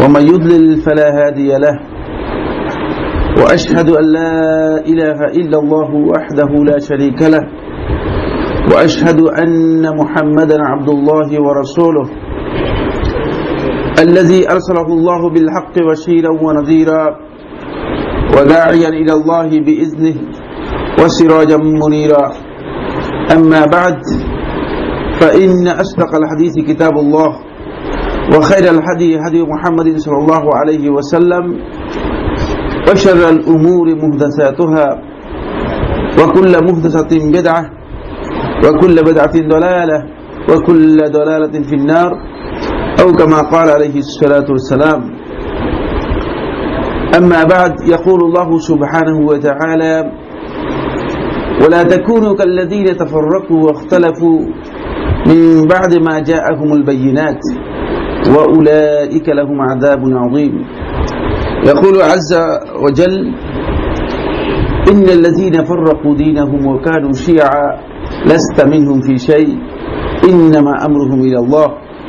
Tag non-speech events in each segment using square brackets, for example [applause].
ومن يضلل فلا هادي له. وأشهد أن لا إله إلا الله وحده لا شريك له. وأشهد أن محمدا عبد الله ورسوله. الذي أرسله الله بالحق بشيرا ونذيرا وداعيا إلى الله بإذنه وسراجا منيرا. أما بعد فإن أصدق الحديث كتاب الله. وخير الهدي هدي محمد صلى الله عليه وسلم وشر الأمور محدثاتها وكل محدثة بدعة وكل بدعة ضلالة وكل ضلالة في النار أو كما قال عليه الصلاة والسلام. أما بعد يقول الله سبحانه وتعالى ولا تكونوا كالذين تفرقوا واختلفوا من بعد ما جاءهم البينات. وأولئك لهم عذاب عظيم يقول عز وجل إن الذين فرقوا دينهم وكانوا شيعا لست منهم في شيء إنما أمرهم إلى الله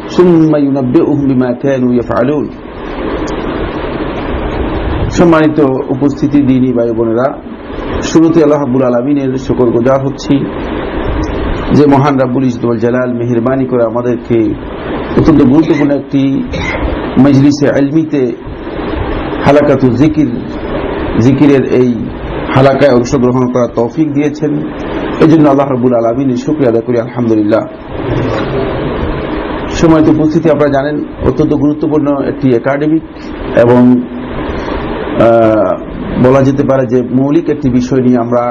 ثم ينبئهم بما كانوا يفعلون সম্মানিত উপস্থিতি দিনী ভাই বোনেরা শুরুতে আল্লাহ রাব্বুল আলমিনের শুকর গুজার হচ্ছি যে মহান রাব্বুল ইসদুল জালাল মেহরবানি করে আমাদেরকে অত্যন্ত গুরুত্বপূর্ণ একটি মজলিসে আলমিতে হালাকাতু জিকির, জিকিরের এই হালাকায় অংশগ্রহণ করার তৌফিক দিয়েছেন। এই জন্য আল্লাহ রবুল আলমিনের শুক্রিয়া আদায় করি, আলহামদুলিল্লাহ। সময়ত উপস্থিতি আপনারা জানেন, অত্যন্ত গুরুত্বপূর্ণ একটি একাডেমিক এবং বলা যেতে পারে যে মৌলিক একটি বিষয় নিয়ে আমরা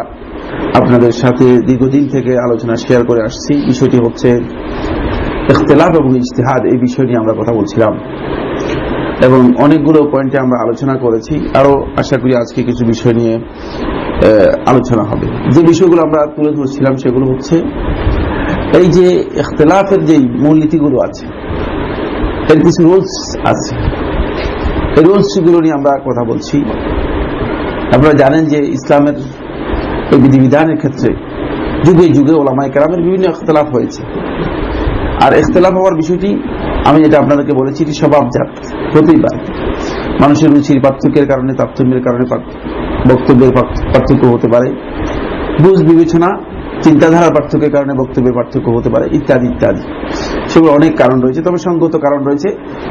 আপনাদের সাথে দীর্ঘদিন থেকে আলোচনা, শেয়ার করে আসছি। বিষয়টি হচ্ছে ইখতলাফ এবং ইজতেহাদ, এই বিষয় নিয়ে আমরা কথা বলছিলাম। এবং অনেকগুলো পয়েন্টে আমরা আলোচনা করেছি। আরও আশা করি আজকে কিছু বিষয় নিয়ে আলোচনা হবে। যে বিষয়গুলো আমরা তুলে ধরছিলাম সেগুলো হচ্ছে, এই যে ইখতলাফের যে মূলনীতিগুলো আছে, এর কিছু রুলস আছে। এই রুলসগুলো নিয়ে আমরা কথা বলছি। আপনারা জানেন যে ইসলামের এই বিধিবিধানের ক্ষেত্রে যুগে যুগে ওলামাই কেরামের বিভিন্ন ইখতলাফ হয়েছে। আর ইখতলাফ হওয়ার বিষয়টি আমি যেটা আপনাদেরকে বলেছি, এটি স্বভাবজাত হতেই পারে মানুষের রুচির পার্থক্যের কারণে তারতম্যের কারণে বক্তব্যের পার্থক্য হতে পারে। বুঝ বিবেচনা, চিন্তাধারার পার্থক্যের কারণে বক্তব্যের পার্থক্য হতে পারে, ইত্যাদি ইত্যাদি। সেগুলো অনেক কারণ রয়েছে, তবে সঙ্গত কারণ রয়েছে।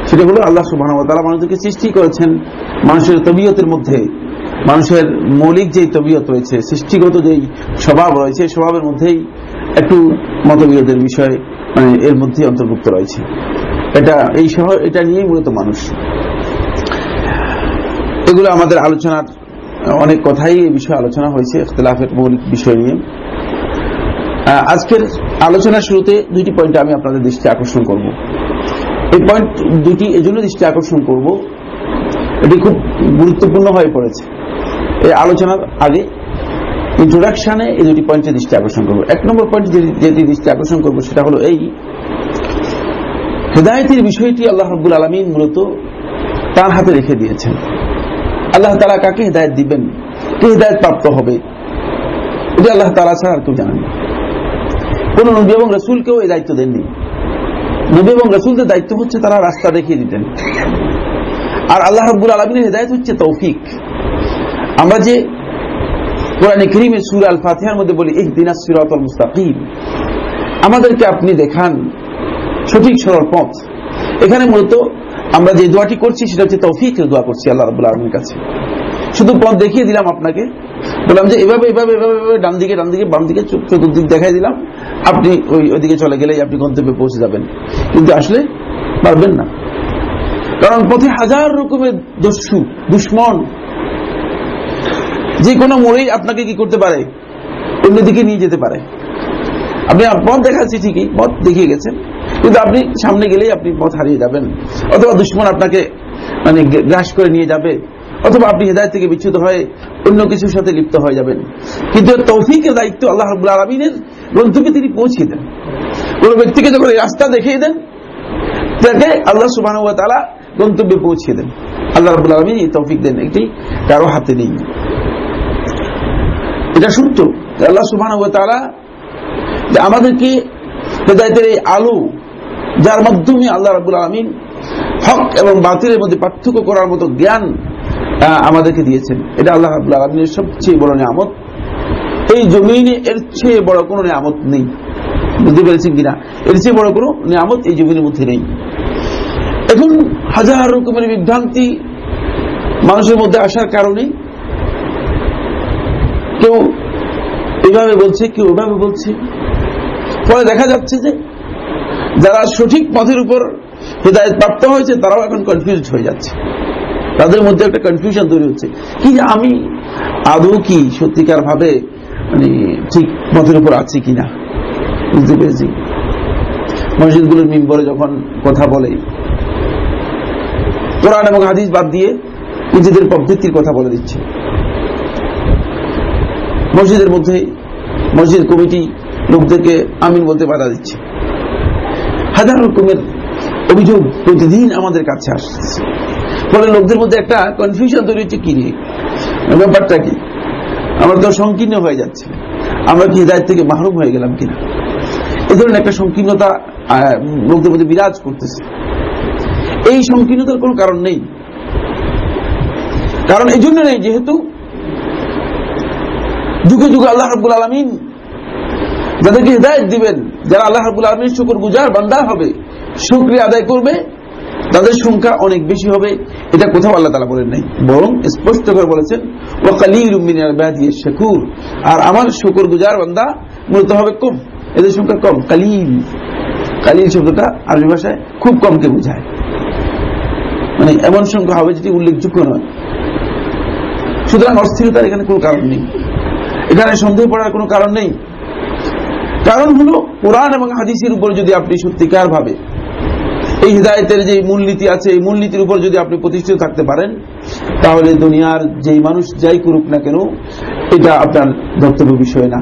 সেটা হলো আল্লাহ সুবাহ তারা মানুষদেরকে সৃষ্টি করেছেন মানুষের তবিয়তের মধ্যে। মানুষের মৌলিক যেই তবিয়ত রয়েছে, সৃষ্টিগত যেই স্বভাব রয়েছে স্বভাবের মধ্যেই একটু মতবিরোধের বিষয় মানে এর মধ্যে অন্তর্ভুক্ত রয়েছে। এটা, এই শহর এটা নিয়েই মূলত মানুষ। এগুলো আমাদের আলোচনার, অনেক কথাই এই বিষয়ে আলোচনা হয়েছে, ইখতলাফের মৌলিক বিষয় নিয়ে। আজকের আলোচনার শুরুতে দুইটি পয়েন্ট আমি আপনাদের দৃষ্টি আকর্ষণ করব। এই পয়েন্ট দুটি এজন্য দৃষ্টি আকর্ষণ করব। এটি খুব গুরুত্বপূর্ণ হয়ে পড়েছে। এই আলোচনার আগে ইন্ট্রোডাকশনে এই দুটি পয়েন্টে দৃষ্টি আকর্ষণ করব। এক নম্বর পয়েন্ট যেটি দৃষ্টি আকর্ষণ করব, সেটা হলো এই, হেদায়তের বিষয়টি আল্লাহ রব্বুল আলমিন মূলত তার হাতে রেখে দিয়েছেন। আল্লাহ তারা কাকে হেদায়ত দিবেন? কে হেদায়ত প্রাপ্ত হবে? এটা আল্লাহ তালা ছাড়া আর কেউ জানেন কোন নবী এবং রসুলকেও এই দায়িত্ব দেননি। নবী এবং রসুলদের দায়িত্ব হচ্ছে তারা রাস্তা দেখিয়ে দিতেন। আর আল্লাহ রব্বুল আলমিনের হেদায়ত হচ্ছে তৌফিক। আমরা যে কোরআন করিমের সুর আল ফাতিহার মধ্যে বলি ইহ দিনা সিরাত মুস্তাকিম। আমাদেরকে আপনি দেখান সঠিক, সরল পথ। এখানে মূলত আমরা যে দোয়াটি করছি, সেটা হচ্ছে তৌফিকের দোয়া করছি আল্লাহ রাবুল আলমীর কাছে। শুধু পথ দেখিয়ে দিলাম আপনাকে। বললাম যে এভাবে এভাবে এভাবে এভাবে ডান দিকে ডান দিকে, বাম দিকে চতুর্দিক দেখাই দিলাম। আপনি ওই ওইদিকে চলে গেলেই আপনি গন্তব্যে পৌঁছে যাবেন। কিন্তু আসলে পারবেন না। কারণ পথে হাজার রকমের দস্যু, দুশ্মন যে কোনো মোড়েই আপনাকে কি করতে পারে? অন্যদিকে নিয়ে যেতে পারে। আপনি পথ দেখাচ্ছি ঠিকই, পথ দেখিয়ে গেছেন। কিন্তু আপনি সামনে গেলেই আপনি পথ হারিয়ে যাবেন। অথবা দুশ্মন আপনাকে মানে গ্রাস করে নিয়ে যাবে। অথবা আপনি হেদায়ত থেকে বিচ্ছুত হয়ে অন্য কিছুর সাথে লিপ্ত হয়ে যাবেন। কিন্তু তৌফিকের দায়িত্ব আল্লাহ রবুল্লা আলমিনের গন্তব্যে তিনি পৌঁছিয়ে দেন। কোন ব্যক্তিকে যখন রাস্তা দেখিয়ে দেন, তাকে আল্লাহ সুবাহ তালা গন্তব্যে পৌঁছিয়ে দেন। আল্লাহ রবুল্লা আলমিন এই তৌফিক দেন এটি কারও হাতে নেই। এটা সত্য। আল্লাহ সুবাহ আমাদেরকে হেদায়তের এই আলো, যার মাধ্যমে আল্লাহ রাবুল আলমিন হক এবং বাতিলের মধ্যে পার্থক্য করার মতো জ্ঞান আমাদেরকে দিয়েছেন। এটা আল্লাহ রাবুল আলমিনের সবচেয়ে বড় নিয়ামত। এই জমিনে এর চেয়ে বড় কোনো নিয়ামত নেই। বুঝতে পেরেছেন কিনা? এর চেয়ে বড় কোনো নিয়ামত এই জমিনের মধ্যে নেই। এখন হাজার রকমের বিভ্রান্তি মানুষের মধ্যে আসার কারণে কেউ এভাবে বলছে, কেউ ওভাবে বলছে। পরে দেখা যাচ্ছে যে যারা সঠিক পথের উপর হৃদায়ত প্রাপ্ত হয়েছে, তারাও এখন কনফিউজ হয়ে যাচ্ছে। তাদের মধ্যে একটা কনফিউশন তৈরি হচ্ছে। কি আমি আদৌ কি সত্যিকার ভাবে মানে ঠিক পথের উপর আছি কিনা? বুঝতে পেরেছি। মসজিদগুলোর মিম্বরে যখন কথা বলে, কোরআন এবং হাদিস বাদ দিয়ে নিজেদের পদ্ধতির কথা বলে দিচ্ছে। মসজিদের মধ্যে, মসজিদ কমিটি লোকদেরকে আমিন বলতে বাধা দিচ্ছে। হাজার রকমের অভিযোগ প্রতিদিন আমাদের কাছে আসছে ফলে লোকদের মধ্যে একটা কনফিউশন তৈরি হচ্ছে, কি নিয়ে? ব্যাপারটা কি? আমরা তো সংকীর্ণ হয়ে যাচ্ছে। আমরা কি হৃদায়ত থেকে মাহরুম হয়ে গেলাম কিনা? এই ধরনের একটা সংকীর্ণতা লোকদের মধ্যে বিরাজ করতেছে। এই সংকীর্ণতার কোনো কারণ নেই। কারণ এই জন্য নেই, যেহেতু যুগে যুগে আল্লাহ রব্বুল আলমিন যাদেরকে হৃদায়ত দিবেন, যারা আল্লাহ রব্বুল আলমীর শুকুর গুজার বান্দা হবে, শুক্রিয়া আদায় করবে, তাদের সংখ্যা অনেক বেশি হবে। এটা কোথাও আল্লাহ তালা বলেন নাই। বরং স্পষ্ট করে বলেছেন ও কালির শেকুর আর আমার শুকুর গুজার বান্দা মূলত হবে কম, এদের সংখ্যা কম, কালিল। কালিল শব্দটা আরবি ভাষায় খুব কমকে বোঝায়। মানে এমন সংখ্যা হবে যেটি উল্লেখযোগ্য নয়। সুতরাং অস্থিরতার এখানে কোনো কারণ নেই। এখানে সন্দেহ পড়ার কোনো কারণ নেই। কারণ হলো, কোরআন এবং হাদিসের উপর যদি আপনি সত্যিকার ভাবে এই হৃদায়তের যে মূলনীতি আছে, এই মূলনীতির উপর যদি আপনি প্রতিষ্ঠিত থাকতে পারেন, তাহলে দুনিয়ার যেই মানুষ যাই করুক না কেন, এটা আপনার ধর্তব্য বিষয় না।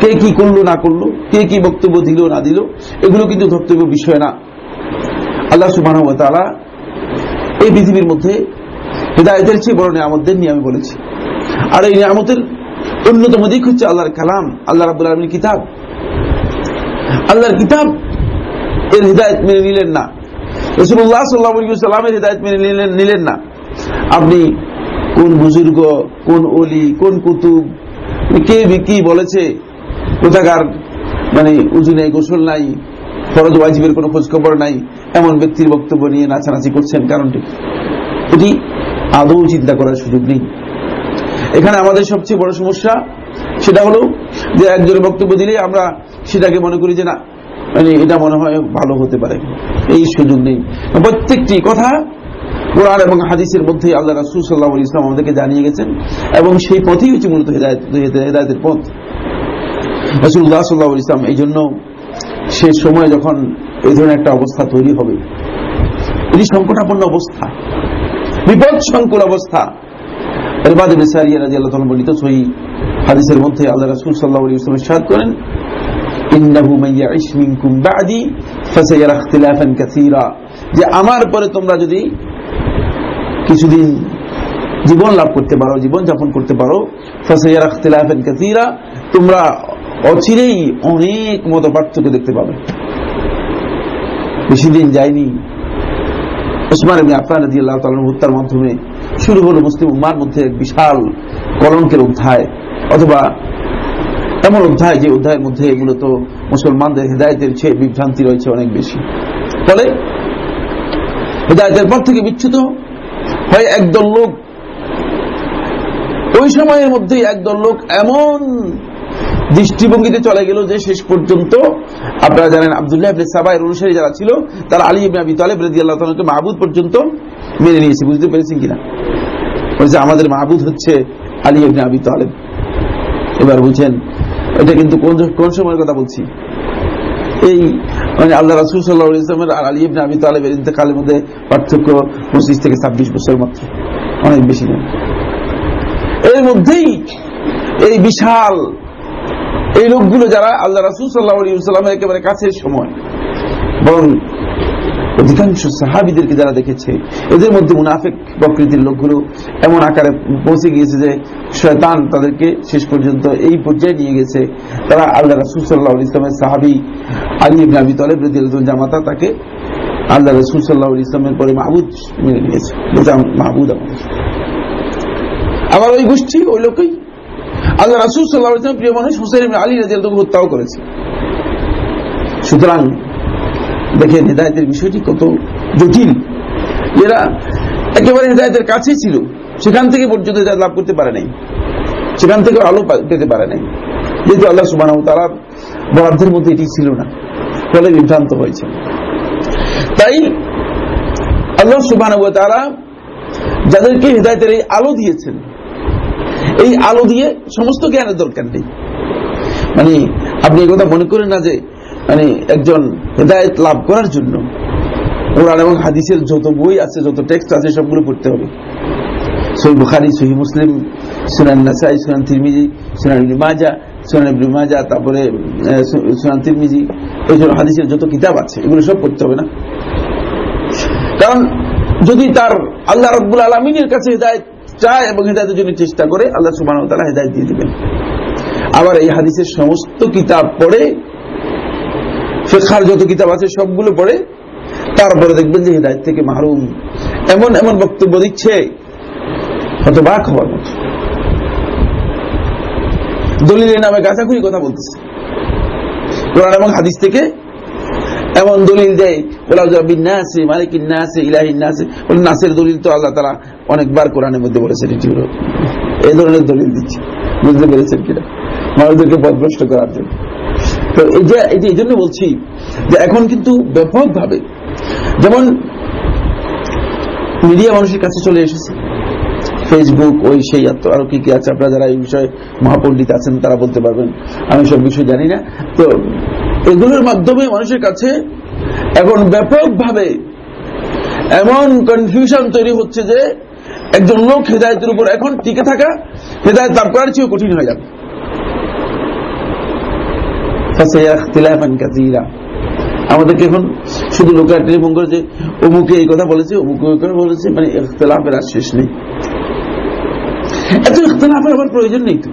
কে কি করল, না করল, কে কি বক্তব্য দিল, না দিল, এগুলো কিন্তু ধর্তব্য বিষয় না। আল্লাহ সুবাহ এই পৃথিবীর মধ্যে হৃদায়তের চেয়ে বড় নিয়ে আমি বলেছি। আর এই নিয়ামতের অন্যতম দিক হচ্ছে আল্লাহর কালাম, আল্লাহ রাবুল আলমীর কিতাব। আল্লাহর কিতাব এর হৃদায়ত মেনে নিলেন না। রসুল্লাহ সাল্লাহামের হৃদায়ত মেনে নিলেন না। আপনি কোন বুজুর্গ, কোন অলি, কোন কুতুব কে কি বলেছে, কোথাকার মানে উজু নেই, গোসল নাই, ফরজ ওয়াজিবের কোন খোঁজ খবর নাই, এমন ব্যক্তির বক্তব্য নিয়ে নাচানাচি করছেন কারণটি? এটি আদৌ চিন্তা করার সুযোগ নেই। এখানে আমাদের সবচেয়ে বড় সমস্যা সেটা হলো যে একজনের বক্তব্য দিলে আমরা সেটাকে মনে করি যে না মানে এটা মনে হয় ভালো হতে পারে। এই সুযোগ নেই। প্রত্যেকটি কথা কোরআন এবং হাদিসের মধ্যে আল্লাহ রাসুল সাল্লাহ ইসলাম আমাদেরকে জানিয়ে গেছেন এবং সেই পথেই হচ্ছে মূলত হেদায়তের পথ। রসুল্লাহ সাল্লাহ ইসলাম এই জন্য সে সময় যখন এই ধরনের একটা অবস্থা তৈরি হবে, এটি সংকটাপন্ন অবস্থা বিপদ সংকুল অবস্থা। করেন আমার পরে তোমরা যদি কিছুদিন জীবন লাভ করতে পারো জীবন যাপন করতে পারো কাসীরা, তোমরা অচিরেই অনেক মত পার্থক্য দেখতে পাবে। বেশি দিন যায়নি। আফরান রাজি আল্লাহ তালার হত্যার মাধ্যমে শুরু হলো মুসলিম উম্মার মধ্যে বিশাল কলঙ্কের অধ্যায়, অথবা এমন অধ্যায় যে অধ্যায়ের মধ্যে এগুলো তো মুসলমানদের হৃদায়তের চেয়ে বিভ্রান্তি রয়েছে অনেক বেশি। ফলে হৃদায়তের পর থেকে বিচ্ছুত হয় একদল লোক। ওই সময়ের মধ্যেই একদল লোক এমন দৃষ্টিভঙ্গিতে চলে গেল যে শেষ পর্যন্ত আপনারা জানেন আবদুল্লাহ সাবাইয়ের অনুসারী যারা ছিল, তারা আলী ইবনে আবি তালেব রাজি আল্লাহ তালকে মাহবুদ পর্যন্ত মেনে নিয়েছে। বুঝতে পেরেছেন কিনা? বলছে, আমাদের মাহবুদ হচ্ছে আলী ইবনে আবি তালেব। এবার বুঝছেন এটা কিন্তু কোন কোন সময়ের কথা বলছি? এই মানে আল্লাহ রাসুল সাল্লাহ ইসলামের আর আলী ইবনে আবি তালেবের ইন্তেকালের মধ্যে পার্থক্য পঁচিশ থেকে ছাব্বিশ বছর মাত্র। অনেক বেশি নেই এর মধ্যেই এই বিশাল এই লোকগুলো যারা আল্লাহ রাসুল সাল্লাহ একেবারে কাছের সময়, বরং অধিকাংশ সাহাবিদেরকে যারা দেখেছে, এদের মধ্যে মুনাফেক প্রকৃতির লোকগুলো এমন আকারে পৌঁছে গিয়েছে যে শয়তান তাদেরকে শেষ পর্যন্ত এই পর্যায়ে নিয়ে গেছে। তারা আল্লাহ রাসুল সাল্লাহ ইসলামের সাহাবি আলী ইবনে আবি তলেব জামাতা তাকে আল্লাহ রসুল সাল্লাহ ইসলামের পরে মাহবুদ মেনে নিয়েছে। মাহবুদ আমাদের আবার ওই গোষ্ঠী, ওই লোকই আল্লাহ রাসুল সাল্লাহ ইসলাম প্রিয় মানুষ হুসেন আলী রাজিয়াল হত্যাও করেছে। সুতরাং, দেখেন হেদায়তের বিষয়টি কত জটিল। এরা একেবারে হেদায়তের কাছেই ছিল। সেখান থেকে পর্যন্ত হেদায়ত লাভ করতে পারে নাই। সেখান থেকে আলো পেতে পারে নাই। যেহেতু আল্লাহ সুবাহ তারা বরাদ্দের মধ্যে এটি ছিল না। ফলে বিভ্রান্ত হয়েছে। তাই আল্লাহ সুবাহ তারা যাদেরকে হৃদায়তের এই আলো দিয়েছেন এই আলো দিয়ে সমস্ত জ্ঞানের দরকার নেই। মানে আপনি এই কথা মনে করেন না যে মানে একজন হেদায়ত লাভ করার জন্য কোরআন এবং হাদিসের যত বই আছে, যত টেক্সট আছে, সবগুলো পড়তে হবে। সহি বুখারি, সহি মুসলিম, সুনান নাসাই, সুনান তিরমিজি, সুনান মাজা সুনান মাজা, তারপরে সুনান তিরমিজি, এই জন্য হাদিসের যত কিতাব আছে, এগুলো সব পড়তে হবে না। কারণ যদি তার আল্লাহ রব্বুল আলমিনের কাছে হেদায়ত চায় এবং হেদায়তের জন্য চেষ্টা করে আল্লাহ সুবাহ হেদায়ত দিয়ে দিবেন। আবার এই হাদিসের সমস্ত কিতাব পড়ে ফেখার যত কিতাব আছে সবগুলো পড়ে, তারপরে দেখবেন যে হৃদায়ত থেকে মাহরুম। এমন এমন বক্তব্য দিচ্ছে হয়তো বাক হওয়ার মতো। দলিলের নামে গাছাখুরি কথা বলতেছে। কোরআন এবং হাদিস থেকে এমন দলিল দেয় দলিল তো আল্লাহ তারা অনেকবার কোরআনের মধ্যে বলেছেন, এটি এই ধরনের দলিল দিচ্ছে। বুঝতে পেরেছেন কিনা? মানুষদেরকে পথভ্রষ্ট করার জন্য। তো এই যে, এই জন্য বলছি যে এখন কিন্তু ব্যাপকভাবে যেমন মিডিয়া মানুষের কাছে চলে এসেছে। ফেসবুক ওই সেই আরও কি কি আছে? আপনারা যারা এই বিষয়ে মহাপণ্ডিত আছেন, তারা বলতে পারবেন। আমি সব বিষয় জানি না। তো এগুলোর মাধ্যমে মানুষের কাছে এখন ব্যাপকভাবে এমন কনফিউশন তৈরি হচ্ছে যে একজন লোক হেদায়তের উপর এখন টিকে থাকা, হেদায়ত লাভ করার চেয়েও কঠিন হয়ে যাবে। আমাদেরকে এখন শুধু লোকের টেলিফোন করে যে, অমুকে এই কথা বলেছে, অমুকে ওই কথা বলেছে। মানে ইখতলাফের আর শেষ নেই। এত ইখতলাফের আবার প্রয়োজন নেই তো।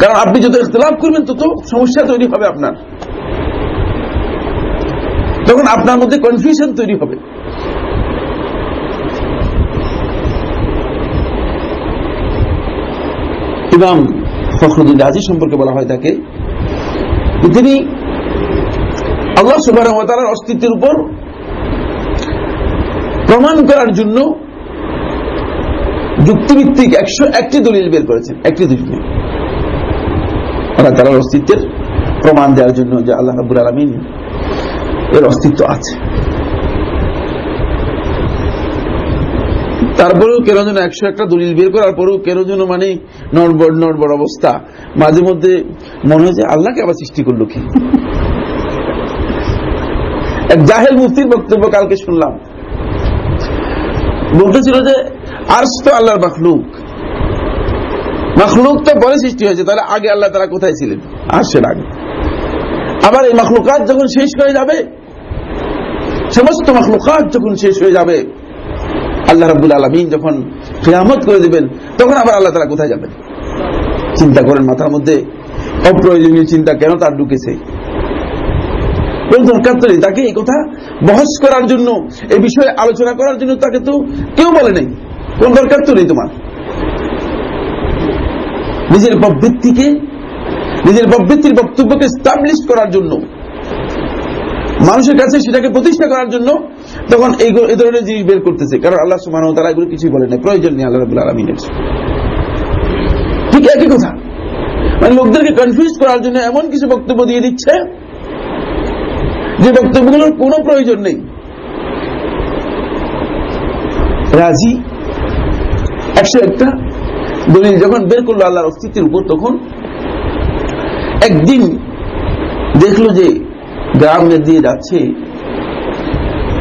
কারণ আপনি যত ইখতলাফ করবেন তত সমস্যা তৈরি হবে আপনার। তখন আপনার মধ্যে কনফিউশন তৈরি হবে। ইমাম ফখরুদ্দিন রাজি সম্পর্কে বলা হয় তাকে, তিনি আল্লাহ সুবাহ অস্তিত্বের উপর প্রমাণ করার জন্য যুক্তিভিত্তিক একশো একটি দলিল বের করেছেন, একটি দলিল। আল্লাহ তালার অস্তিত্বের প্রমাণ দেওয়ার জন্য যে আল্লাহ রাবুল আলমিন এর অস্তিত্ব আছে। তারপরেও কেন যেন একশো একটা দলিল বের করার পরেও কেন যেন মানে নড়বড় নড়বড় অবস্থা। মাঝে মধ্যে মনে হয় যে আল্লাহকে আবার সৃষ্টি করল কি? এক জাহেল মুফতির বক্তব্য কালকে শুনলাম। বলতেছিল যে আর্স তো আল্লাহর মখলুক। মখলুক তো পরে সৃষ্টি হয়েছে তাহলে আগে আল্লাহ তারা কোথায় ছিলেন? আর্সের আগে। আবার এই মখলুকাত যখন শেষ হয়ে যাবে সমস্ত মখলুকাত যখন শেষ হয়ে যাবে আল্লাহ রাবুল আলমিন যখন ফিরামত করে দিবেন তখন আবার আল্লাহ তারা কোথায় যাবেন? চিন্তা করেন মাথার মধ্যে অপ্রয়োজনীয় চিন্তা কেন তার ঢুকেছে? দরকার তো নেই তাকে এই কথা বহস করার জন্য এই বিষয়ে আলোচনা করার জন্য তাকে তো কেউ বলে নেই। কোন দরকার তো নেই তোমার। নিজের প্রবৃত্তিকে নিজের প্রবৃত্তির বক্তব্যকে স্টাবলিশ করার জন্য, মানুষের কাছে সেটাকে প্রতিষ্ঠা করার জন্য তখন এই ধরনের জিনিস বের করতেছে। কারণ আল্লাহ সুমান তারা এগুলো কিছুই বলে না প্রয়োজন নেই আল্লাহ রবুল আলমিনের। ঠিক একই কথা। মানে লোকদেরকে কনফিউজ করার জন্য এমন কিছু বক্তব্য দিয়ে দিচ্ছে, যে বক্তব্যগুলোর কোনো প্রয়োজন নেই। রাজি? একশো একটা? দলিল যখন বের করল আল্লাহর অস্তিত্বের উপর, তখন একদিন দেখল যে গ্রামের দিয়ে যাচ্ছে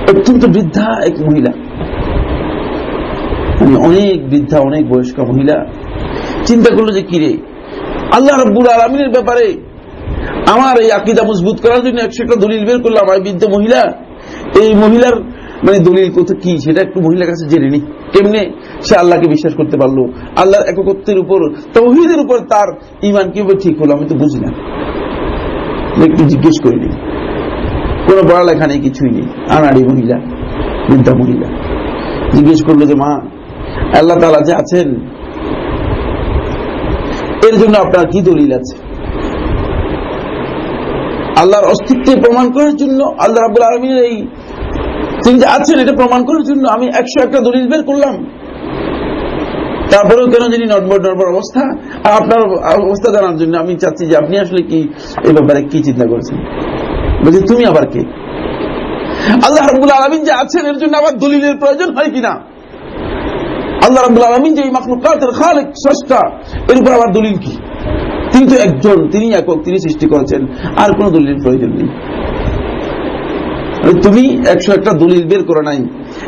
অত্যন্ত বৃদ্ধা এক মহিলা। মানে অনেক বৃদ্ধা, অনেক বয়স্ক মহিলা। চিন্তা করল যে কিরে, আল্লাহ রব্বুল আলমিনের ব্যাপারে আমার এই আকিদা মজবুত করার জন্য একশো একটা দলিল বের করলাম আমি বৃদ্ধ মহিলা। এই মহিলার মানে দলিল কোথা কি, সেটা একটু মহিলার কাছে জেনে নি। কেমনে সে আল্লাহকে বিশ্বাস করতে পারল? আল্লাহর একত্রের উপর, তৌহিদের উপর তার ইমান কীভাবে ঠিক হলো, আমি তো বুঝি না। একটু জিজ্ঞেস করিনি কোন পড়ালেখা নেই, কিছুই নেই। আনাড়ি মহিলা, বৃদ্ধা মহিলা। জিজ্ঞেস করল যে, মা, আল্লাহ তালা যে আছেন, এর জন্য আপনার কি দলিল আছে? আল্লাহর অস্তিত্ব প্রমাণ করার জন্য আল্লাহ রাবুল আলমীর এই তিনি যে আছেন, এটা প্রমাণ করার জন্য আমি একশো একটা দলিল বের করলাম। তারপরেও কেন জানি নটবর নটবর অবস্থা। আর আপনার অবস্থা জানার জন্য আমি চাচ্ছি যে আপনি আসলে কি এই ব্যাপারে কি চিন্তা করেছেন? বলছি, তুমি আবার কে? আল্লাহ রবুল আলমিন যে আছেন, এর জন্য আবার দলিলের প্রয়োজন হয় কিনা? আল্লাহ রবুল আলমিন যে এই মাকলুকাতের খালেক, স্রষ্টা, এর উপর আবার দলিল কি? তিনি তো একজন, তিনি একক, তিনি সৃষ্টি করেছেন। আর কোন দলিলের প্রয়োজন নেই। তুমি একশো একটা দলিল বের করে নাই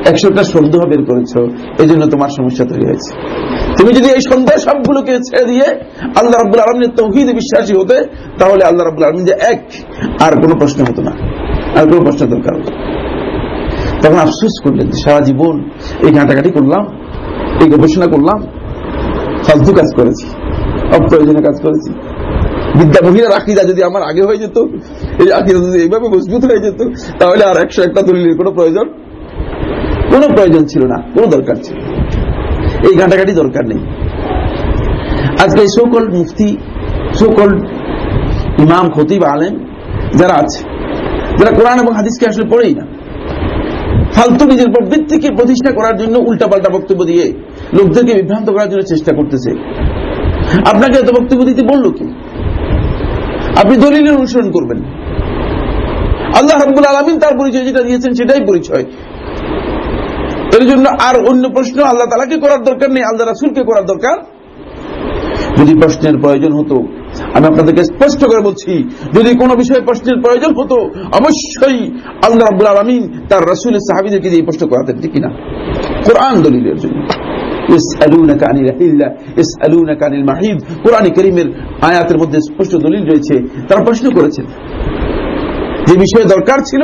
একশো একটা সন্দেহ বের করেছ এই জন্য তোমার সমস্যা তৈরি হয়েছে। তুমি যদি এই সন্দেহ সবগুলোকে ছেড়ে দিয়ে আল্লাহ রাবুল আলমিনের তৌহিদে বিশ্বাসী হতে, তাহলে আল্লাহ রাবুল আলমিন যে এক, আর কোনো প্রশ্ন হতো না। আর কোনো প্রশ্ন দরকার তখন আফসোস করলেন সারা জীবন এই ঘাটাঘাটি করলাম, এই গবেষণা করলাম, ফালতু কাজ করেছি অপ্রয়োজনে কাজ করেছি। বিদ্যা মহিলার আকিদা যদি আমার আগে হয়ে যেত, এই আকিদা যদি এইভাবে মজবুত হয়ে যেত, তাহলে আর একশো একটা দলিলের কোনো প্রয়োজন কোনো প্রয়োজন ছিল না, কোনো দরকার ছিল এই ঘাটাঘাটি দরকার নেই। আজকে এই সকল মুফতি সকল ইমাম, খতিব, আলেম যারা আছে, যারা কোরআন এবং হাদিসকে আসলে পড়েই না, ফালতু নিজের প্রবৃত্তিকে প্রতিষ্ঠা করার জন্য উল্টাপাল্টা বক্তব্য দিয়ে লোকদেরকে বিভ্রান্ত করার জন্য চেষ্টা করতেছে। আপনাকে এত বক্তব্য দিতে বলল কি? আপনি দলিলের অনুসরণ করবেন। আল্লাহ রব্বুল আলমিন তার পরিচয় যেটা দিয়েছেন সেটাই পরিচয়। এর জন্য আর অন্য প্রশ্ন আল্লাহ তালাকে করার দরকার নেই, আল্লাহ রাসুলকে করার দরকার। যদি প্রশ্নের প্রয়োজন হতো, আমি আপনাদেরকে স্পষ্ট করে বলছি, যদি কোনো বিষয়ে প্রশ্নের প্রয়োজন হতো, অবশ্যই আল্লাহ আব্দুল আলমিন তার রসুলের সাহাবিদেরকে দিয়ে প্রশ্ন করাতেন, ঠিক কিনা? কোরআন দলিলের জন্য। কোরআন করিমের আয়াতের মধ্যে স্পষ্ট দলিল রয়েছে। তারা প্রশ্ন করেছেন, যে বিষয়ে দরকার ছিল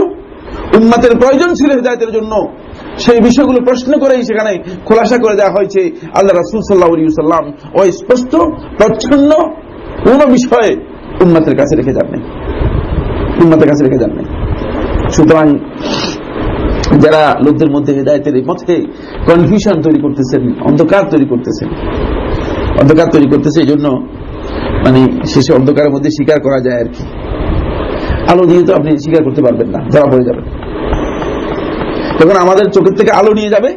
উন্মাতের প্রয়োজন ছিল হৃদায়তের জন্য। সেই বিষয়গুলো প্রশ্ন করেই সেখানে খোলাসা করে দেওয়া হয়েছে। আল্লাহ রাসুল সাল্লাহ ওই স্পষ্ট প্রচ্ছন্ন কোন বিষয়ে উন্মাতের কাছে রেখে যান নাই উন্মাতের কাছে রেখে যান নাই সুতরাং যারা লোকদের মধ্যে হেদায়তের এই পথে কনফিউশন তৈরি করতেছেন, অন্ধকার তৈরি করতেছেন। অন্ধকার তৈরি করতেছে এই জন্য মানে শেষে অন্ধকারের মধ্যে স্বীকার করা যায় আর কি। আলো দিয়ে তো আপনি স্বীকার করতে পারবেন না, ধরা পড়ে যাবেন তখন আমাদের চোখের থেকে আলো নিয়ে যাবে।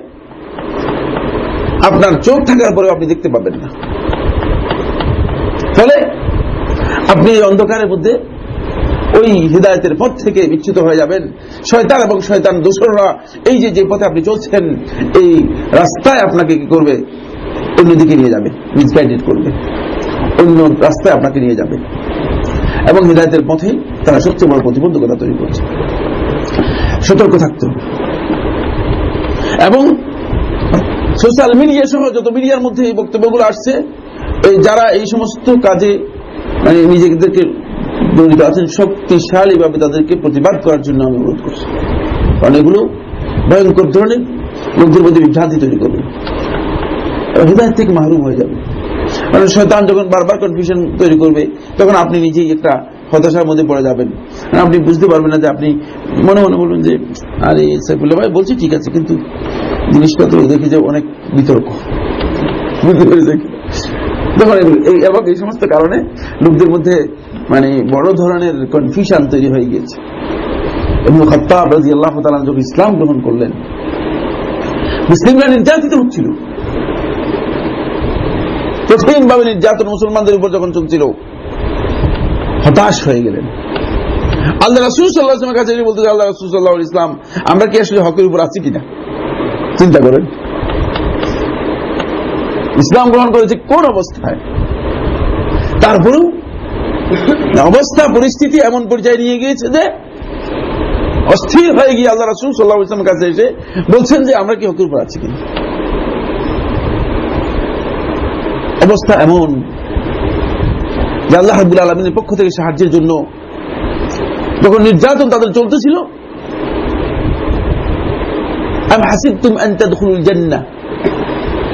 আপনার চোখ থাকার পরেও আপনি দেখতে পাবেন না। ফলে আপনি এই অন্ধকারের মধ্যে ওই হৃদায়তের পথ থেকে বিচ্ছুত হয়ে যাবেন। শয়তান এবং শয়তান দোসররা, এই যে যে পথে আপনি চলছেন, এই রাস্তায় আপনাকে কি করবে? অন্যদিকে নিয়ে যাবে মিসগাইডেড করবে। অন্য রাস্তায় আপনাকে নিয়ে যাবে। এবং হৃদায়তের পথে তারা সবচেয়ে বড় প্রতিবন্ধকতা তৈরি করছে। সতর্ক থাকতে এবং সোশ্যাল মিডিয়া সহ যত মিডিয়ার মধ্যে এই বক্তব্যগুলো আসছে, এই যারা এই সমস্ত কাজে মানে নিজেদেরকে জড়িত আছেন শক্তিশালী ভাবে তাদেরকে প্রতিবাদ করার জন্য আমি অনুরোধ করছি। কারণ এগুলো ভয়ঙ্কর ধরনের লোকদের মধ্যে বিভ্রান্তি তৈরি করবে। হৃদয় থেকে মাহরুম হয়ে যাবে। কারণ শয়তান যখন বারবার কনফিউশন তৈরি করবে, তখন আপনি নিজেই একটা হতাশার মধ্যে পড়ে যাবেন। আপনি বুঝতে পারবেন না যে আপনি মনে মনে বলুন যে, আরে সাইফুল্লাহ ভাই, বলছি ঠিক আছে, কিন্তু জিনিসটা তো দেখি যে অনেক বিতর্ক। বুঝতে এই এবং এই সমস্ত কারণে লোকদের মধ্যে মানে বড় ধরনের কনফিউশন তৈরি হয়ে গিয়েছে। খত্তাব রাজি আল্লাহ তালা যখন ইসলাম গ্রহণ করলেন, মুসলিমরা নির্যাতিত হচ্ছিল। কঠিনভাবে নির্যাতন মুসলমানদের উপর যখন চলছিল, হতাশ হয়ে গেলেন। আল্লাহ রাসুল সাল্লাহামের কাছে বলতে আল্লাহ রাসুল সাল্লাহ ইসলাম আমরা কি আসলে হকের উপর আছি কিনা? চিন্তা করেন। ইসলাম গ্রহণ করেছে কোন অবস্থায়? তারপরেও অবস্থা, পরিস্থিতি এমন পর্যায়ে নিয়ে গিয়েছে যে অস্থির হয়ে গিয়ে আল্লাহ রাসুল সাল্লাহ ইসলামের কাছে এসে বলছেন যে আমরা কি হকের উপর আছি কিনা অবস্থা এমন যে আল্লাহ হাবুল আলমিনের পক্ষ থেকে সাহায্যের জন্য যখন নির্যাতন তাদের চলতেছিল, আমি হাসিব তুম জান্নাহ?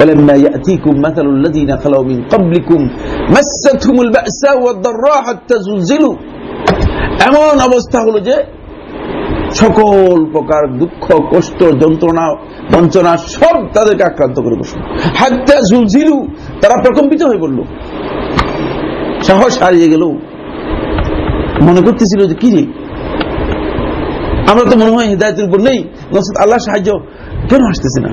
الجنة فلما يأتيكم مثل الذين خلوا من قبلكم مستهم البأساء والضراء حتى زلزلوا এমন অবস্থা হলো যে সকল প্রকার দুঃখ কষ্ট যন্ত্রণা বঞ্চনা সব তাদেরকে আক্রান্ত করে বসল হাত্তা ঝুলঝিলু তারা প্রকম্পিত হয়ে পড়ল সাহস হারিয়ে গেল মনে করতেছিল যে কি রে আমরা তো মনে হয় হৃদায়তের উপর নেই নসদ আল্লাহ সাহায্য কেন আসতেছে না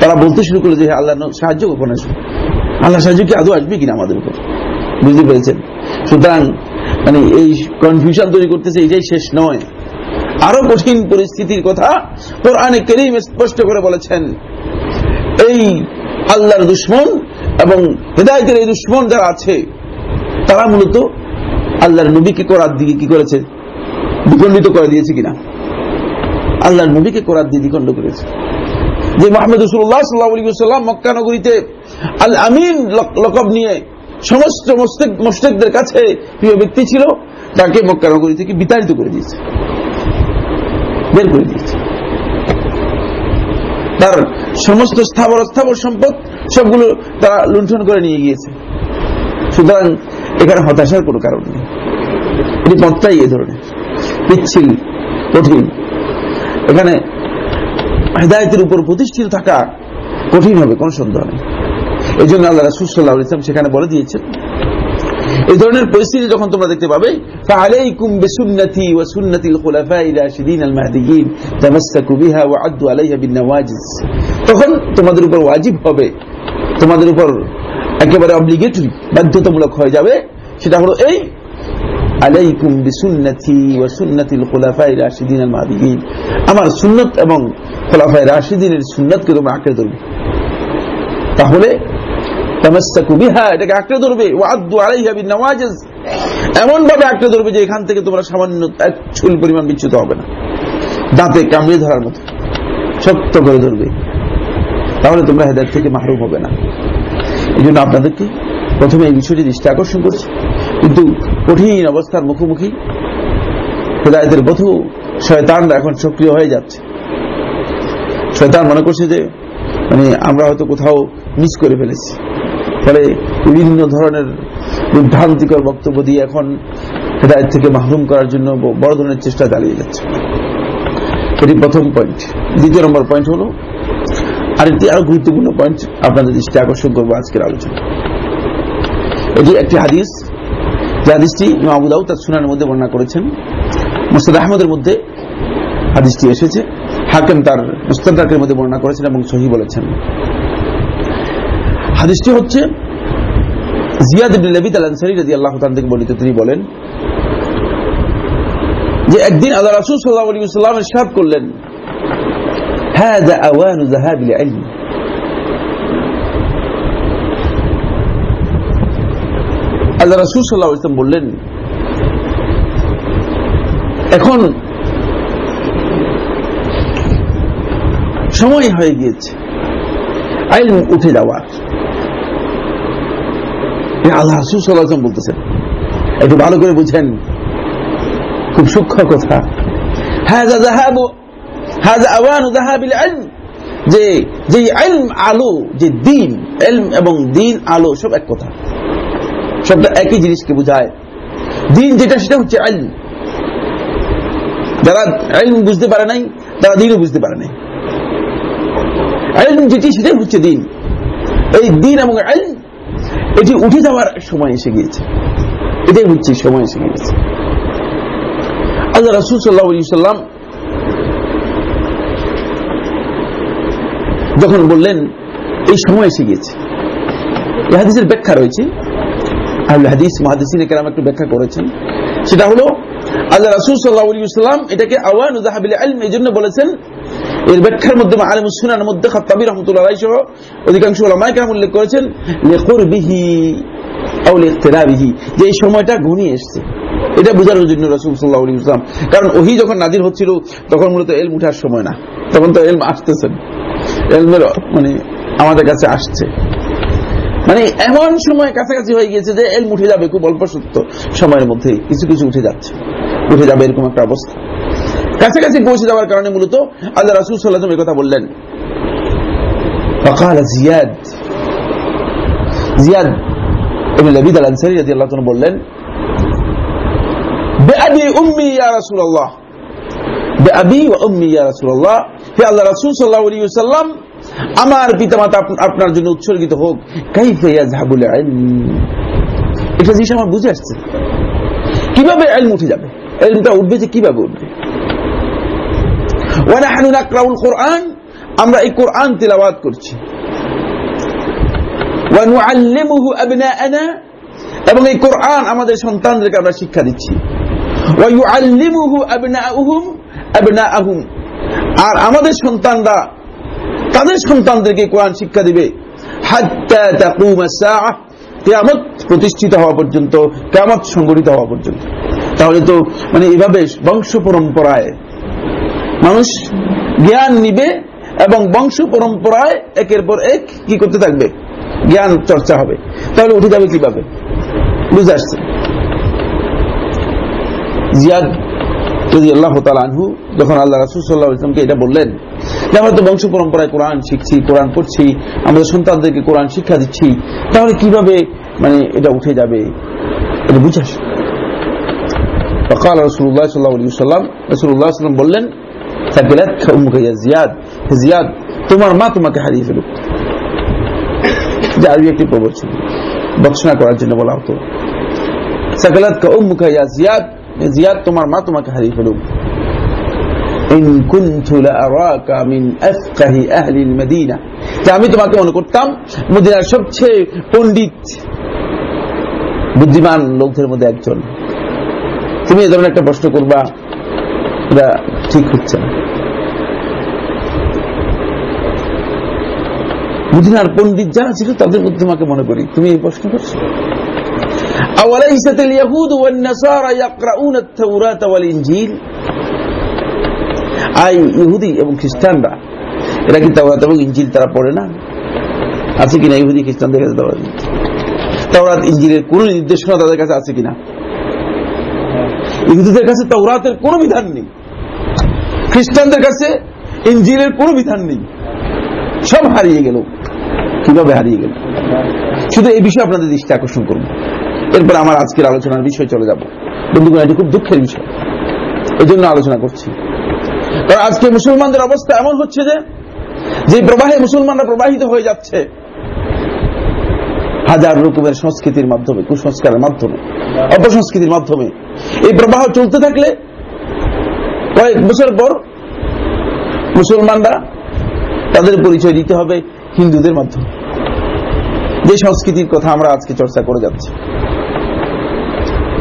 তারা বলতে শুরু করল যে আল্লাহ, সাহায্য কখন আসবে আল্লাহ সাহায্য কি আদৌ আসবে কিনা আমাদের উপর? বুঝতে পেরেছেন? সুতরাং মানে এই কনফিউশন তৈরি করতেছে এটাই শেষ নয়। আরও কঠিন পরিস্থিতির কথা কোরআনে কেরিম স্পষ্ট করে বলেছেন, এই আল্লাহর দুশ্মন এবং হৃদায়তের এই দুশ্মন যারা আছে, তারা মূলত আল্লাহর নবীকে করার দিকে কি করেছে? দ্বিখণ্ডিত করে দিয়েছে কিনা? আল্লাহর নবীকে করার দিয়ে দ্বিখণ্ড করেছে। যে মোহাম্মদ রসুল্লাহ সাল্লাহাম মক্কা নগরীতে আল আমিন লকব নিয়ে সমস্ত মোস্টেকদের কাছে প্রিয় ব্যক্তি ছিল, তাকে মক্কা নগরী থেকে বিতাড়িত করে দিয়েছে। বের করে দিয়েছে। তার সমস্ত স্থাবর স্থাবর সম্পদ সবগুলো তারা লুণ্ঠন করে নিয়ে গিয়েছে। সুতরাং এখানে হতাশার কোনো কারণ নেই। এটি পথটাই এ ধরনের। পিচ্ছিল, কঠিন। এখানে হেদায়তের উপর প্রতিষ্ঠিত থাকা কঠিন হবে কোন সন্দেহ নেই এই জন্য আল্লাহ রাসুসাল্লাহ ইসলাম সেখানে বলে দিয়েছেন এই ধরনের পরিস্থিতি যখন তোমরা দেখতে পাবে فعليكم بسنتي وسنة الخلفاء الراشدين المهديين تمسكوا بها وعدوا عليها بالنواجذ তখন তোমাদের উপর ওয়াজিব হবে তোমাদের উপর একেবারে অব্লিগেটরি বাধ্যতামূলক হয়ে যাবে সেটা হলো এই আলাইকুম বিসুন্নতি ওয়া সুন্নাতিল খুলাফায়ে রাশিদিন আল মাহদিয়িন আমার সুন্নাত এবং খুলাফায়ে রাশিদিনের সুন্নাতকে তোমরা আঁকড়ে ধরবে। তাহলে তামাসসাকু বিহা, এটাকে আঁকড়ে ধরবে। ওয়া আদু আলাইহা বিন নওয়াজিজ এমন ভাবে আঁকড়ে ধরবে যে এখান থেকে তোমরা সামান্য এক চুল পরিমাণ বিচ্যুত হবে না। দাঁতে কামড়ে ধরার মতো। শক্ত করে ধরবে। তাহলে তোমরা হেদায়ত থেকে মাহরুম হবে না। এই জন্য আপনাদেরকে প্রথমে এই বিষয়টি দৃষ্টি আকর্ষণ করছি। কিন্তু কঠিন অবস্থার মুখোমুখি। হেদায়তের বধু শয়তানরা এখন সক্রিয় হয়ে যাচ্ছে। শয়তান মনে করছে যে মানে আমরা হয়তো কোথাও মিস করে ফেলেছি। ফলে বিভিন্ন ধরনের বিভ্রান্তিকর বক্তব্য দিয়ে এখন হেদায়ত থেকে মাহরুম করার জন্য বড় ধরনের চেষ্টা চালিয়ে যাচ্ছে। এটি প্রথম পয়েন্ট দ্বিতীয় নম্বর পয়েন্ট হলো, আরেকটি আরও গুরুত্বপূর্ণ পয়েন্ট আপনাদের দৃষ্টি আকর্ষণ করব আজকের আলোচনা এটি একটি হাদিস যে হাদিসটি আবুদাউ তার সুনানের মধ্যে বর্ণনা করেছেন মুস্তাদ আহমদের মধ্যে হাদিসটি এসেছে হাকেম তার মুস্তাদাকের মধ্যে বর্ণনা করেছেন এবং সহি বলেছেন হাদিসটি হচ্ছে জিয়াদ ইবনে লেবিত আল আনসারী রাদিয়াল্লাহু তাআলা থেকে বর্ণিত তিনি বলেন যে একদিন আল্লাহ রাসূল সাল্লাল্লাহু আলাইহি ওয়াসাল্লাম ইরশাদ করলেন هذا اوان ذهاب العلم আল্লাহ রাসূল সাল্লাল্লাহু আলাইহি ওয়াসাল্লাম বললেন, এখন সময় হয়ে গিয়েছে, আইন উঠে যাওয়ার। আল্লাহ রাসূল সাল্লাল্লাহু আলাইহি ওয়াসাল্লাম বলতেছেন, একটু ভালো করে বুঝেন, খুব সূক্ষ্ম কথা। ইলম যে যে আলো, যে দিন ইলম এবং দিন আলো সব এক কথা। সবটা একই জিনিসকে বোঝায়। দিন যেটা, সেটা হচ্ছে ইলম যারা ইলম বুঝতে পারে নাই, তারা দিনও বুঝতে পারে নাই। ইলম যেটি, সেটাই হচ্ছে দিন। এই দিন এবং ইলম এটি উঠে যাওয়ার সময় এসে গিয়েছে। এটাই হচ্ছে সময় এসে গিয়েছে। আল্লাহ রাসুল সাল্লাহ সাল্লাম যখন বললেন, এই সময় এসে গিয়েছে। এই হাদিসের ব্যাখ্যা রয়েছে এটা জন্য কারণ ওহি যখন নাজির হচ্ছিল, তখন মূলত এলম উঠার সময় না, তখন তো এলম আসতেছেন এলমের মানে আমাদের কাছে আসছে। মানে এমন সময় কাছাকাছি হয়ে গিয়েছে যে এলম উঠে যাবে খুব অল্প সত্য সময়ের মধ্যে কিছু কিছু উঠে যাচ্ছে উঠে যাবে এরকম একটা অবস্থা কাছাকাছি পৌঁছে যাওয়ার কারণে মূলত আল্লাহ রাসুল সাল্লাহ এই কথা বললেন فقال زياد زياد ابن لبيد الانصاري رضي الله عنه বললেন বেআবি উম্মি ইয়া রাসূলুল্লাহ বেআবি ওয়া উম্মি ইয়া রাসূলুল্লাহ হে আল্লাহ রাসূল সাল্লাল্লাহু আলাইহি ওয়াসাল্লাম আমার পিতামাতা আপনার জন্য উৎসর্গিত হোক। কাইফা ইয়াযহাবুল ইলম? এটা জিনিস আমার বুঝে আসছে। কীভাবে ইলম উঠে যাবে? ইলমটা উঠবে যে কীভাবে উঠবে? ওয়া নাহনু নাকরাউল কোরআন, আমরা এই কোরআন তিলাওয়াত করছি। ওয়া নুআল্লিমুহু আবনাআনা, এবং এই কোরআন আমাদের সন্তানদেরকে আমরা শিক্ষা দিচ্ছি। ওয়া ইউআল্লিমুহু আবনাউহুম, আবনাআহুম। আর আমাদের সন্তানরা তাদের সন্তানদেরকে কোরআন শিক্ষা দিবে। কিয়ামত প্রতিষ্ঠিত হওয়া পর্যন্ত, কিয়ামত সংগঠিত হওয়া পর্যন্ত। তাহলে তো মানে এভাবে বংশ পরম্পরায় মানুষ জ্ঞান নিবে এবং বংশ পরম্পরায় একের পর এক কি করতে থাকবে? জ্ঞান চর্চা হবে। তাহলে উঠে যাবে কীভাবে? বুঝে আসছে জিয়াদ যদি আল্লাহ আনহু যখন আল্লাহ রাসুল সাল্লাহ ইসলামকে এটা বললেন যে আমরা তো বংশ পরম্পরায় কোরআন শিখছি কোরআন পড়ছি আমাদের সন্তানদেরকে কোরআন শিক্ষা দিচ্ছি তাহলে কিভাবে মানে এটা উঠে যাবে এটা বুঝে আসে فقال رسول الله صلى الله عليه وسلم رسول الله صلى الله عليه وسلم বললেন ثقلتك امك يا زياد زياد তোমার মা তোমাকে হারিয়ে ফেলুক যে আরবি একটি প্রবচন বক্সনা করার জন্য বলা হতো সাকালাত কা উম্মুকা ইয়া জিয়াদ তোমার মা তোমাকে হারিয়ে ফেলুক। আমি তোমাকে মনে করতাম মদিনার সবচেয়ে পণ্ডিত, বুদ্ধিমান লোকদের মধ্যে একজন। তুমি এ ধরনের একটা প্রশ্ন করবা, এটা ঠিক হচ্ছে না। মদিনার পণ্ডিত যারা ছিল তাদের মধ্যে তোমাকে মনে করি। তুমি এই প্রশ্ন করছ? أوليست اليهود والنصارى يقرؤون التوراة والإنجيل আই ইহুদি এবং খ্রিস্টানরা এরা কি তাওরাত এবং ইঞ্জিল তারা পড়ে না আছে কিনা ইহুদি খ্রিস্টানদের কাছে তাওরাত তাওরাত ইঞ্জিলের কোন নির্দেশনা তাদের কাছে আছে কিনা ইহুদিদের কাছে তাওরাতের কোন বিধান নেই খ্রিস্টানদের কাছে ইঞ্জিলের কোন বিধান নেই সব হারিয়ে গেল কিভাবে হারিয়ে গেল শুধু এই বিষয়ে আপনাদের দৃষ্টি আকর্ষণ করব এরপর আমার আজকের আলোচনার বিষয় চলে যাব। বন্ধুগণ, এটি খুব দুঃখের বিষয়। এই জন্য আলোচনা করছি। কারণ আজকে মুসলমানদের অবস্থা এমন হচ্ছে যে যে প্রবাহে মুসলমানরা প্রবাহিত হয়ে যাচ্ছে, হাজার রকমের সংস্কৃতির মাধ্যমে, কুসংস্কারের মাধ্যমে, অপসংস্কৃতির মাধ্যমে। এই প্রবাহ চলতে থাকলে কয়েক বছর পর মুসলমানরা তাদের পরিচয় দিতে হবে হিন্দুদের মাধ্যমে। যে সংস্কৃতির কথা আমরা আজকে চর্চা করে যাচ্ছি।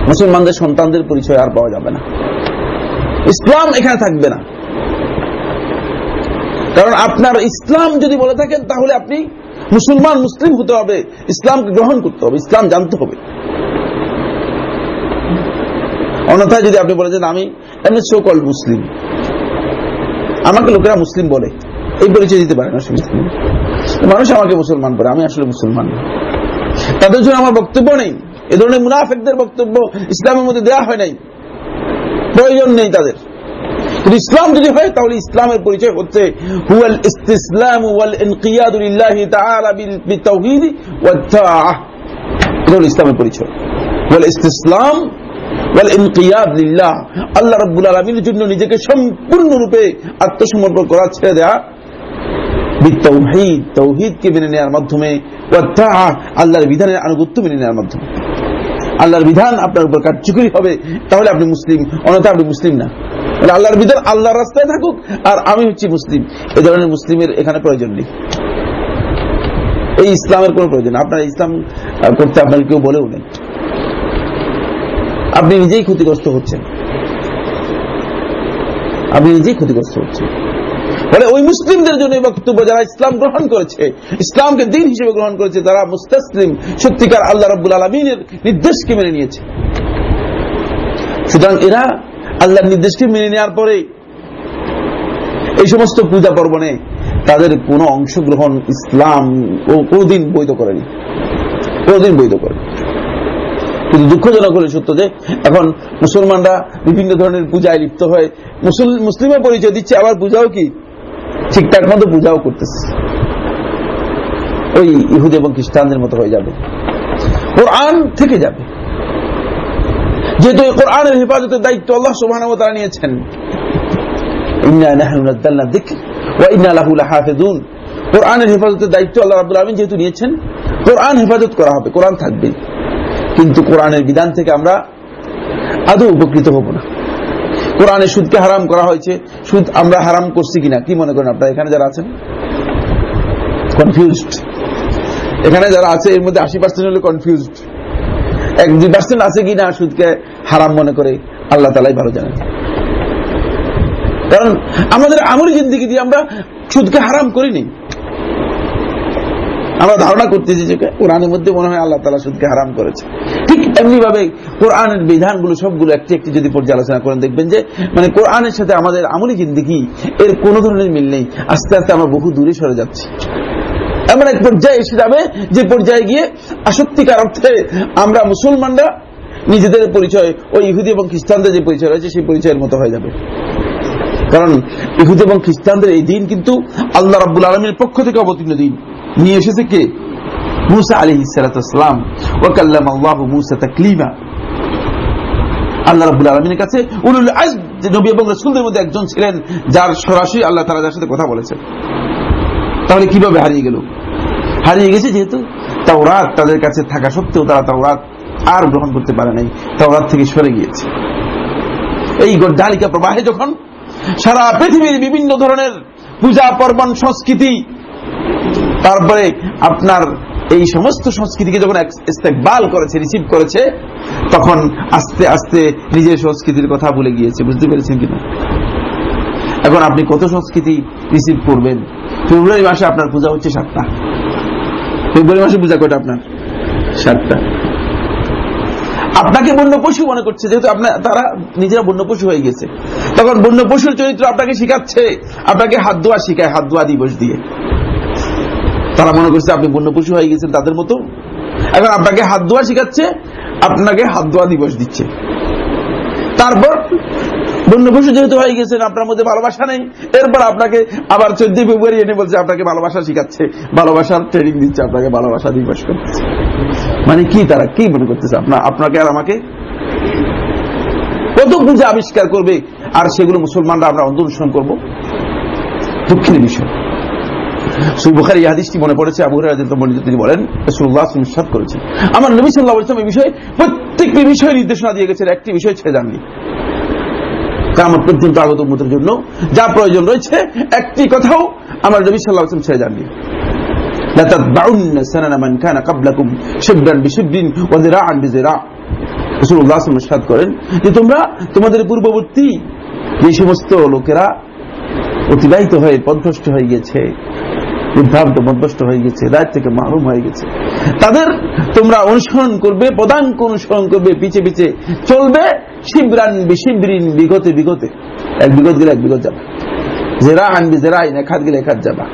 মুসলমানদের সন্তানদের পরিচয় আর পাওয়া যাবে না। ইসলাম এখানে থাকবে না। কারণ আপনার ইসলাম যদি বলে থাকেন, তাহলে আপনি মুসলমান, মুসলিম হতে হবে। ইসলামকে গ্রহণ করতে হবে, ইসলাম জানতে হবে। অন্যথায় যদি আপনি বলেছেন আমি এমনি সোকল মুসলিম। আমাকে লোকেরা মুসলিম বলে। এই পরিচয় দিতে পারে না মানুষ আমাকে মুসলমান করে আমি আসলে মুসলমান না। তাদের জন্য আমার বক্তব্য নেই। এ ধরনের মুনাফেকদের বক্তব্য ইসলামের মধ্যে দেওয়া হয় নাই। প্রয়োজন নেই তাদের। ইসলাম যদি হয়, তাহলে ইসলামের পরিচয় হচ্ছে, হুয়াল ইসতিসলাম ওয়াল তাআলা বিল তাওহীদ এটা ইসলামের পরিচয়। ওয়াল ইসতিসলাম ওয়াল ইনকিয়াদ লিল্লাহ। আল্লাহ রাব্বুল আলামিনের জন্য নিজেকে আত্মসমর্পণ করা ছেড়ে দেয়া। মেনে নেওয়ার মাধ্যমে আল্লাহর বিধানের আনুগত্য মেনে নেওয়ার মাধ্যমে। আল্লাহর বিধান আপনার উপর কার্যকরী হবে, তাহলে আপনি মুসলিম, অন্যথা আপনি মুসলিম না। আল্লাহর বিধান আল্লাহর রাস্তায় থাকুক, আর আমি হচ্ছি মুসলিম। এ ধরনের মুসলিমের এখানে প্রয়োজন নেই। এই ইসলামের কোন প্রয়োজন আপনার ইসলাম করতে আপনার কেউ বলেও নেই। আপনি নিজেই ক্ষতিগ্রস্ত হচ্ছেন। আপনি নিজেই ক্ষতিগ্রস্ত হচ্ছেন। ফলে ওই মুসলিমদের জন্য বক্তব্য যারা ইসলাম গ্রহণ করেছে, ইসলামকে দিন হিসেবে গ্রহণ করেছে, তারা মুস্তাসলিম, সত্যিকার আল্লাহ রাব্বুল আলমিনের নির্দেশকে মেনে নিয়েছে। সুতরাং এরা আল্লাহর নির্দেশকে মেনে নেওয়ার পরে এই সমস্ত পূজা পর্বণে তাদের কোন অংশগ্রহণ ইসলাম ও কোনদিন বৈধ করেনি। কোনদিন বৈধ করে কিন্তু দুঃখজনক হলে সত্য যে এখন মুসলমানরা বিভিন্ন ধরনের পূজায় লিপ্ত হয়ে মুসলিমের পরিচয় দিচ্ছে, আবার পূজাও কি? ঠিকঠাক মতো পূজাও করতেছে। ওই ইহুদ এবং খ্রিস্টানদের মতো হয়ে যাবে। কোরআন থেকে যাবে। যেহেতু কোরআনের হেফাজতের দায়িত্ব আল্লাহ সুবাহ যেহেতু নিয়েছেন, কোরআন হেফাজত করা হবে, কোরআন থাকবে। কিন্তু কোরআনের বিধান থেকে আমরা আদৌ উপকৃত হব না। কোরআনে সুদকে হারাম করা হয়েছে। সুদ আমরা হারাম করছি কিনা? কি মনে করেন আপনারা? এখানে যারা আছেন? কনফিউজড এখানে যারা আছে, এর মধ্যে আশি পার্সেন্ট হলে কনফিউজড এক দুই পার্সেন্ট আছে কিনা সুদকে হারাম মনে করে? আল্লাহ তালাই ভালো জানেন। কারণ আমাদের আমরি জিন্দিগি দিয়ে আমরা সুদকে হারাম করিনি আমরা ধারণা করতেছি যে কোরআনের মধ্যে মনে হয় আল্লাহ তালা সুদকে হারাম করেছে। ঠিক এমনি ভাবে কোরআনের বিধানগুলো সবগুলো একটি একটি যদি পর্যালোচনা করেন, দেখবেন যে মানে কোরআনের সাথে আমাদের আমলি জিন্দিগি, এর কোন ধরনের মিল নেই। আস্তে আস্তে আমরা বহু দূরে সরে যাচ্ছি। এমন এক পর্যায়ে এসে যাবে, যে পর্যায়ে গিয়ে আসক্তিকার অর্থে আমরা মুসলমানরা নিজেদের পরিচয়, ওই ইহুদি এবং খ্রিস্টানদের যে পরিচয় রয়েছে, সেই পরিচয়ের মতো হয়ে যাবে। কারণ ইহুদ এবং খ্রিস্টানদের এই দিন কিন্তু আল্লাহ রাব্বুল আলমীর পক্ষ থেকে অবতীর্ণ দিন। নিয়ে এসেছে কে? মুসা আলী ইসালাতাম ওকাল্লাম আল্লাহ মুসা তাকলিমা। আল্লাহ রাবুল আলমিনের কাছে উলুল আজ নবী এবং রসুলদের মধ্যে একজন ছিলেন, যার সরাসরি আল্লাহ যার সাথে কথা তাহলে কীভাবে হারিয়ে গেল? হারিয়ে গেছে যেহেতু তাওরাত তাদের কাছে থাকা সত্ত্বেও তারা তাওরাত আর গ্রহণ করতে পারে নাই। তাওরাত থেকে সরে গিয়েছে। এই গড্ডালিকা প্রবাহে যখন সারা পৃথিবীর বিভিন্ন ধরনের পূজা, পর্বণ, সংস্কৃতি তারপরে আপনার এই সমস্ত সংস্কৃতিকে যখন ইস্তেকবাল করেছে রিসিভ করেছে, তখন আস্তে আস্তে নিজের সংস্কৃতির কথা ভুলে গিয়েছে। বুঝতে পেরেছেন কিনা? এখন আপনি কত সংস্কৃতি রিসিভ করবেন? ফেব্রুয়ারি মাসে আপনার পূজা হচ্ছে সাতটা। ফেব্রুয়ারি মাসে পূজা কয়টা আপনার? সাতটা। আপনাকে বন্য পশু মনে করছে, যেহেতু তারা নিজেরা বন্য পশু হয়ে গেছে। তখন বন্য পশুর চরিত্র আপনাকে শিখাচ্ছে। আপনাকে হাত ধোয়া শিখায়, হাত ধোয়া দিবস দিয়ে। তারা মনে করছে আপনি বন্য পশু হয়ে গেছেন তাদের মতো। এখন আপনাকে হাত ধোয়া শিখাচ্ছে, আপনাকে হাত ধোয়া দিবস দিচ্ছে। তারপর বন্য পশু যেহেতু হয়ে গেছেন, আপনার মধ্যে ভালোবাসা নেই। এরপর আপনাকে আবার চোদ্দই ফেব্রুয়ারি এনে বলছে, আপনাকে ভালোবাসা শিখাচ্ছে। ভালোবাসার ট্রেনিং দিচ্ছে, আপনাকে ভালোবাসা দিবস করতেছে মানে কি তারা, কি মনে করতেছে আপনার, আপনাকে আর আমাকে? কত পূজা আবিষ্কার করবে? আর সেগুলো মুসলমানরা আমরা অনুসরণ করব? দুঃখের বিষয়। সুবুখারি হাদিসটি মনে পড়েছে আবু তিনি বলেন রসুল্লাহ সাদ করেছেন আমার নবী সাল্লাহ ইসলাম এই বিষয়ে প্রত্যেকটি বিষয়ে নির্দেশনা দিয়ে গেছেন একটি বিষয় ছেড়ে যাননি কামত পর্যন্ত আগত উন্মতের জন্য যা প্রয়োজন রয়েছে একটি কথাও আমার নবী সাল্লাহ ইসলাম ছেড়ে যাননি لتتبعن سنن من كان قبلكم شبرا بشبر وذراعا بذراع রাসূলুল্লাহ সাল্লাল্লাহু করেন যে তোমরা তোমাদের পূর্ববর্তী যে সমস্ত লোকেরা অতিবাহিত হয়ে পদভ্রষ্ট হয়ে গেছে উদ্ধান্ত মধ্যস্থ হয়ে গেছে রায় থেকে মাহরুম হয়ে গেছে তাদের তোমরা অনুসরণ করবে পদাঙ্ক অনুসরণ করবে পিছে পিছে চলবে শিবরান বিশিবরিন বিগতে বিগতে এক বিগত গেলে এক বিগত যাবে জেরা আনবি জেরা আইন এক হাত গেলে এক হাত যাবা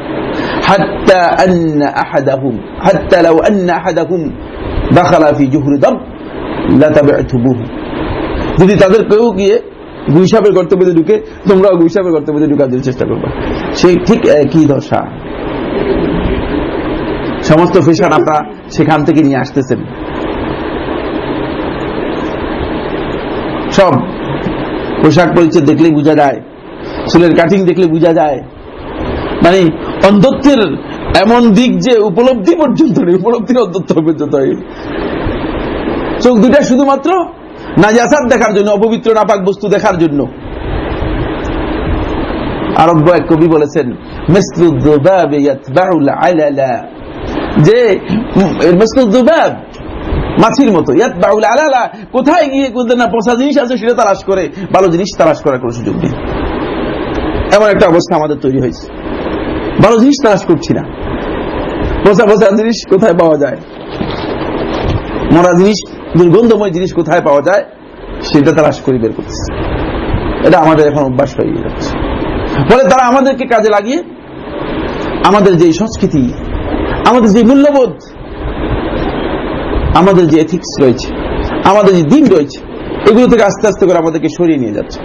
حتى أن أحدهم حتى لو أن أحدهم دخل في جهر دم لتبعتموه যদি তাদের কেউ গিয়ে গুইসাপের কর্তব্যে ঢুকে তোমরা গুইসাপের কর্তব্যে ঢুকার চেষ্টা করবে সেই ঠিক একই দশা সমস্ত ফেশন আপনারা সেখান থেকে নিয়ে আসতেছেন। সব পোশাক পরিচ্ছদ দেখলেই বোঝা যায়, চুলের কাটিং দেখলে বোঝা যায়। মানে অন্ধত্বের এমন দিক যে উপলব্ধি পর্যন্ত নেই, উপলব্ধি অন্ধত্ব পর্যন্ত চোখ দুটা শুধুমাত্র নাজাসাদ দেখার জন্য, অপবিত্র নাপাক বস্তু দেখার জন্য। আরব্য এক কবি বলেছেন যে মাছির মতো। ইয়াত বাউল আলালা, কোথায় গিয়ে কোথায় না? পচা জিনিস আছে, সেটা তালাশ করে, ভালো জিনিস তালাশ করার কোনো সুযোগ নেই। এমন একটা অবস্থা আমাদের তৈরি হয়েছে। ভালো জিনিস তালাশ করছি না। পচা পচা জিনিস কোথায় পাওয়া যায়? মরা জিনিস, দুর্গন্ধময় জিনিস কোথায় পাওয়া যায়? সেটা তালাশ করি বের করতেছে। এটা আমাদের এখন অভ্যাস হয়ে যাচ্ছে ফলে তারা আমাদেরকে কাজে লাগিয়ে, আমাদের যে সংস্কৃতি আমাদের যে মূল্যবোধ, আমাদের যে এথিক্স রয়েছে, আমাদের যে দিন রয়েছে, এগুলো থেকে আস্তে আস্তে করে আমাদেরকে সরিয়ে নিয়ে যাচ্ছে।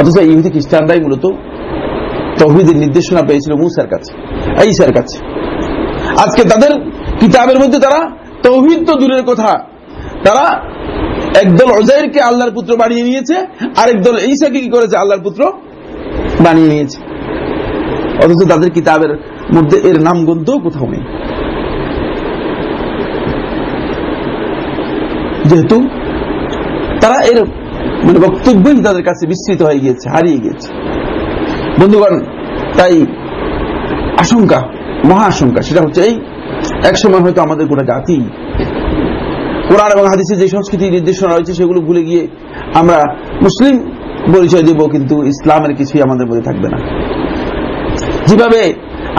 অথচ ইহুদি খ্রিস্টানরাই মূলত তহিদের নির্দেশনা পেয়েছিল মুসার কাছে, ঈসার কাছে। আজকে তাদের কিতাবের মধ্যে তারা তৌহিদ তো দূরের কথা, তারা একদল অজাইরকে আল্লাহর পুত্র বানিয়ে নিয়েছে আরেক দল ঈসাকে কি করেছে? আল্লাহর পুত্র বানিয়ে নিয়েছে। অথচ তাদের কিতাবের মধ্যে এর নাম গন্ধ কোথাও নেই। যেহেতু তারা এর মানে বক্তব্যই তাদের কাছে বিস্তৃত হয়ে গিয়েছে, হারিয়ে গিয়েছে। বন্ধুগণ, তাই আশঙ্কা, মহা আশঙ্কা, সেটা হচ্ছে এই, এক সময় হয়তো আমাদের গোটা জাতি, কোরআন এবং হাদিসের যে সংস্কৃতি নির্দেশনা রয়েছে, সেগুলো ভুলে গিয়ে আমরা মুসলিম পরিচয় দেব, কিন্তু ইসলামের কিছুই আমাদের মধ্যে থাকবে না। যেভাবে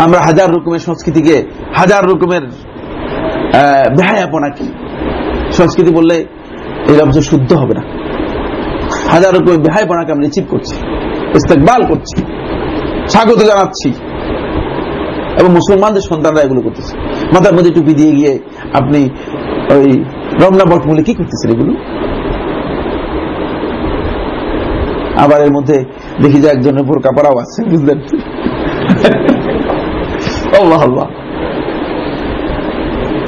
আমরা হাজার রকমের সংস্কৃতিকে হাজার রকমের বেহায়াপনাকে সংস্কৃতি বললে এই লব্জ শুদ্ধ হবে না। হাজার রকমের বেহায়াপনাকে আমরা রিসিভ করছি, ইস্তেকবাল করছি, স্বাগত জানাচ্ছি। এবং মুসলমানদের সন্তানরা এগুলো করতেছে। মাথার মধ্যে টুপি দিয়ে গিয়ে আপনি ওই রমনা বটমূলে কি করতেছেন এগুলো? আবার এর মধ্যে দেখি যে একজনের বোরকা পরাও আছে, বুঝলেন?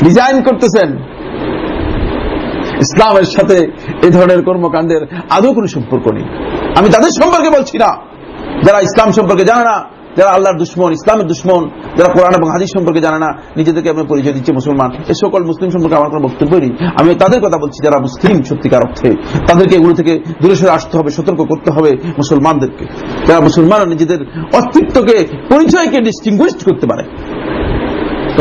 ডিজাইন করতেছেন। ইসলামের সাথে এ ধরনের কর্মকাণ্ডের আদৌ কোনো সম্পর্ক নেই। আমি তাদের সম্পর্কে বলছি না। যারা ইসলাম সম্পর্কে জানে না যারা আল্লাহর দুশ্মন, ইসলামের দুশ্মন, যারা কোরআন এবং হাদিস সম্পর্কে জানে না, নিজেদেরকে আমি পরিচয় দিচ্ছি মুসলমান। এ সকল মুসলিম সম্পর্কে আমার কোনো বক্তব্য নেই। আমি তাদের কথা বলছি যারা মুসলিম সত্যিকার অর্থে। তাদেরকে এগুলো থেকে দূরে সরে আসতে হবে, সতর্ক করতে হবে মুসলমানদেরকে। যারা মুসলমান নিজেদের অস্তিত্বকে, পরিচয়কে ডিস্টিংগুইশ করতে পারে।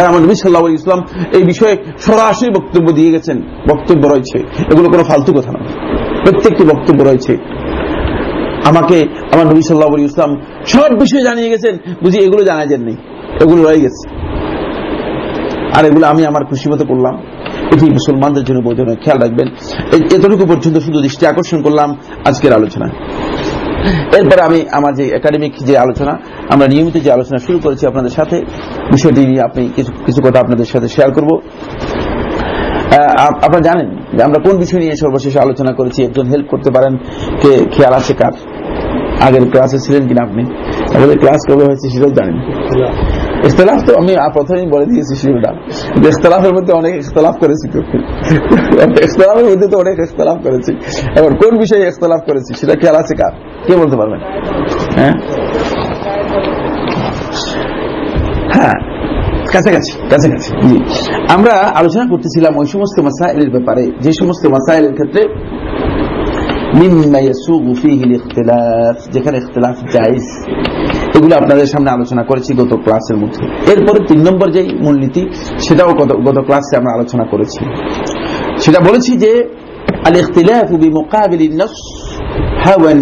আমার নবী সাল্লাহ ইসলাম এই বিষয়ে সরাসরি বক্তব্য দিয়ে গেছেন, বক্তব্য রয়েছে। এগুলো কোনো ফালতু কথা নয়। প্রত্যেকটি বক্তব্য রয়েছে। আমাকে আমার নবী সাল্লাহ ইসলাম সব বিষয়ে জানিয়ে গেছেন, বুঝি এগুলো জানা যান নেই। এগুলো রয়ে গেছে। আর এগুলো আমি আমার খুশি মতো করলাম। এটি মুসলমানদের জন্য বোঝানো খেয়াল রাখবেন। এতটুকু পর্যন্ত শুধু দৃষ্টি আকর্ষণ করলাম আজকের আলোচনায়। এরপরে আমি আমার যে একাডেমিক যে আলোচনা, আমরা নিয়মিত যে আলোচনা শুরু করেছি আপনাদের সাথে, বিষয়টি নিয়ে আপনি কিছু কথা আপনাদের সাথে শেয়ার করব। আপনারা জানেন আমরা কোন বিষয় নিয়ে সর্বশেষ আলোচনা করেছি, একজন হেল্প করতে পারেন, কে খেয়াল আছে কার? আগের ক্লাসে ছিলেন কিনা আপনি? আমাদের ক্লাস কবে হয়েছে সেটাও জানেন। ইখতলাফ তো আমি প্রথমেই বলে দিয়েছি সেটা ইখতলাফের মধ্যে অনেক ইখতলাফ করেছি [laughs] ইখতলাফের মধ্যে তো অনেক ইখতলাফ করেছি। এবার কোন বিষয়ে ইখতলাফ করেছি সেটা খেয়াল আছে কার? কে বলতে পারবেন? হ্যাঁ? হ্যাঁ আমরা আলোচনা করতেছিলাম ওই সমস্ত মাসাইলের ব্যাপারে। যে সমস্ত মাসাইলের ক্ষেত্রে মিম্মা ইয়াসুগু ফিহি ইখতিলাফ যেখানে اختلاف جائز এগুলো আপনাদের সামনে আলোচনা করেছি গত ক্লাসের মধ্যে। এরপরে তিন নম্বর যে মূলনীতি, সেটাও গত ক্লাসে আমরা আলোচনা করেছি। সেটা বলেছি যে الاختلاف بمقابل النص নস হাওয়ান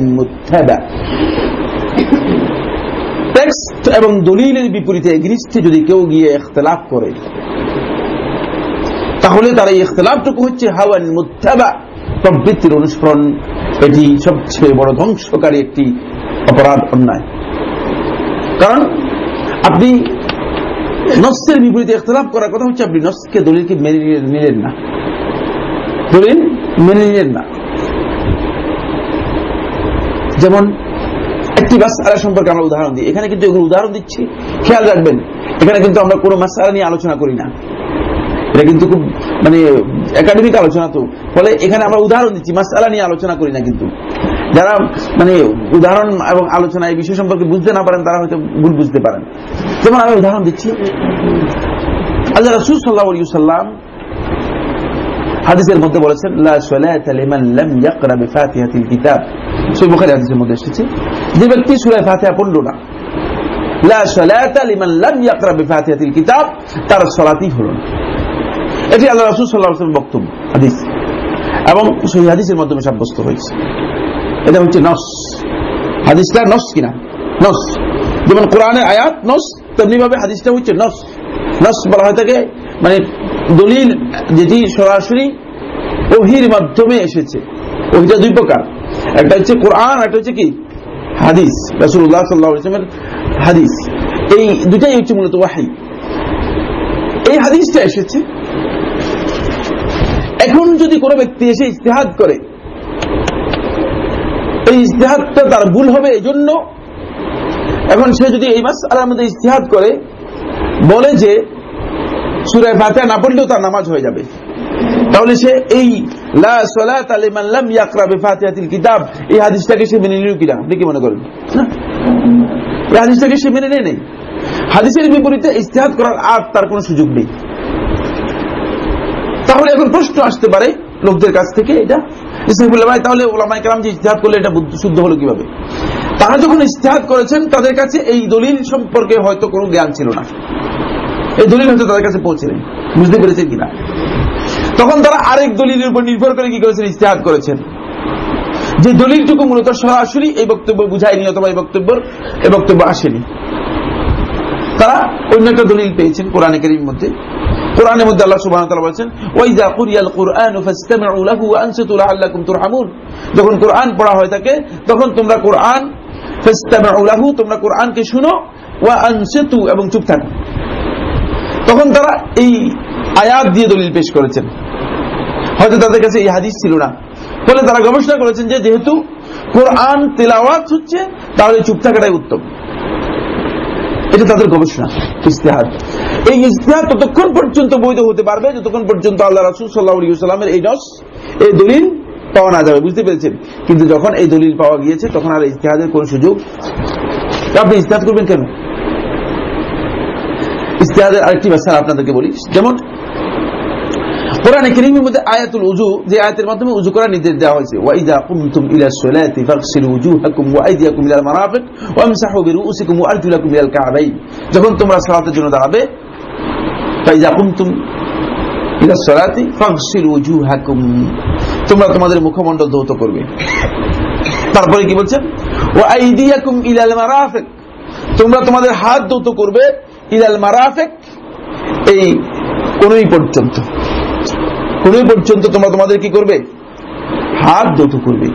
টেক্সট এবং দলিলের বিপরীতে এগ্রিস্টে যদি কেউ গিয়ে اختلاف করে, তাহলে তার এই اختلافটুকু হচ্ছে হাওয়ান মুত্তাবা, প্রবৃত্তির অনুসরণ। এটি সবচেয়ে বড় ধ্বংসকারী একটি অপরাধ, অন্যায়। কারণ আপনি নস্যের বিপরীতে ইখতলাফ করার কথা হচ্ছে, আপনি নস্যকে দলিলকে মেনে নিলেন না। দলিল মেনে নিলেন না। যেমন একটি মাসালা সম্পর্কে আমরা উদাহরণ দিই। এখানে কিন্তু উদাহরণ দিচ্ছি। খেয়াল রাখবেন, এখানে কিন্তু আমরা কোনো মাসালা নিয়ে আলোচনা করি না। এটা কিন্তু খুব মানে একাডেমিক আলোচনা তো। ফলে এখানে আমরা উদাহরণ দিচ্ছি মাসালা নিয়ে আলোচনা করি না কিন্তু। যারা মানে উদাহরণ এবং আলোচনা এই বিষয় সম্পর্কে বুঝতে না পারেন, তারা হয়তো ভুল বুঝতে পারেন। যেমন আমি উদাহরণ দিচ্ছি। আল্লাহ রসুল সাল্লাহ সাল্লাম হাদিসের মধ্যে বলেছেন, লা সালাতা লিমান লাম ইয়াকরা বিফাতিহাতিল কিতাব। সহিহ বুখারী হাদিসের মধ্যে এসেছে, যে ব্যক্তি সূরা ফাতিহা না, লা লিমান লাম ইয়াকরা বিফাতিহাতিল কিতাব, তার সালাতই হলো না। এটি আল্লাহ রাসূল আলাইহি বক্তব্য, হাদিস। এবং সহিহ হাদিসের মাধ্যমে সাব্যস্ত হয়েছে। এটা হচ্ছে নস। হাদিসটা নস কিনা? নস। যেমন কোরআনের আয়াত, নস তেমনি ভাবে হাদিসটা হচ্ছে নস। নস বলা হয় থাকে মানে দলিল যেটি সরাসরি ওহির মাধ্যমে এসেছে। ওহিটা দুই প্রকার। একটা হচ্ছে কোরআন একটা হচ্ছে কি? হাদিস। রাসুল্লাহ সাল্লাহ ইসলামের হাদিস। এই দুটাই হচ্ছে মূলত ওয়াহি। এই হাদিসটা এসেছে এখন যদি কোনো ব্যক্তি এসে ইস্তেহাদ করে, এই ইস্তেহাদটা তার ভুল হবে এই জন্য এখন সে যদি এই মাস আলার মধ্যে ইস্তেহাদ করে, বলে যে সুরায় ফাতিহা না পড়লেও তার নামাজ হয়ে যাবে। তাহলে সে এই লা ইয়াকরা কিতাব, এই হাদিসটাকে সে মেনে নিল কিনা? আপনি কি মনে করেন? এই হাদিসটাকে সে মেনে নেয় নেই। হাদিসের বিপরীতে ইস্তেহাদ করার আর তার কোনো সুযোগ নেই। তাহলে এখন প্রশ্ন আসতে পারে লোকদের কাছ থেকে এটা। ইসলামুল্লাহ ভাই তাহলে ওলামাই কালাম যে ইস্তেহাদ করলে এটা শুদ্ধ হলো কীভাবে? তারা যখন ইস্তেহাদ করেছেন, তাদের কাছে এই দলিল সম্পর্কে হয়তো কোনো জ্ঞান ছিল না। এই দলিল হয়তো তাদের কাছে পৌঁছেনি বুঝতে পেরেছেন কিনা? তখন তারা আরেক দলিলের উপর নির্ভর করে কি করেছেন? ইস্তেহাদ করেছেন। যে দলিলটুকু মূলত সরাসরি এই বক্তব্য বুঝায়নি অথবা এই বক্তব্য এই বক্তব্য আসেনি। তারা অন্য একটা দলিল পেয়েছেন কোরআনে মধ্যে। কোরআনের মধ্যে আল্লাহ সুবহানাহু ওয়া তাআলা বলেছেন, ওয়াইজা কুরিয়াল কুরআনু ফাসতামিউ লাহু ওয়া আনসিতু লাআল্লাকুম তুরহামুন। যখন কোরআন পড়া হয় থাকে, তখন তোমরা কোরআন ফাসতামিউ লাহু, তোমরা কোরআনকে শুনো, ওয়া আনসিতু এবং চুপ থাকো। তখন তারা এই আয়াত দিয়ে দলিল পেশ করেছেন। হয়তো তাদের কাছে এই হাদিস ছিল না। ফলে তারা গবেষণা করেছেন যে, যেহেতু কোরআন তেলাওয়াত হচ্ছে, তাহলে চুপ থাকাটাই উত্তম। এটা তাদের গবেষণা ইস্তেহাদ এই ইস্তেহাদ ততক্ষণ পর্যন্ত বৈধ হতে পারবে, যতক্ষণ পর্যন্ত আল্লাহ রাসুল সাল্লাহ সাল্লামের এই নস, এই দলিল পাওয়া না যাবে। বুঝতে পেরেছেন? কিন্তু যখন এই দলিল পাওয়া গিয়েছে, তখন আর ইস্তেহাদের কোন সুযোগ আপনি ইস্তেহাদ করবেন কেন? ইস্তেহাদের আরেকটি ভাষা আপনাদেরকে বলি। যেমন কোরআনে করিমের মধ্যে আয়াতুল উজু যে আয়াতের মাধ্যমে উজু করার নির্দেশ দেওয়া হয়েছে। ওয়াইদা কুমতুম ইলা সলাতি ফাগসিলু উজুহাকুম ওয়া আইদিয়াকুম ইলাল মারাফিক ওয়ামসাহু বিরুউসিকুম ওয়া আরজুলাকুম ইলাল কাবাইন। যখন তোমরা সালাতের জন্য দাঁড়াবে ফাইজা কুমতুম ইলা সলাতি ফাগসিলু উজুহাকুম তোমরা তোমাদের মুখমণ্ডল ধৌত করবে। তারপরে কি বলছেন ওয়া আইদিয়াকুম ইলাল মারাফিক। তোমরা তোমাদের হাত ধৌত করবে ইলাল মারাফিক এই কোনই পর্যন্ত। কোন পর্যন্ত তোমরা তোমাদের কি করবে হাত দৌত করবে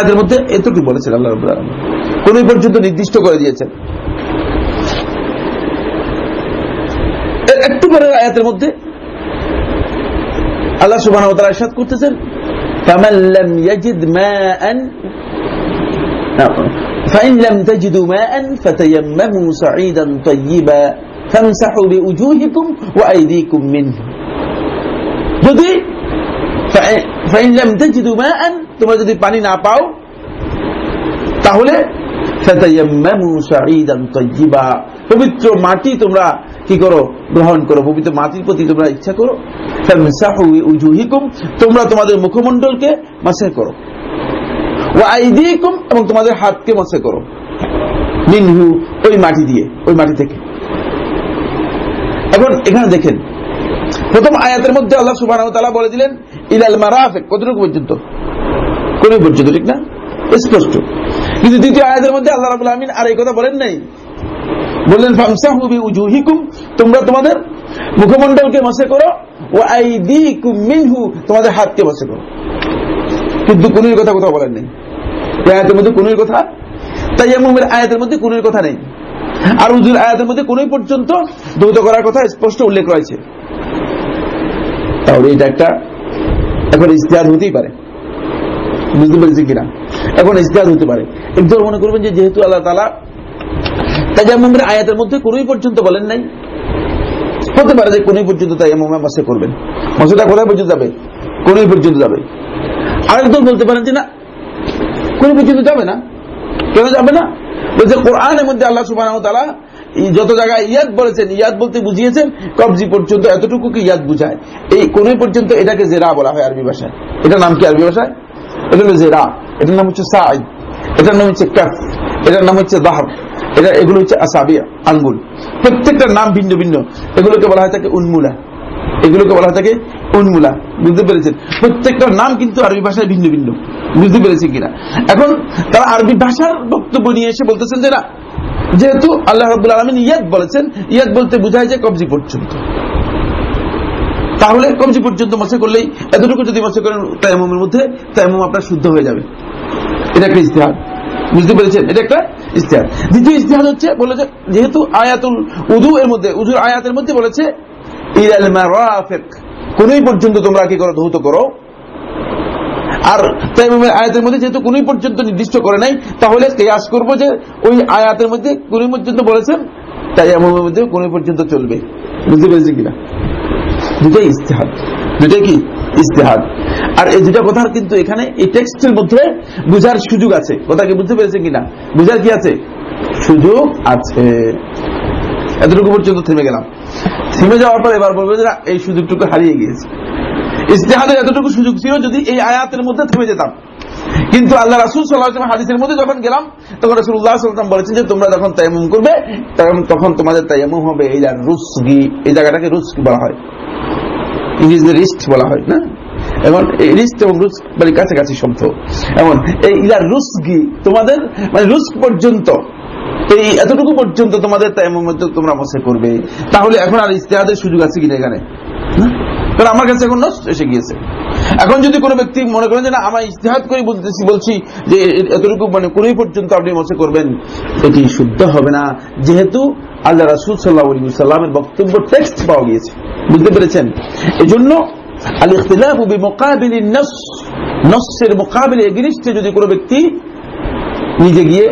এদের মধ্যে এতটুকু বলেছেন আল্লাহ রব কোন পর্যন্ত নির্দিষ্ট করে দিয়েছেন একটু পরে আয়াতের মধ্যে আল্লাহ সুবাহ ইরশাদ করতেছেন فمن لم يجد ماء فإن لم تجدوا ماء فتيمموا سعيدا طيبا ফামসাহু বিউজুহিকুম ওয়া আইদিকুম যদি ফাইন লাম তাজিদু মাআন তোমরা যদি পানি না পাও, তাহলে ফাতায়াম্মামু সাঈদান তাইয়্যিবা পবিত্র মাটি তোমরা কি করো? গ্রহণ করো। পবিত্র মাটির প্রতি তোমরা ইচ্ছা করো। ফামসাহু তোমরা তোমাদের মুখমণ্ডলকে মাসে করো। ওয়া এবং তোমাদের হাতকে মাসে করো। মিনহু, ওই মাটি দিয়ে, ওই মাটি থেকে। এখন এখানে দেখেন, প্রথম আয়াতের মধ্যে আল্লাহ সুবাহ বলে দিলেন, ইলাল মারাফেক কতটুকু পর্যন্ত? কোন পর্যন্ত, ঠিক না? স্পষ্ট। কিন্তু দ্বিতীয় আয়াতের মধ্যে আল্লাহ রাবুল আমিন আর এই কথা বলেন নাই। বললেন ফামসাহুবি উজুহিকুম তোমরা তোমাদের মুখমণ্ডলকে মশে করো ও আইদিকুম মিনহু তোমাদের হাতকে মশে করো। কিন্তু কোনের কথা কোথাও বলেন নেই। আয়াতের মধ্যে কোনের কথা? তাই আয়াতের মধ্যে কোনের কথা নেই। আর উজুর আয়াতের মধ্যে কোন পর্যন্ত দৌত করার কথা স্পষ্ট উল্লেখ রয়েছে। তাহলে এটা একটা এখন ইস্তেহাদ হতেই পারে। বুঝতে পেরেছি কিনা? এখন ইস্তেহাদ হতে পারে। একদম মনে করবেন যে যেহেতু আল্লাহ তালা তাজামের আয়াতের মধ্যে কোনই পর্যন্ত বলেন নাই, হতে পারে যে কোনই পর্যন্ত তাই মাসে করবেন। মাসেটা কোথায় পর্যন্ত যাবে? কোনই পর্যন্ত যাবে। আরেকদম বলতে পারেন যে না কোন পর্যন্ত যাবে না। কেন যাবে না? বলছে, কোরআনের মধ্যে আল্লাহ সুবাহ যত জায়গায় ইয়াদ বলেছেন, ইয়াদ বলতে বুঝিয়েছেন, কবজি পর্যন্ত এতটুকু কি ইয়াদ বুঝায়? এই কোন পর্যন্ত এটাকে জেরা বলা হয় আরবি ভাষায়। এটার নাম কি আরবি ভাষায়? এটা হলো জেরা। এটার নাম হচ্ছে সাই এটার নাম হচ্ছে ক্যাফ এটার নাম হচ্ছে দাহর এটা এগুলো হচ্ছে আসাবিয়া, আঙ্গুল। প্রত্যেকটার নাম ভিন্ন ভিন্ন। এগুলোকে বলা হয় থাকে উন্মুলা এগুলোকে বলা থাকে উন্মুলা। বুঝতে পেরেছেন? প্রত্যেকটার নাম কিন্তু আরবি ভাষায় ভিন্ন ভিন্ন। বুঝতে পেরেছেন কিনা? এখন তারা আরবি ভাষার বক্তব্য নিয়ে এসে বলতেছেন যে না, যেহেতু আল্লাহ রবুল আলমিন ইয়াদ বলেছেন, ইয়াদ বলতে বোঝায় যে কবজি পর্যন্ত। তাহলে কবজি পর্যন্ত মশে করলেই, এতটুকু যদি মশে করেন, তাইমুমের মধ্যে তাইমুম আপনার শুদ্ধ হয়ে যাবে। এটা একটা ইস্তেহার বুঝতে পেরেছেন? এটা একটা ইস্তেহার দ্বিতীয় ইস্তেহার হচ্ছে বলেছে যেহেতু আয়াতুল উদু এর মধ্যে উজুর আয়াতের মধ্যে বলেছে পর্যন্ত তোমরা কি করো, ধৌত করো। আর আয়াতের মধ্যে যেহেতু কোনই পর্যন্ত নির্দিষ্ট করে নাই, তাহলে কেয়াস করব যে ওই আয়াতের মধ্যে কোন পর্যন্ত বলেছেন, তাই তাইমুমের মধ্যে কোন পর্যন্ত চলবে। বুঝতে পেরেছি কিনা? দুটাই ইস্তেহাদ দুটাই কি? ইস্তেহাদ আর এই দুটা কথার কিন্তু এখানে এই টেক্সটের মধ্যে বুঝার সুযোগ আছে। কথা কি বুঝতে পেরেছেন কিনা? বুঝার কি আছে? সুযোগ আছে। এতটুকু পর্যন্ত থেমে গেলাম। থেমে যাওয়ার পর এবার বলব যে এই সুযোগটুকু হারিয়ে গিয়েছে। ইস্তেহাদের এতটুকু সুযোগ ছিল যদি এই আয়াতের মধ্যে থেমে যেতাম। কিন্তু আল্লাহ রাসুল সাল্লাহ হাদিসের মধ্যে যখন গেলাম, তখন রাসুল্লাহ সাল্লাম বলেছেন যে তোমরা যখন তাইমুম করবে, তখন তোমাদের তাইমুম হবে এই রুসগি, এই জায়গাটাকে রুসকি বলা হয়। ইংরেজিতে রিস্ট বলা হয়, না? এবং রিস্ট এবং রুস মানে কাছাকাছি শব্দ। এমন এই ইলার রুসগি তোমাদের মানে রুস্ক পর্যন্ত এই এতটুকু পর্যন্ত তোমাদের তাইমুম তোমরা মশে করবে। তাহলে এখন আর ইস্তেহাদের সুযোগ আছে কিনা এখানে? কারণ আমার কাছে এখন নষ্ট এসে গিয়েছে। এখন যদি কোনো ব্যক্তি মনে করেন যে না আমার ইস্তেহাদ করে বলতেছি, বলছি যে এতটুকু মানে কোনই পর্যন্ত আপনি মশে করবেন, এটি শুদ্ধ হবে না। যেহেতু আল্লাহ রাসুল সাল্লাহ সাল্লামের বক্তব্য টেক্সট পাওয়া গিয়েছে। বুঝতে পেরেছেন? এজন্য আল ইখতিলাফু বিমুকাবিল নস নসের মোকাবিলে এগিনিস্টে যদি কোনো ব্যক্তি নিজে গিয়ে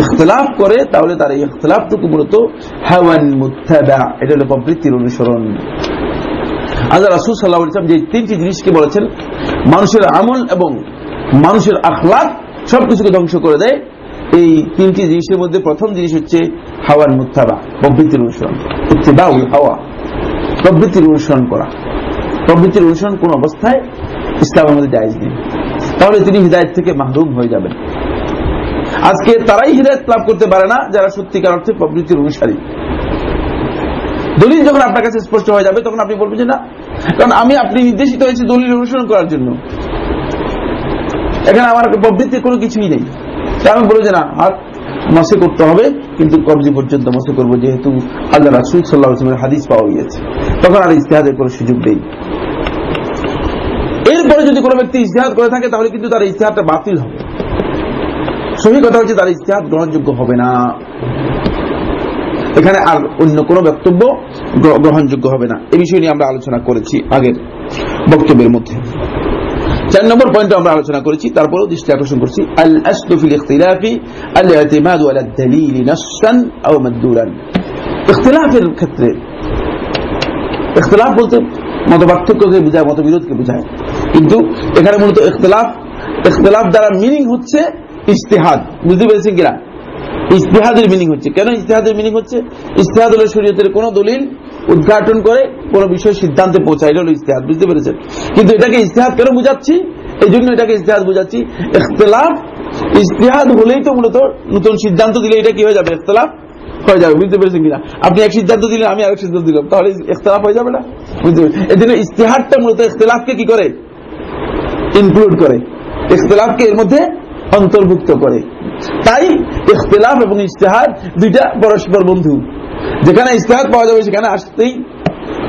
ইখতলাফ করে, তাহলে তার এই ইখতলাফটুকু মূলত হাওয়ান মুত্তাবা এটা হলো প্রবৃত্তির অনুসরণ। আল্লাহ রাসুল সাল্লাহ ইসলাম যে তিনটি জিনিসকে বলেছেন, মানুষের আমল এবং মানুষের আখলাক সবকিছুকে ধ্বংস করে দেয়। এই তিনটি জিনিসের মধ্যে প্রথম জিনিস হচ্ছে হাওয়ার মুত্তাবা প্রবৃত্তির অনুসরণ। ইত্তেবা হাওয়া, প্রবৃত্তির অনুসরণ করা। প্রবৃত্তির অনুসরণ কোন অবস্থায় ইসলামের মধ্যে জায়জ নেই। তাহলে তিনি হৃদায়ত থেকে মাহরুম হয়ে যাবেন। আজকে তারাই হৃদায়ত লাভ করতে পারে না যারা সত্যিকার অর্থে প্রবৃত্তির অনুসারী। দলিল যখন আপনার কাছে স্পষ্ট হয়ে যাবে, তখন আপনি বলবেন যে না। কারণ আমি, আপনি নির্দেশিত হয়েছি দলিল অনুসরণ করার জন্য। এখানে আমার প্রবৃত্তির কোনো কিছুই নেই। আমি বলব যে না হাত মশে করতে হবে, কিন্তু কবজি পর্যন্ত মশে করব, যেহেতু আল্লাহ রাসুল সাল্লাহ হাদিস পাওয়া গিয়েছে। তখন আর ইস্তেহাদের কোনো সুযোগ নেই। এরপরে যদি কোনো ব্যক্তি ইস্তেহাদ করে থাকে, তাহলে কিন্তু তার ইস্তেহাদটা বাতিল হবে। সহি কথা হচ্ছে তার ইস্তেহাদ গ্রহণযোগ্য হবে না। এখানে আর অন্য কোনো বক্তব্য গ্রহণযোগ্য হবে না। এ বিষয় নিয়ে আমরা আলোচনা করেছি আগের বক্তব্যের মধ্যে। চার নম্বর পয়েন্ট আমরা আলোচনা করেছি, তারপরেও দৃষ্টি আকর্ষণ করছি। আল আসলুফিল ইখতিলাফি, আল ইতিমাদু আলা দালিল নাসসান আও মাদদুরান। ইখতিলাফের ক্ষেত্রে, ইখতিলাফ বলতে মত পার্থক্যকে বোঝায়, মতবিরোধকে বোঝায়। কিন্তু এখানে মূলত ইখতিলাফ ইখতিলাফ দ্বারা মিনিং হচ্ছে ইস্তেহাদ বুঝতে পেরেছেন কিনা? ইস্তেহাদের মিনিং হচ্ছে। কেন ইস্তেহাদের মিনিং হচ্ছে? ইস্তেহাদ হলো শরীয়তের কোন দলিল উদ্ঘাটন করে কোন বিষয় সিদ্ধান্তে পৌঁছায়। এটা হলো ইস্তেহাদ বুঝতে পেরেছেন? কিন্তু এটাকে ইস্তেহাদ কেন বুঝাচ্ছি? এই জন্য এটাকে ইস্তেহাদ বুঝাচ্ছি। ইখতলাফ ইস্তেহাদ হলেই তো মূলত নতুন সিদ্ধান্ত দিলে এটা কি হয়ে যাবে? ইখতলাফ হয়ে যাবে, বুঝতে পেরেছেন কিনা? আপনি এক সিদ্ধান্ত দিলেন, আমি আরেক সিদ্ধান্ত দিলাম। তাহলে ইখতলাফ হয়ে যাবে না? বুঝতে এই জন্য মূলত ইখতলাফকে কি করে? ইনক্লুড করে। ইখতলাফকে এর মধ্যে অন্তর্ভুক্ত করে। তাই ইখতলাফ এবং ইস্তেহাদ দুইটা পরস্পর বন্ধু। যেখানে ইস্তেহাদ পাওয়া যাবে, সেখানে আসতেই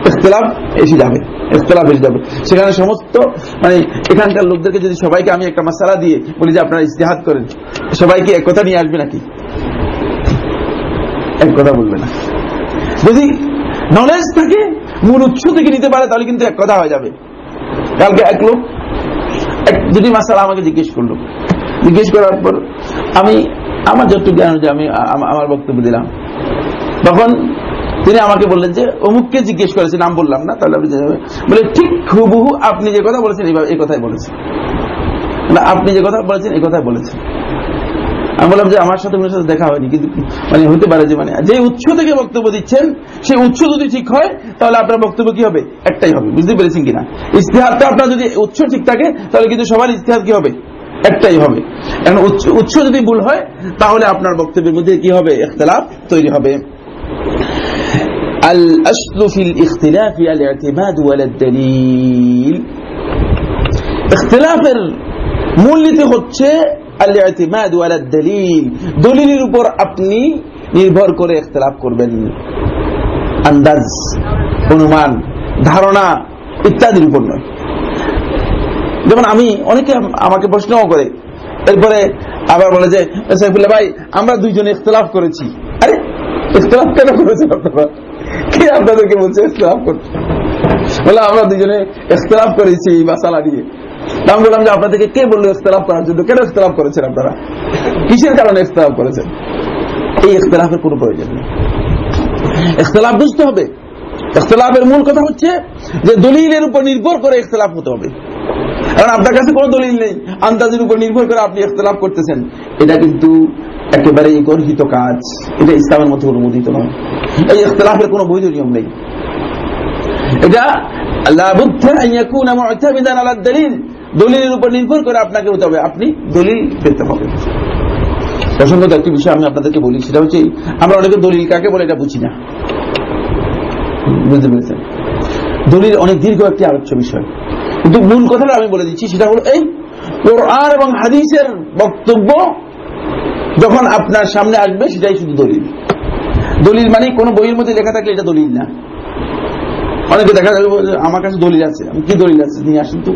ইখতলাফ এসে যাবে, ইখতলাফ এসে যাবে। সেখানে সমস্ত মানে এখানকার লোকদেরকে যদি সবাইকে আমি একটা মশালা দিয়ে বলি যে আপনারা ইস্তেহাদ করেন, সবাইকে এক কথা নিয়ে আসবে নাকি? এক কথা বলবে না। যদি নলেজ থাকে, মূল উৎস থেকে নিতে পারে, তাহলে কিন্তু এক কথা হয়ে যাবে। কালকে এক লোক, এক যদি মাসালা আমাকে জিজ্ঞেস করল। জিজ্ঞেস করার পর আমি আমার যতটুকু জ্ঞান যে আমি আমার বক্তব্য দিলাম। তখন তিনি আমাকে বললেন যে, অমুককে জিজ্ঞেস করেছে, নাম বললাম না, তাহলে আপনি বলে, ঠিক হুবহু আপনি যে কথা বলেছেন এই কথাই বলেছেন। না আপনি যে কথা বলেছেন, এই কথাই বলেছেন। আমি বললাম যে, আমার সাথে সাথে দেখা হয়নি, কিন্তু মানে হতে পারে যে মানে যে উৎস থেকে বক্তব্য দিচ্ছেন, সেই উৎস যদি ঠিক হয়, তাহলে আপনার বক্তব্য কি হবে? একটাই হবে। বুঝতে পেরেছেন কিনা? ইস্তেহারটা আপনার যদি উৎস ঠিক থাকে, তাহলে কিন্তু সবার ইস্তেহার কি হবে? একটাই হবে এখন উৎস যদি ভুল হয় তাহলে আপনার বক্তব্যের মধ্যে কি হবে ইখতলাফ তৈরি হবে الأصل في الاختلاف الاعتماد ولا الدليل اختلاف মূলনীতি হচ্ছে الاعتماد ولا الدليل দলিলের উপর আপনি নির্ভর করে ইখতিলাফ করবেন আন্দাজ অনুমান ধারণা ইত্যাদির উপর নয় যেমন আমি, অনেকে আমাকে প্রশ্নও করে। এরপরে আবার বলে যে, সাইফুল্লাহ ভাই, আমরা দুইজনে ইখতলাফ করেছি। আরে, ইখতলাফ কেন করেছেন আপনারা? কে আপনাদেরকে বলছে ইখতলাফ করতে? বলে, আমরা দুজনে ইখতলাফ করেছি এই মাসালা নিয়ে আমি বললাম যে, আপনাদেরকে কে বলল ইখতলাফ করার জন্য? কেন ইখতলাফ করেছেন আপনারা? কিসের কারণে ইখতলাফ করেছেন? এই ইখতলাফের কোনো প্রয়োজন নেই। ইখতলাফ বুঝতে হবে। ইখতলাফের মূল কথা হচ্ছে যে, দলিলের উপর নির্ভর করে ইখতলাফ হতে হবে। কারণ আপনার কাছে কোনো দলিল নেই। আন্দাজের উপর নির্ভর করে আপনি ইখতলাফ করতেছেন। এটা কিন্তু একেবারে গর্হিত কাজ। এটা ইসলামের মধ্যে অনুমোদিত নয়। এই ইখতলাফের কোনো বৈধ নিয়ম নেই। এটা দলিল। দলিলের উপর নির্ভর করে আপনাকে হতে হবে। আপনি দলিল পেতে হবে। একটি বিষয় আমি আপনাদেরকে বলি। সেটা হচ্ছে, আমরা অনেকে দলিল কাকে বলে এটা বুঝি না। বুঝতে পেরেছেন? দলিল অনেক দীর্ঘ একটি আলোচ্য বিষয়। কিন্তু মূল কথাটা আমি বলে দিচ্ছি, সেটা হলো এই কোরআন এবং হাদিসের বক্তব্য যখন আপনার সামনে আসবে, সেটাই শুধু দলিল। দলিল মানে কোন বইয়ের মধ্যে লেখা থাকলে এটা দলিল না। অনেকে দেখা যাবে আমার কাছে দলিল আছে, আমি কি দলিল আছে, নিয়ে আসুন তো।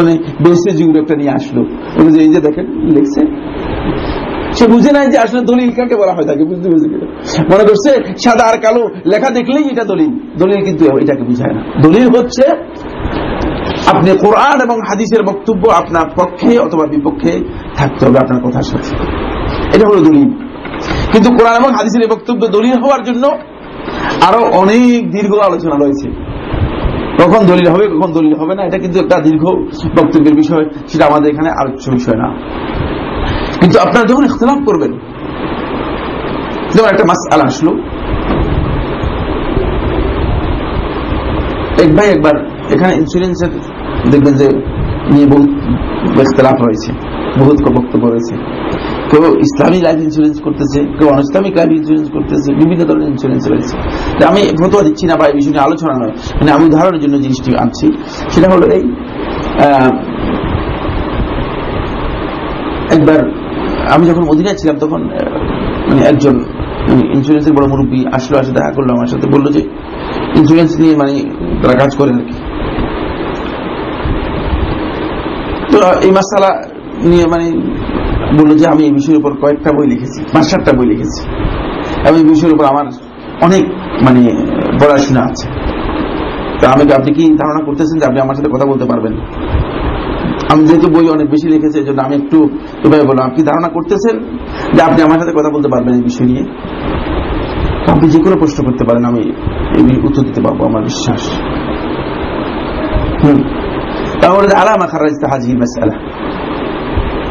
মানে বেসে জিউর একটা নিয়ে আসলো। এই যে দেখেন, লিখছে। সে বুঝে নাই যে আসলে দলিল কাকে বলা হয় তাকে, বুঝতে পেরেছে মনে করছে সাদা আর কালো লেখা দেখলেই এটা দলিল। দলিল কিন্তু এটাকে বুঝায় না। দলিল হচ্ছে আপনি কোরআন এবং হাদিসের বক্তব্য আপনার পক্ষে অথবা বিপক্ষে থাকতে হবে আপনার কথার সাথে। এটা হলো দলিল। কিন্তু কোরআন এবং হাদিসের বক্তব্য দলিল হওয়ার জন্য আরও অনেক দীর্ঘ আলোচনা রয়েছে। কখন দলিল হবে, কখন দলিল হবে না, এটা কিন্তু একটা দীর্ঘ বক্তব্যের বিষয়, সেটা আমাদের এখানে আলোচ্য বিষয় না। কিন্তু আপনারা যখন ইখতলাফ করবেন, যেমন একটা মাস আল আসলো এক ভাই একবার এখানে দেখবেন যে নিয়ে বহুত বক্তব্য রয়েছে। কেউ ইসলামী লাইফ ইন্স্যুরেন্স করতেছে, কেউ অনইসলামিক লাইফ ইন্স্যুরেন্স করতেছে, বিভিন্ন ধরনের ইন্স্যুরেন্স রয়েছে। আমি ফতোয়া দিচ্ছি না বা এই বিষয় নিয়ে আলোচনা নয় মানে আমি উদাহরণের জন্য জিনিসটি আনছি। সেটা হলো এই একবার আমি যখন মদিনায় ছিলাম তখন মানে একজন ইন্স্যুরেন্সের বড় মুরব্বী আসলো, আসে দেখা করল, আমার সাথে বলল যে ইন্স্যুরেন্স নিয়ে মানে তারা কাজ করে আর কি তো এই মাসালা নিয়ে মানে বলল যে আমি এই বিষয়ের উপর কয়েকটা বই লিখেছি, পাঁচ সাতটা বই লিখেছি। এবং এই বিষয়ের উপর আমার অনেক মানে পড়াশোনা আছে। তো আমাকে আপনি কি ধারণা করতেছেন যে আপনি আমার সাথে কথা বলতে পারবেন? আমি যেহেতু বই অনেক বেশি লিখেছি, এই জন্য আমি একটু এভাবে বললাম। আপনি ধারণা করতেছেন যে আপনি আমার সাথে কথা বলতে পারবেন এই বিষয় নিয়ে? আপনি যে কোনো প্রশ্ন করতে পারেন, আমি উত্তর দিতে পারব, আমার বিশ্বাস। তাহলে আলামা খারাজ মাসালা।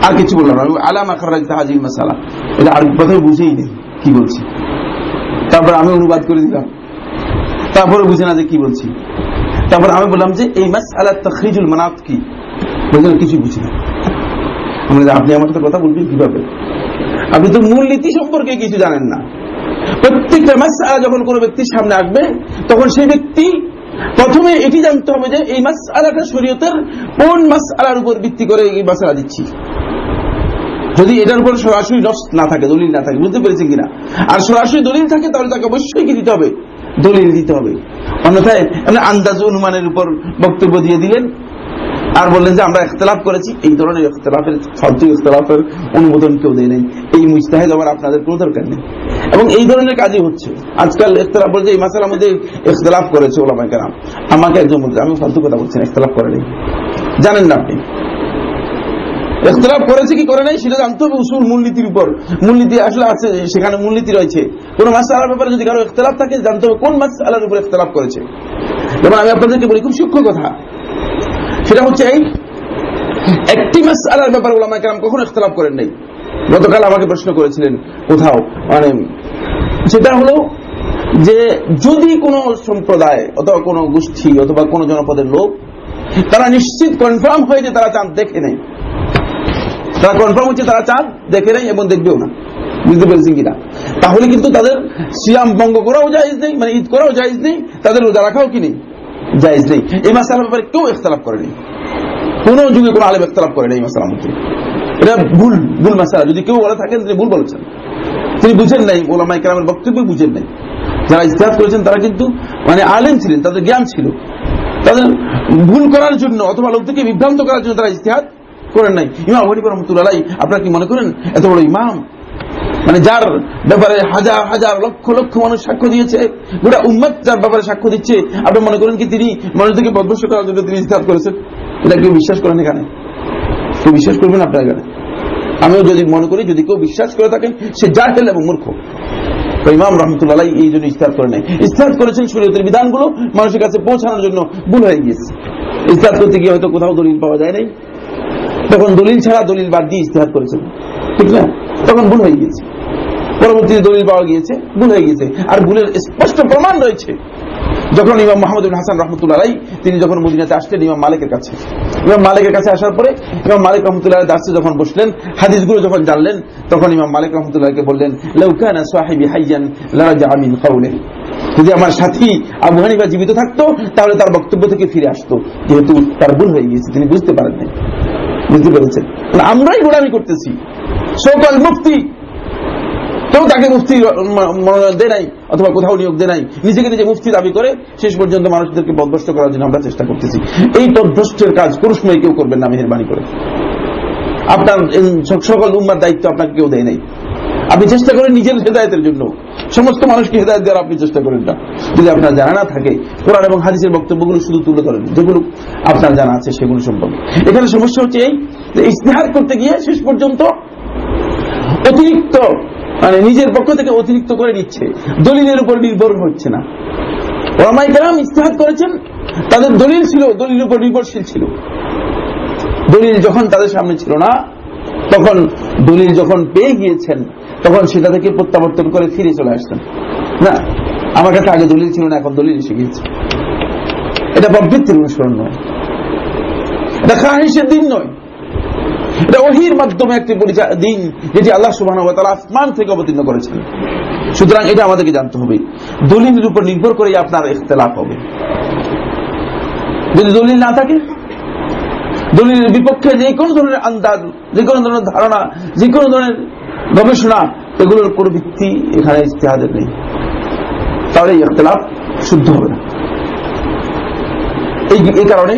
আর কিছু বললাম না। আলামা খারাজ মাসালা। এটা আর কথাই বুঝেই নেই কি বলছি। তারপর আমি অনুবাদ করে দিলাম। তারপরে বুঝে না যে কি বলছি। তারপর আমি বললাম যে এই মাস আল্লাহ তখরিজুল মানাত কি? বলছেন কিছু বুঝি না। আপনি আমার সাথে কথা বলবেন কীভাবে? আপনি তো মূলনীতি সম্পর্কে কিছু জানেন না। প্রত্যেকটা মাস যখন কোনো ব্যক্তির সামনে আসবে, তখন সেই ব্যক্তি প্রথমে এটি জানতে হবে যে এই মাস আলাটা শরীয়তের কোন মাস আলার উপর ভিত্তি করে এই মাসালা দিচ্ছি। যদি এটার উপর সরাসরি নষ্ট না থাকে, দলিল না থাকে, বুঝতে পেরেছি কিনা? আর সরাসরি দলিল থাকে, তাহলে তাকে অবশ্যই কি দিতে হবে? দলিল দিতে হবে। অন্যথায় আন্দাজ অনুমানের উপর বক্তব্য দিয়ে দিলেন আর বললেন যে, আমরা ইখতলাফ করেছি। এই ধরনের ইখতলাফের, ফালতু ইখতলাফের অনুমোদন কেউ দেয় নেই। এই মুস্তাহেদ আবার আপনাদের কোনো দরকার নেই। এবং এই ধরনের কাজই হচ্ছে। আজকাল ইখতলাফ বলছে, এই মাসালার মধ্যে ইখতলাফ করেছে ওলামাই কেরাম আমাকে একজন বলছে, আমি ফালতু কথা বলছি ইখতলাফ করে নেই। জানেন না আপনি। ইখতলাফ করেছে কি করে নাই সেটা জানতে হবে উসুল মূলনীতির উপর। মূলনীতি আসলে আছে, সেখানে মূলনীতি রয়েছে। কোন মাসালার ব্যাপারে যদি কারও ইখতলাফ থাকে, জানতে হবে কোন মাসালার উপর ইখতলাফ করেছে। যেমন আমি আপনাদেরকে বলি, খুব সূক্ষ্ম কথা। সেটা হচ্ছে এই? একটি মাস আলার ব্যাপারে ওলামা কেরাম কখনো ইখতলাফ করেন নাই। গতকাল আমাকে প্রশ্ন করেছিলেন, কোথাও? মানে সেটা হলো যে যদি কোন সম্প্রদায় অথবা কোন গোষ্ঠী অথবা কোন জনপদের লোক তারা নিশ্চিত কনফার্ম হয়ে যে তারা চাঁদ দেখে নেই। তারা কনফার্ম হচ্ছে তারা চাঁদ দেখে নেই এবং দেখবেও না। বুঝতে পেরেছেন কিনা? তাহলে কিন্তু তাদের সিয়াম ভঙ্গ করাও জায়জ নেই মানে ঈদ করাও জায়জ নেই, তাদের রোজা রাখাও কি নেই? জায়জ নেই। এই মাসালার ব্যাপারে কেউ ইখতলাফ করেনি। কোন যুগে কোন আলেম ইখতলাফ করেনি এই মাসালার মধ্যে। এটা ভুল ভুল মাসালা। যদি কেউ বলে থাকেন, তিনি ভুল বলেছেন। তিনি বুঝেন নাই ওলামাই কেরামের বক্তব্য বুঝেন নাই। যারা ইস্তেহাদ করেছেন, তারা কিন্তু মানে আলেম ছিলেন, তাদের জ্ঞান ছিল। তাদের ভুল করার জন্য অথবা লোকদেরকে বিভ্রান্ত করার জন্য তারা ইস্তেহাদ করেন নাই। ইমাম হরিফ রহমতুল্লাহ আপনারা কি মনে করেন? এত বড় ইমাম মানে যার ব্যাপারে হাজার হাজার লক্ষ লক্ষ মানুষ সাক্ষ্য দিয়েছে, গোটা উম্মত যার ব্যাপারে সাক্ষ্য দিচ্ছে, আপনি মনে করেন কি তিনি মানুষদেরকে বদভস্ত করার জন্য তিনি ইস্তেহাদ করেছেন? এটা কেউ বিশ্বাস করেন এখানে? কেউ বিশ্বাস করবেন আপনার এখানে? আমিও যদি মনে করি, যদি কেউ বিশ্বাস করে থাকেন, সে জাহেল এবং মূর্খ। ইমাম রহমতুল্লাহ এই জন্য ইস্তাদ করে নেয়। ইস্তাদ করেছেন শরীয়তের বিধানগুলো মানুষের কাছে পৌঁছানোর জন্য ভুল হয়ে গিয়েছে। ইস্তাদ করতে গিয়ে হয়তো কোথাও দলিল পাওয়া যায় নাই। তখন দলিল ছাড়া দলিল বাদ দিয়ে ইস্তেহাদ করেছেন। ঠিক না? তখন ভুল হয়ে গিয়েছে। পরবর্তীতে দলিল পাওয়া গিয়েছে, ভুল হয়ে গিয়েছে। আর ভুলের স্পষ্ট প্রমাণ রয়েছে। যখন ইমাম মোহাম্মদ হাসান রহমতুল্লাহ তিনি যখন মদিনাতে আসলেন, ইমাম মালিকের কাছে। ইমাম মালিকের কাছে আসার পরে ইমাম মালিক রহমতুল্লাহ দাসে যখন বসলেন, হাদিসগুলো যখন জানলেন, তখন ইমাম মালিক রহমতুল্লাহকে বললেন লৌকানা সাহেবি হাইয়ান লারাজা আমিন কাউলে যদি আমার সাথী আবু হানিফা জীবিত থাকতো, তাহলে তার বক্তব্য থেকে ফিরে আসতো। যেহেতু তার ভুল হয়ে গিয়েছে, তিনি বুঝতে পারেন নাই বুঝতে পেরেছেন? আমরাই গোড়ামি করতেছি। সকল মুক্তি কেউ তাকে মুফতি মনোনয়ন দেয় নাই, অথবা কোথাও নিয়োগ দেয় নাই। নিজেকে নিজে মুফতি দাবি করে শেষ পর্যন্ত মানুষদেরকে বদভস্ত করার জন্য আমরা চেষ্টা করতেছি। এই বদভস্তের কাজ পুরুষময় কেউ করবেন না, মেহরবানি করে। আপনার সকল উম্মার দায়িত্ব আপনাকে কেউ দেয় নাই। আপনি চেষ্টা করেন নিজের হেদায়তের জন্য। সমস্ত মানুষকে হেদায়ত দেওয়ার আপনি চেষ্টা করেন না। যদি আপনার জানা না থাকে, কোরআন এবং হাদিসের বক্তব্যগুলো শুধু তুলে ধরেন, যেগুলো আপনার জানা আছে সেগুলো সম্পর্কে এখানে সমস্যা হচ্ছে এই যে ইস্তেহার করতে গিয়ে শেষ পর্যন্ত অতিরিক্ত মানে নিজের পক্ষ থেকে অতিরিক্ত করে নিচ্ছে। দলিলের উপর নির্ভর হচ্ছে না। ওরামাই কেরাম ইস্তেহাদ করেছেন, তাদের দলিল ছিল, দলিলের উপর নির্ভরশীল ছিল। দলিল যখন তাদের সামনে ছিল না, তখন দলিল যখন পেয়ে গিয়েছেন তখন সেটা থেকে প্রত্যাবর্তন করে ফিরে চলে আসছেন না, আমার কাছে আগে দলিল ছিল না, এখন দলিল এসে গিয়েছে। এটা প্রবৃত্তির অনুসরণ নয়। এটা খাহিসের দিন নয়। এটা ওহির মাধ্যমে একটি দিন যেটি আল্লাহ সুবাহ আসমান থেকে অবতীর্ণ করেছেন। সুতরাং এটা আমাদেরকে জানতে হবে। দলিলের উপর নির্ভর করে আপনার ইখতলাফ হবে। যদি দলিল না থাকে, দলিলের বিপক্ষে যে কোনো ধরনের আন্দাজ, যে কোনো ধরনের ধারণা, যে কোনো ধরনের গবেষণা, এগুলোর কোনো ভিত্তি এখানে ইতিহাদের নেই। তাহলে এই ইখতলাফ শুদ্ধ হবে না। এই কারণে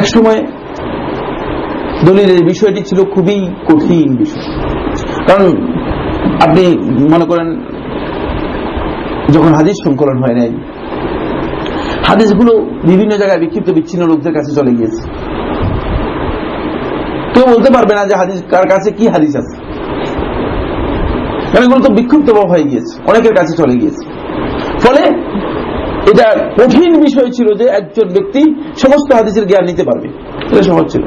এক সময় দলিলের বিষয়টি ছিল খুবই কঠিন বিষয়। কারণ আপনি মনে করেন, যখন হাদিস সংকলন হয় নাই, হাদিসগুলো বিভিন্ন জায়গায় বিক্ষিপ্ত বিচ্ছিন্ন লোকদের কাছে চলে গিয়েছে। বলতে পারবে না যে হাদিস, কার কাছে কি হাদিস আছে। কারণ এগুলো তো বিক্ষিপ্ত হয়ে গিয়েছে, অনেকের কাছে চলে গিয়েছে। ফলে এটা কঠিন বিষয় ছিল যে একজন ব্যক্তি সমস্ত হাদিসের জ্ঞান নিতে পারবে। এটা সহজ ছিল।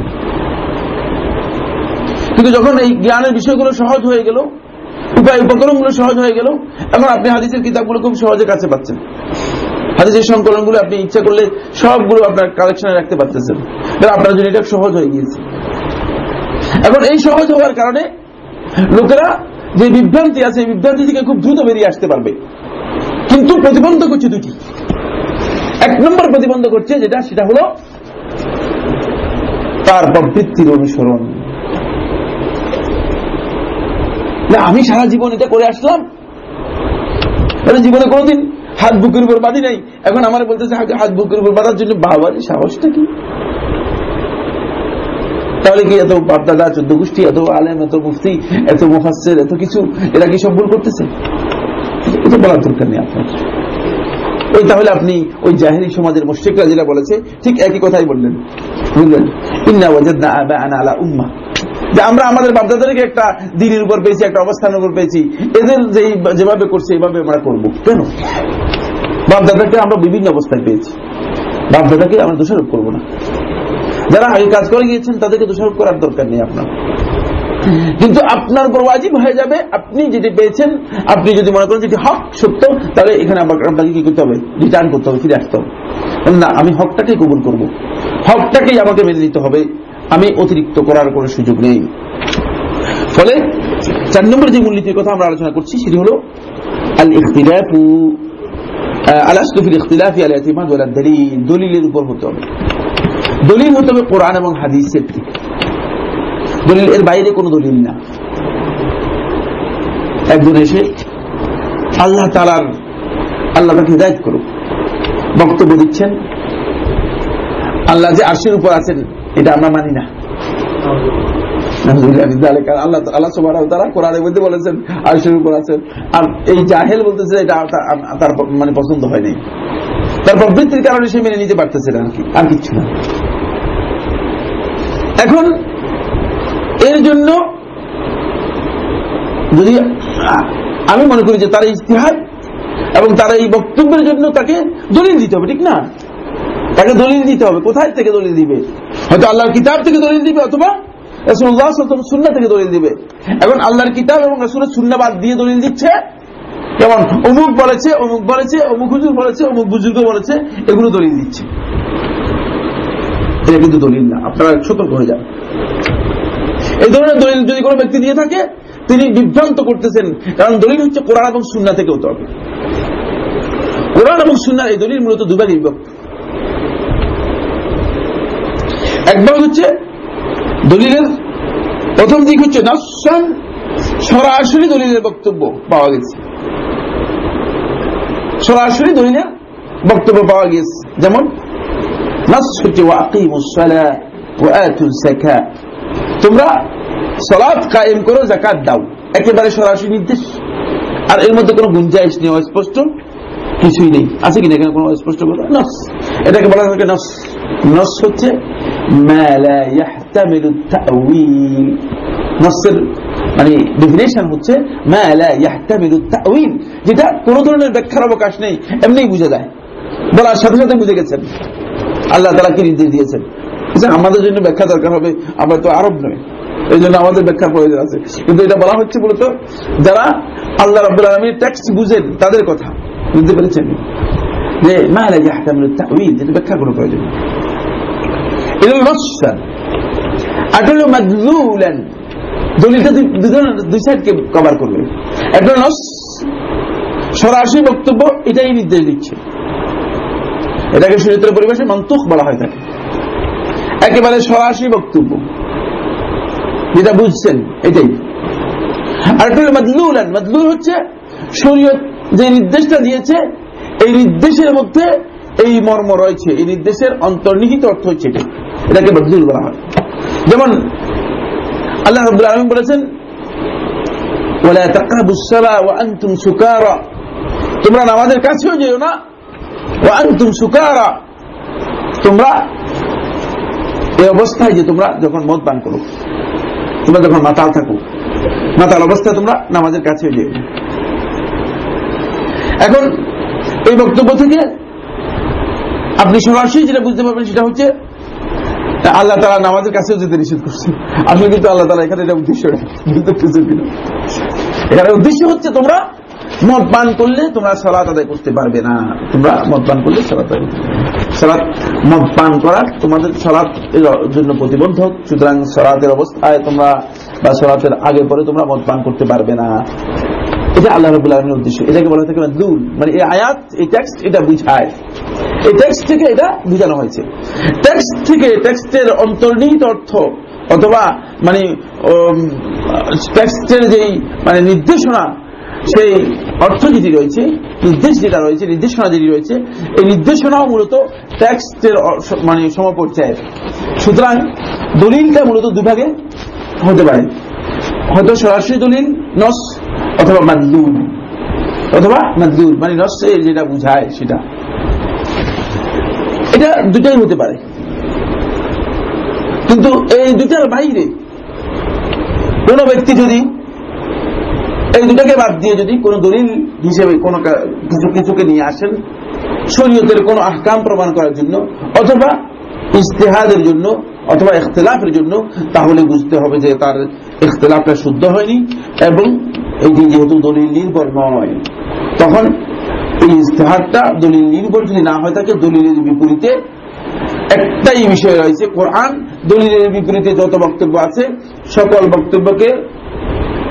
কিন্তু যখন এই জ্ঞানের বিষয়গুলো সহজ হয়ে গেল, উপায় উপকরণগুলো সহজ হয়ে গেল, এখন আপনি হাদিসের কিতাবগুলো খুব সহজে কাছে পাচ্ছেন। হাদিসের সংকলনগুলো আপনি ইচ্ছা করলে সবগুলো আপনার কালেকশনে রাখতে পারতেছেন। আপনার জন্য এটা সহজ হয়ে গিয়েছে। এখন এই সহজ হওয়ার কারণে লোকেরা যে বিভ্রান্তি আছে, এই বিভ্রান্তি থেকে খুব দ্রুত বেরিয়ে আসতে পারবে। কিন্তু প্রতিবন্ধক হচ্ছে দুটি এক নম্বর প্রতিবন্ধক হচ্ছে যেটা, সেটা হলো তার প্রবৃত্তির অনুসরণ। না, আমি সারা জীবন এটা করে আসলাম। জীবনে কোনোদিন হাত বুকের উপর বাঁধি নাই। এখন আমার বলতেছে হাত বুকের উপর বাঁধার জন্য বাবার সাহসটা কি? তাহলে কি এত বাপদাদা চোদ্দ গোষ্ঠী, এত আলেম, এত মুফতি, এত মুফাসের এত কিছু, এরা কি সব ভুল করতেছে? এটা বলার দরকার নেই আপনার। ওই তাহলে আপনি ওই জাহেরি সমাজের মুশ্রিকরা যেটা বলেছে, ঠিক একই কথাই বললেন। বুঝলেন? ইন্না ওয়াজাদনা আবাআনা আলা উম্মাহ যে আমরা আমাদের বাপদাদাদেরকে একটা দিনের উপর পেয়েছি, একটা অবস্থানের উপর পেয়েছি। এদের যেভাবে করছে এইভাবে আমরা করব। কেন? বাপদাদাকে আমরা বিভিন্ন অবস্থায় পেয়েছি। বাপদাদাকে আমরা দোষারোপ করব না। যারা আগে কাজ করে গিয়েছেন, তাদেরকে দোষারোপ করার দরকার নেই আপনার। কিন্তু আপনার উপর ওয়াজিব হয়ে যাবে, আপনি যেটি পেয়েছেন, আপনি যদি মনে করেন যেটি হক, সত্য, তাহলে এখানে আপনাকে কি করতে হবে? রিটার্ন করতে হবে, ফিরে আসতে হবে। না, আমি হকটাকেই কবুল করব। হকটাকেই আমাকে মেনে নিতে হবে। আমি অতিরিক্ত করার কোনো সুযোগ নেই। ফলে চার নম্বর যে মূলনীতির কথা আমরা আলোচনা করছি, সেটি হল আল ইখতিলাফু আল ইখতিলাফি আল ইতিমাদ ওয়াল দলিল দলিলের উপর হতে হবে। দলিল হতে হবে কোরআন এবং হাদিসের থেকে দলিল এর বাইরে কোনো দলিল না। একজন এসে আল্লাহ তালার আল্লাহ তাকে হৃদায়ত করুক। বক্তব্য দিচ্ছেন। আল্লাহ যে আরশের উপর আছেন, এটা আমরা মানি না। আর তার মানে পছন্দ প্রবৃত্তির কারণে সে মেনে নিতে পারতেছে না আর আর না। এখন এর জন্য যদি আমি মনে করি যে তার ইতিহাস এবং তার এই বক্তব্যের জন্য তাকে দলিল দিতে হবে, ঠিক না? তাকে দলিল দিতে হবে। কোথায় থেকে দলিল দিবে? হয়তো আল্লাহর কিতাব থেকে দলিল দিবে অথবা সুন্না থেকে দলিল দিবে। এখন আল্লাহর কিতাব এবং রসুলের সুন্নাবাদ দিয়ে দলিল দিচ্ছে? যেমন অমুক বলেছে অমুক বলেছে, অমুক হুজুর বলেছে, অমুক বুজুর্গ বলেছে, এগুলো দলিল দিচ্ছে। এটা কিন্তু দলিল না। আপনারা সতর্ক হয়ে যান। এই ধরনের দলিল যদি কোনো ব্যক্তি দিয়ে থাকে, তিনি বিভ্রান্ত করতেছেন। কারণ দলিল হচ্ছে কোরআন এবং সুন্না থেকে হবে কোরআন এবং সুন্নার এই দলিল মূলত দুভাগে বিভক্ত। একবার হচ্ছে দলিলের প্রথম দিক হচ্ছে নাসান সরাসরি দলিলের বক্তব্য পাওয়া গেছে। সরাসরি দলিলের বক্তব্য পাওয়া গেছে। যেমন নাস হচ্ছে তোমরা সলাৎ কায়েম করো জাকাত দাও একেবারে সরাসরি নির্দেশ আর এর মধ্যে কোনো গুঞ্জাইশ নেই স্পষ্ট কিছুই নেই আছে কিনা এখানে কোনো স্পষ্ট কথা নস এটাকে বলা থাকে নস নস হচ্ছে নসের মানে ডেফিনেশন হচ্ছে যেটা কোন ধরনের ব্যাখ্যার অবকাশ নেই এমনিই বুঝে যায় বলার সাথে সাথে বুঝে গেছেন আল্লাহ তারা কি নির্দেশ দিয়েছেন? আমাদের জন্য ব্যাখ্যা দরকার হবে, আমরা তো আরব নয় এই জন্য আমাদের ব্যাখ্যার প্রয়োজন আছে। কিন্তু এটা বলা হচ্ছে মূলত, যারা আল্লাহ রব্বুল আলমীর টেক্সট বুঝেন তাদের কথা। বুঝতে পেরেছেন? যে মালা ইয়াহতামিলু তাউইল যেটা ব্যাখ্যা কোনো প্রয়োজন একটা নস সরাসরি বক্তব্য এটাই নির্দেশ দিচ্ছে। এটাকে শরীরের পরিবেশে মন্তুক বলা হয় থাকে একেবারে সরাসরি বক্তব্য। যেটা বুঝছেন, এটাই। আর একটা মাদলুলান। মাদলুল হচ্ছে শরীয়ত যে নির্দেশটা দিয়েছে, এই নির্দেশের মধ্যে এই মর্ম রয়েছে, এই নির্দেশের অন্তর্নিহিত অর্থ হচ্ছে এটা এটাকে বদলুল বলা হয়। যেমন আল্লাহ রব্বুল আলম বলেছেন তোমরা নামাজের কাছেও যেও না আন্তুম সুকারা। তোমরা এই অবস্থায় যে তোমরা যখন মদ পান করো, তোমরা যখন মাতাল থাকো, মাতাল অবস্থায় তোমরা নামাজের কাছেও যেও। এখন এই বক্তব্য থেকে আপনি সরাসরি যেটা বুঝতে পারবেন সেটা হচ্ছে আল্লাহ তালা নামাজের কাছেও যেতে নিষেধ করছে আসলে কিন্তু আল্লাহ তালা এখানে এটা উদ্দেশ্য এখানে উদ্দেশ্য হচ্ছে তোমরা মদ করলে তোমরা সলাৎ আদায় করতে পারবে না। তোমরা মদ করলে সলাৎ আদায় করতে সলাৎ মদ পান করা তোমাদের সলাৎ জন্য প্রতিবন্ধক। সুতরাং সলাতের অবস্থায় তোমরা বা সলাতের আগে পরে তোমরা মদ করতে পারবে না। এটা আল্লাহ রবুল আলমের উদ্দেশ্য। এটাকে বলা থাকে দুল মানে এই আয়াত, এই টেক্সট এটা বুঝায়। এই টেক্সট থেকে এটা বুঝানো হয়েছে। টেক্সট থেকে টেক্সটের অন্তর্নিহিত অর্থ অথবা মানে টেক্সটের যেই মানে নির্দেশনা সেই অর্থ যেটি রয়েছে, নির্দেশ যেটা রয়েছে, নির্দেশনা যেটি রয়েছে, এই নির্দেশনাও মূলত টেক্সটের মানে সমপর্যায়ের। সুতরাং দলিলটা মূলত দুভাগে হতে পারে। হয়তো সরাসরি দলিল, নস অথবা মাদলুল। অথবা মাদলুল মানে নসে যেটা বুঝায় সেটা। এটা দুটাই হতে পারে। কিন্তু এই দুটার বাইরে কোন ব্যক্তি যদি এই দুটাকে বাদ দিয়ে যদি কোন দলিল হিসেবে কোন কিছু কিছুকে নিয়ে আসেন, শরীয়তের কোন আহকাম প্রমাণ করার জন্য, অথবা ইস্তেহাদের জন্য, অথবা ইখতলাফের জন্য, তাহলে বুঝতে হবে যে তার ইখতলাফটা শুদ্ধ হয়নি এবং এটি যেহেতু দলিল নির্ভর নয় তখন এই ইস্তেহারটা দলিল নির্ভর যদি না হয় থাকে, দলিলের বিপরীতে একটাই বিষয় রয়েছে, কোরআন দলিলের বিপরীতে যত বক্তব্য আছে, সকল বক্তব্যকে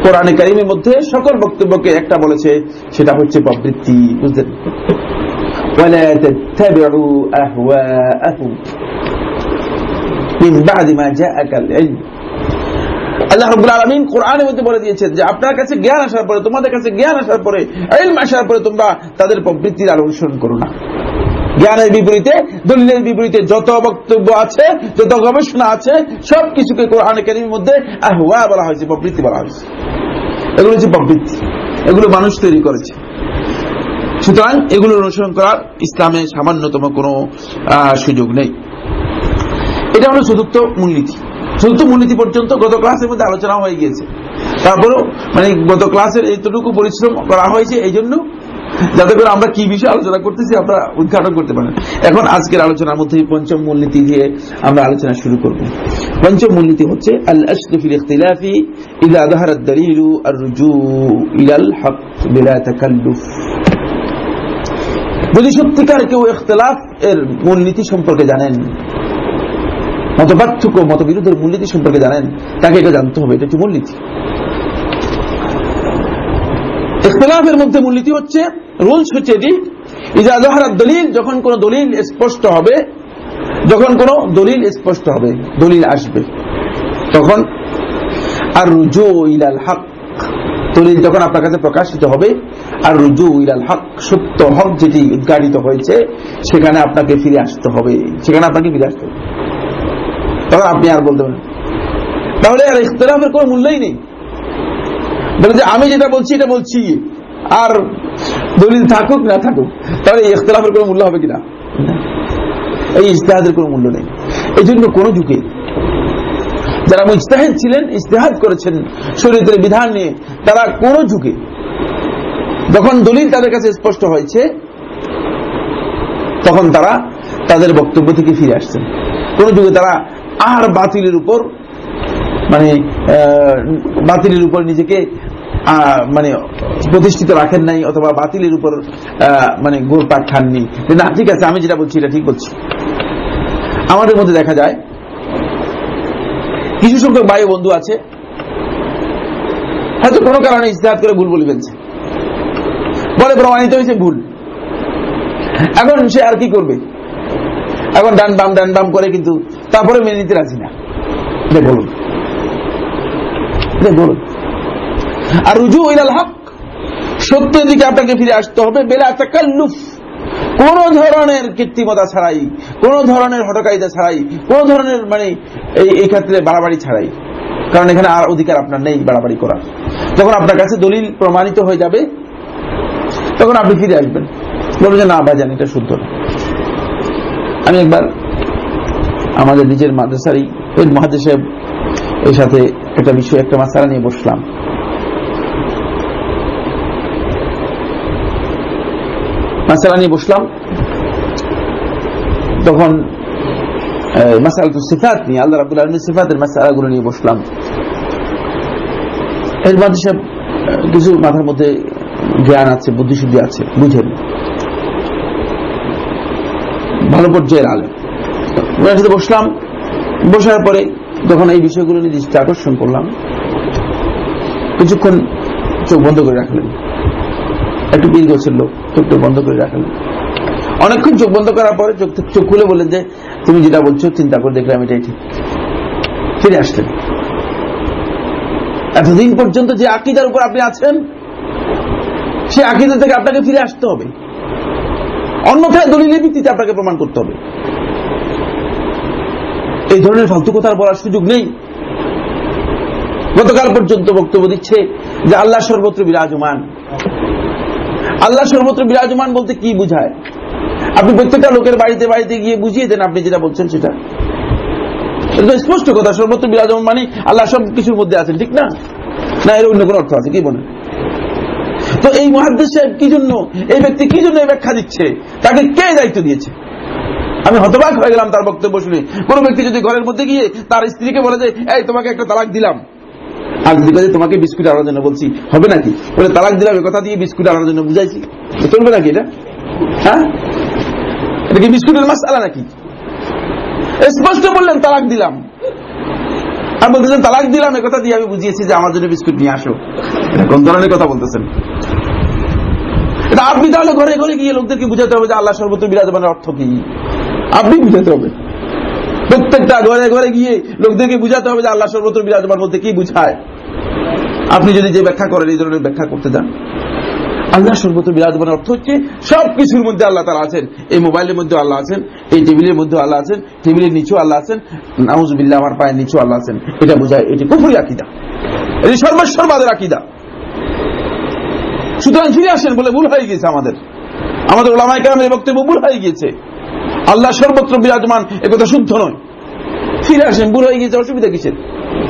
কোরআনে কারিমের মধ্যে সকল বক্তব্যকে একটা বলেছে, সেটা হচ্ছে প্রবৃত্তি, বুঝলেন? আপনার কাছে জ্ঞান আসার পরে, তোমাদের কাছে জ্ঞান আসার পরে আসার পরে তোমরা তাদের প্রবৃত্তির আলোচন করো না। জ্ঞানের বিপরীতে, দলিলের বিপরীতে যত বক্তব্য আছে, যত গবেষণা আছে সব কিছুকে কোরআন কারিমের মধ্যে আহুয়া বলা হয়েছে, প্রবৃত্তি বলা হয়েছে। এগুলো হচ্ছে প্রবৃত্তি। এগুলো মানুষ তৈরি করেছে। সুতরাং এগুলোর অনুসরণ করার ইসলামে সামান্যতম কোনো সুযোগ নেই। এটা হলো চতুর্থ মূলনীতি। চতুর্থ মূলনীতি পর্যন্ত গত ক্লাসের মধ্যে আলোচনা হয়ে গিয়েছে। তারপরেও মানে গত ক্লাসের এতটুকু পরিশ্রম করা হয়েছে এই জন্য যাতে করে আমরা কি বিষয়ে আলোচনা করতেছি আমরা উদ্ঘাটন করতে পারেন। এখন আজকের আলোচনার মধ্যে পঞ্চম মূলনীতি দিয়ে আমরা আলোচনা শুরু করব। পঞ্চম মূলনীতি হচ্ছে আল আশরফিল ইখতিলাফি ইদা আদহার দলিল আর রুজু ইলাল হক যদি সত্যিকার কেউ ইখতলাফ, এর মূলনীতি সম্পর্কে জানেন মত পার্থক্য মত বিরোধের মূলনীতি সম্পর্কে জানেন, তাকে এটা জানতে হবে, এটা হচ্ছে মূলনীতি। ইখতলাফের মধ্যে মূলনীতি হচ্ছে, রুলস হচ্ছে এটি, ইজা জহারাত দলিল, যখন কোন দলিল স্পষ্ট হবে, যখন কোন দলিল স্পষ্ট হবে, দলিল আসবে। তখন আর রুজু ইলাল হক, দলিল যখন আপনার কাছে প্রকাশিত হবে আর রুজু ইলাল হক, সত্য হক যেটি উদ্ঘাটিত হয়েছে, সেখানে আপনাকে ফিরে আসতে হবে, সেখানে আপনাকে ফিরে আসতে হবে। তখন আপনি আর বলতে পারেন তাহলে আর ইখতলাফের কোনো মূল্যই নেই। বলে যে আমি যেটা বলছি, এটা বলছি। আর দলিল থাকুক, না থাকুক, তাহলে এই ইখতলাফের কোনো মূল্য হবে কিনা? এই ইস্তেহাদের কোনো মূল্য নেই। এই জন্য কোন যুগে যারা মুস্তাহেদ ছিলেন ইস্তেহাদ করেছেন শরীরের বিধান নিয়ে, তারা কোন যুগে যখন দলিল তাদের কাছে স্পষ্ট হয়েছে, তখন তারা তাদের বক্তব্য থেকে ফিরে আসছেন। কোন যুগে তারা আর বাতিলের উপর মানে বাতিলের উপর নিজেকে মানে প্রতিষ্ঠিত রাখেন নাই অথবা বাতিলের উপর মানে গোড়পাট খাননি। না, ঠিক আছে, আমি যেটা বলছি, এটা ঠিক বলছি। আমাদের মধ্যে দেখা যায়, কিছু সংখ্যক বায়ু বন্ধু আছে, হয়তো কোনো কারণে ইস্তেহাত করে ভুল বলে ফেলছে। বলে প্রমাণিত হয়েছে ভুল। এখন সে আর কি করবে? এখন ডান বাম ডান বাম করে কিন্তু তারপরে মেনে নিতে রাজি না। বলুন। আর রুজু ইলাল হক, সত্যের দিকে আপনাকে ফিরে আসতে হবে। বেলা তাকাল্লুফ, কোন ধরনের কৃত্রিমতা ছাড়াই, কোন ধরনের ছাড়াই, কোন ধরনের মানে এই ক্ষেত্রে বাড়াবাড়ি ছাড়াই। কারণ এখানে আর অধিকার আপনার নেই বাড়াবাড়ি করার। যখন আপনার কাছে দলিল প্রমাণিত হয়ে যাবে, তখন আপনি ফিরে আসবেন। বলবেন যে, না ভাইজান এটা শুদ্ধ না। আমি একবার আমাদের নিজের মাদ্রাসারই ওই মহাদেশ সাহেব এর সাথে একটা বিষয়, একটা মাসালা নিয়ে বসলাম। মাসালা নিয়ে বসলাম। তখন মাসাল তো সিফাত নিয়ে, আল্লাহ রাবুল আলমী সিফাতের মাসালাগুলো নিয়ে বসলাম। এর মাঝে সব কিছু মাথার মধ্যে জ্ঞান আছে, বুদ্ধিশুদ্ধি আছে, বুঝেন। ভালো পর্যায়ের আলো বসলাম। বসার পরে যখন এই বিষয়গুলো নিয়ে দৃষ্টি আকর্ষণ করলাম, কিছুক্ষণ চোখ বন্ধ করে রাখলেন। একটু বীর গোছের লোক, চোখটা বন্ধ করে রাখলেন। অনেকক্ষণ চোখ বন্ধ করার পরে চোখ চোখ খুলে বললেন যে, তুমি যেটা বলছো, চিন্তা করে দেখলাম এটাই ঠিক। ফিরে আসলেন। এতদিন পর্যন্ত যে আকিদার উপর আপনি আছেন, সে আকিদা থেকে আপনাকে ফিরে আসতে হবে। অন্যথায় দলিলের ভিত্তিতে আপনাকে প্রমাণ করতে হবে। এই ধরনের ফালতু কথা বলার সুযোগ নেই। গতকাল পর্যন্ত বক্তব্য দিচ্ছে যে আল্লাহ সর্বত্র বিরাজমান। আল্লাহ সর্বত্র বিরাজমান বলতে কি বুঝায়? আপনি প্রত্যেকটা লোকের বাড়িতে বাড়িতে গিয়ে বুঝিয়ে দেন আপনি যেটা বলছেন সেটা। স্পষ্ট কথা, সর্বত্র বিরাজমান মানে আল্লাহ সব কিছুর মধ্যে আছেন, ঠিক না? না, এর অন্য কোন অর্থ আছে, কি বলেন? তো এই মহাদ্দেশ সাহেব কি জন্য, এই ব্যক্তি কি জন্য এই ব্যাখ্যা দিচ্ছে? তাকে কে দায়িত্ব দিয়েছে? আমি হতবাক হয়ে গেলাম তার বক্তব্য শুনে। কোন ব্যক্তি যদি ঘরের মধ্যে গিয়ে তার স্ত্রীকে বলে যে, এই, তোমাকে একটা তালাক দিলাম। আর যদি কাজে তোমাকে বিস্কুট আনার জন্য বলছি। হবে নাকি? বলে, তালাক দিলাম কথা দিয়ে বিস্কুট আনার জন্য বুঝাইছি। চলবে নাকি এটা? হ্যাঁ? এটা কি বিস্কুটের মাস আলা নাকি স্পষ্ট বললেন, তালাক দিলাম। আর বলতেছেন, তালাক দিলাম কথা দিয়ে আমি বুঝিয়েছি যে আমার জন্য বিস্কুট নিয়ে আসো। কোন ধরনের কথা বলতেছেন? এটা আপনি তাহলে ঘরে ঘরে গিয়ে লোকদেরকে বুঝাতে হবে যে আল্লাহ সর্বত্র বিরাজমানের অর্থ কি? আপনি বুঝাতে হবে। প্রত্যেকটা ঘরে ঘরে গিয়ে লোকদেরকে বুঝাতে হবে যে আল্লাহ সর্বত্র বিরাজমান বলতে কি বুঝায়। আপনি যদি যে ব্যাখ্যা করেন, এই ধরনের ব্যাখ্যা করতে যান আল্লাহ সর্বত্র বিরাজমানের অর্থ হচ্ছে সব কিছুর মধ্যে আল্লাহ তারা আছেন। এই মোবাইলের মধ্যে আল্লাহ আছেন, এই টেবিলের মধ্যে আল্লাহ আছেন, টেবিলের নিচেও আল্লাহ আছেন, নাউজুবিল্লাহ আমার পায়ের নিচেও আল্লাহ আছেন। এটা বোঝায়, এটি কুফুরি আকিদা। এটি সর্বেশ্বরবাদের আকিদা। সুতরাং ফিরে আসেন বলে ভুল হয়ে গিয়েছে আমাদের। আমাদের ওলামাই কালামের বক্তব্য ভুল হয়ে গিয়েছে। আল্লাহ সর্বত্র বিরাজমান একথা শুদ্ধ নয়। ফিরে আসেন, ভুল হয়ে গিয়েছে, অসুবিধা কিসের?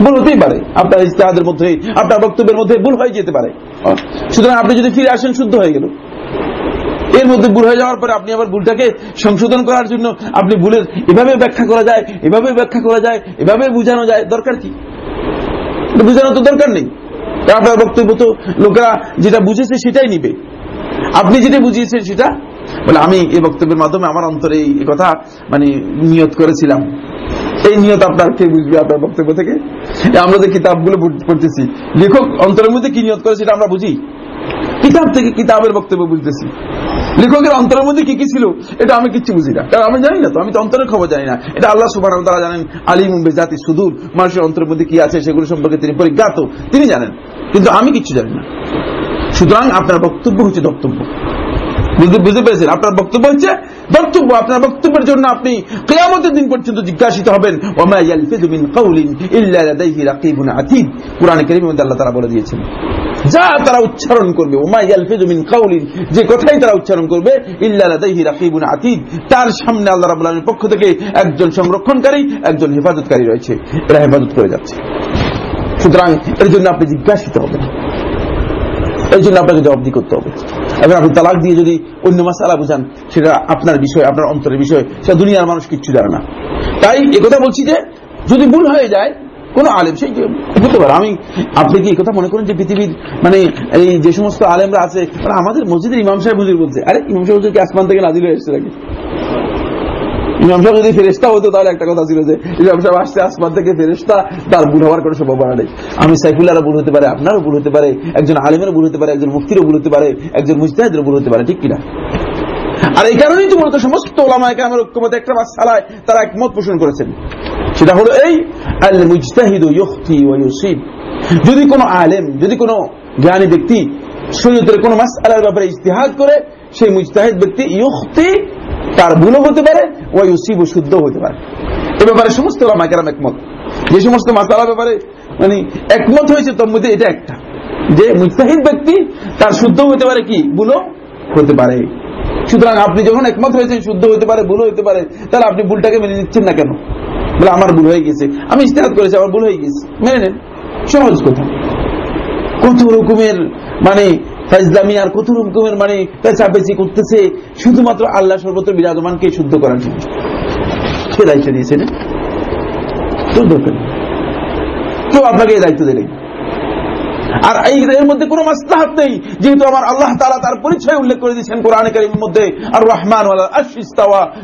ভুল হতেই পারে। আপনার ইস্তেহাদের মধ্যে, আপনার বক্তব্যের মধ্যে ভুল হয়ে যেতে পারে। সুতরাং আপনি যদি ফিরে আসেন, শুদ্ধ হয়ে গেল। এর মধ্যে ভুল হয়ে যাওয়ার পরে আপনি আবার ভুলটাকে সংশোধন করার জন্য আপনি ভুলের, এভাবে ব্যাখ্যা করা যায়, এভাবে ব্যাখ্যা করা যায়, এভাবে বুঝানো যায়, দরকার কি? বুঝানো তো দরকার নেই। আপনার বক্তব্য তো লোকেরা যেটা বুঝেছে সেটাই নিবে। আপনি যেটা বুঝিয়েছেন সেটা বলে, আমি এই বক্তব্যের মাধ্যমে আমার অন্তরে এই কথা মানে নিয়ত করেছিলাম। এই নিয়ত আপনার কে বুঝবে আপনার বক্তব্য থেকে? আমরা যে কিতাবগুলো পড়তেছি, লেখক অন্তরের মধ্যে কি নিয়ত করে সেটা আমরা বুঝি? কিতাব থেকে কিতাবের বক্তব্য বুঝতেছি। লেখকের অন্তরের মধ্যে কি কি ছিল, এটা আমি কিচ্ছু বুঝি না। কারণ আমি জানি না তো, আমি তো অন্তরের খবর জানি না। এটা আল্লাহ সুবাহ তারা জানেন আলী মুম্বে জাতি সুদূর, মানুষের অন্তরের মধ্যে কি আছে সেগুলো সম্পর্কে তিনি পরিজ্ঞাত। তিনি জানেন, কিন্তু আমি কিচ্ছু জানি না। সুতরাং আপনার বক্তব্য হচ্ছে বক্তব্য। বুঝতে পেরেছেন? আপনার বক্তব্য হচ্ছে, বক্তব্য, আপনার বক্তব্যের জন্য আপনি কেয়ামতের দিন পর্যন্ত জিজ্ঞাসিত হবেন তারা বলে দিয়েছেন। যা তারা উচ্চারণ করবে যে কথাই তারা উচ্চারণ করবে তার সামনে আল্লাহ পক্ষ থেকে একজন সংরক্ষণকারী, একজন হেফাজতকারী রয়েছে। এরা হেফাজত করে যাচ্ছে। সুতরাং এর জন্য আপনি জিজ্ঞাসিত হবেন। এই জন্য আপনাকে জবাবদি করতে হবে। এবং আপনি তালাক দিয়ে যদি অন্য মাসালা বুঝান, সেটা আপনার বিষয়, আপনার অন্তরের বিষয়, সেটা দুনিয়ার মানুষ কিচ্ছু জানে না। তাই একথা বলছি যে, যদি ভুল হয়ে যায়, কোন আলেম সেই হতে পারে। আমি, আপনি কি কথা মনে করেন যে পৃথিবীর মানে এই যে সমস্ত আলেমরা আছে আমাদের মসজিদের ইমাম সাহেব হুজুর বলছে, আরে ইমাম সাহেব হুজুর আসমান থেকে নাজিল হয়ে এসছে নাকি? ইমাম সাহেব যদি ফেরেস্তা হতো, তাহলে একটা কথা ছিল যে, ইমাম সাহেব আসছে আসমান থেকে ফেরেস্তা তার ভুল হওয়ার কোনো সম্ভাবনা নেই। আমি সাইফুল্লাহরও ভুল হতে পারে, আপনারও ভুল হতে পারে, একজন আলিমেরও ভুল হতে পারে, একজন মুক্তিরও ভুল হতে পারে, একজন মুস্তাহিদেরও ভুল হতে পারে, ঠিক কিনা? আর এই কারণেই তো মূলত সমস্ত ওলামায়কে আমার ঐক্যমত একটা মাসালায় তারা একমত পোষণ করেছেন। সেটা হলো এই আল মুজতাহিদু ইউখতি ওয়া ইউসিব। যদি কোনো আলেম, যদি কোনো জ্ঞানী ব্যক্তি শরীয়তের কোনো মাসআলার ব্যাপারে ইজতিহাদ করে সেই মুজতাহিদ ব্যক্তি ইউখতি, তার ভুলও হতে পারে ও ইউসিব শুদ্ধ হতে পারে। এ ব্যাপারে সমস্ত ওলামাকেরাম একমত। যে সমস্ত মাসালা ব্যাপারে মানে একমত হয়েছে, তোর মধ্যে এটা একটা। যে মুজতাহিদ ব্যক্তি, তার শুদ্ধ হতে পারে কি? ভুলও হতে পারে। সুতরাং আপনি যখন একমত হয়েছেন, শুদ্ধ হতে পারে ভুল হতে পারে, তাহলে আপনি ভুলটাকে মেনে নিচ্ছেন না কেন? বলে, আমার ভুল হয়ে গেছে। আমি ইস্তেহাদ করেছি, আমার ভুল হয়ে গেছে। মেনে নেন। সহজ কথা। কত রকমের মানে ফাইজলামি আর কত রকমের মানে পেঁচাপেচি করতেছে, শুধুমাত্র আল্লাহ সর্বত্র বিরাজমানকে শুদ্ধ করার জন্য। সে দায়িত্ব দিয়েছে না তো আপনাকে এই দায়িত্ব দেয় আর এর মধ্যে কোনো মাসলাহাত নেই, যেহেতু আমার আল্লাহ তারা তার পরিচয় উল্লেখ করে দিয়েছেন কোরআন কারিমের মধ্যে, আর রহমান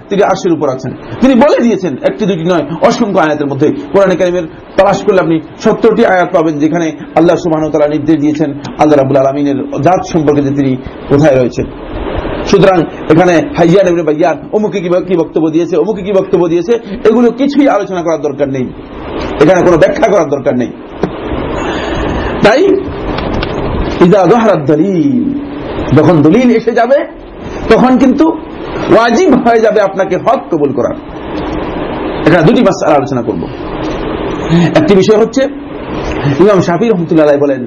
তিনি আশির উপর আছেন। তিনি বলে দিয়েছেন, একটি দুটি নয়, অসংখ্য আয়াতের মধ্যে কোরআন কারিমের তালাশ করলে আপনি সত্তরটি আয়াত পাবেন, যেখানে আল্লাহ সুবাহ তারা নির্দেশ দিয়েছেন, আল্লাহ রাবুল আলমিনের জাত সম্পর্কে যে তিনি কোথায় রয়েছেন। সুতরাং এখানে হাইয়ান এবং ভাইয়ান অমুকে কি বক্তব্য দিয়েছে, অমুকে কি বক্তব্য দিয়েছে, এগুলো কিছুই আলোচনা করার দরকার নেই। এখানে কোনো ব্যাখ্যা করার দরকার নেই। তাই ইদা দোহারাত দলিল, যখন দলিল এসে যাবে, তখন কিন্তু ওয়াজিব হয়ে যাবে আপনাকে হক কবুল করার। এখানে দুটি মাস আলোচনা করব। একটি বিষয় হচ্ছে, ইমাম শাফি রহমতুল্লাহ বলেন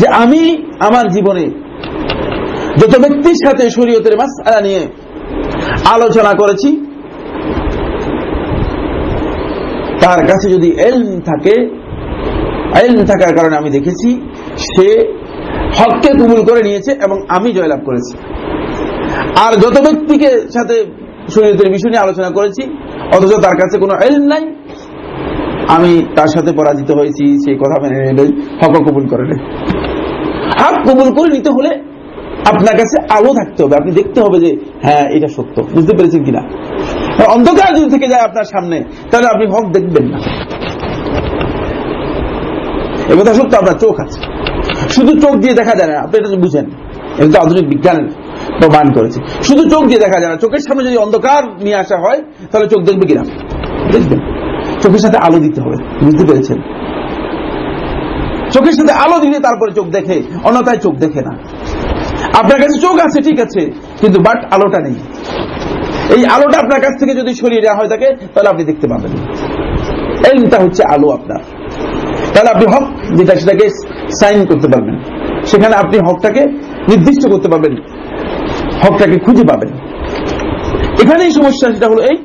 যে আমি আমার জীবনে যত ব্যক্তির সাথে শরীয়তের মাস নিয়ে আলোচনা করেছি, তার কাছে যদি এলম থাকে এলম থাকার কারণে আমি দেখেছি, সে হককে কবুল করে নিয়েছে এবং আমি জয়লাভ করেছি। আর যত ব্যক্তিকে সাথে শরীয়তের বিষয় নিয়ে আলোচনা করেছি, অথচ তার কাছে কোনো এলম নাই, আমি তার সাথে পরাজিত হয়েছি সেই কথা মেনে নিলে হক কবুল করে নেই হক কবুল করে নিতে হলে আপনার কাছে আলো থাকতে হবে, আপনি দেখতে হবে যে হ্যাঁ এটা সত্য। বুঝতে পেরেছেন কিনা? অন্ধকার যদি থেকে যায় আপনার সামনে, তাহলে আপনি হক দেখবেন না। এ কথা সত্য আপনার চোখ আছে। শুধু চোখ দিয়ে দেখা যায় না, আপনি এটা বুঝেন। এটা আধুনিক বিজ্ঞান প্রমাণ করেছে। শুধু চোখ দিয়ে দেখা যায় না, চোখের সামনে যদি অন্ধকার নিয়ে আসা হয়, তাহলে চোখ দেখবে কিনা? দেখবেন চোখের সাথে আলো দিতে হবে, বুঝতে পেরেছেন? চোখের সাথে আলো দিলে তারপরে চোখ দেখে, অন্যথায় চোখ দেখে না। আপনার কাছে চোখ আছে, ঠিক আছে, কিন্তু বাট আলোটা নেই। এই আলোটা আপনার কাছ থেকে যদি সরিয়ে দেওয়া হয় থাকে তাহলে আপনি দেখতে পাবেন। এইটা হচ্ছে আলো আপনার। তাহলে আপনি হক যেটা সেটাকে সাইন করতে পারবেন। সেখানে আপনি হকটাকে নির্দিষ্ট করতে পারবেন। হকটাকে খুঁজে পাবেন। এখানেই সমস্যা সেটা হলো এই,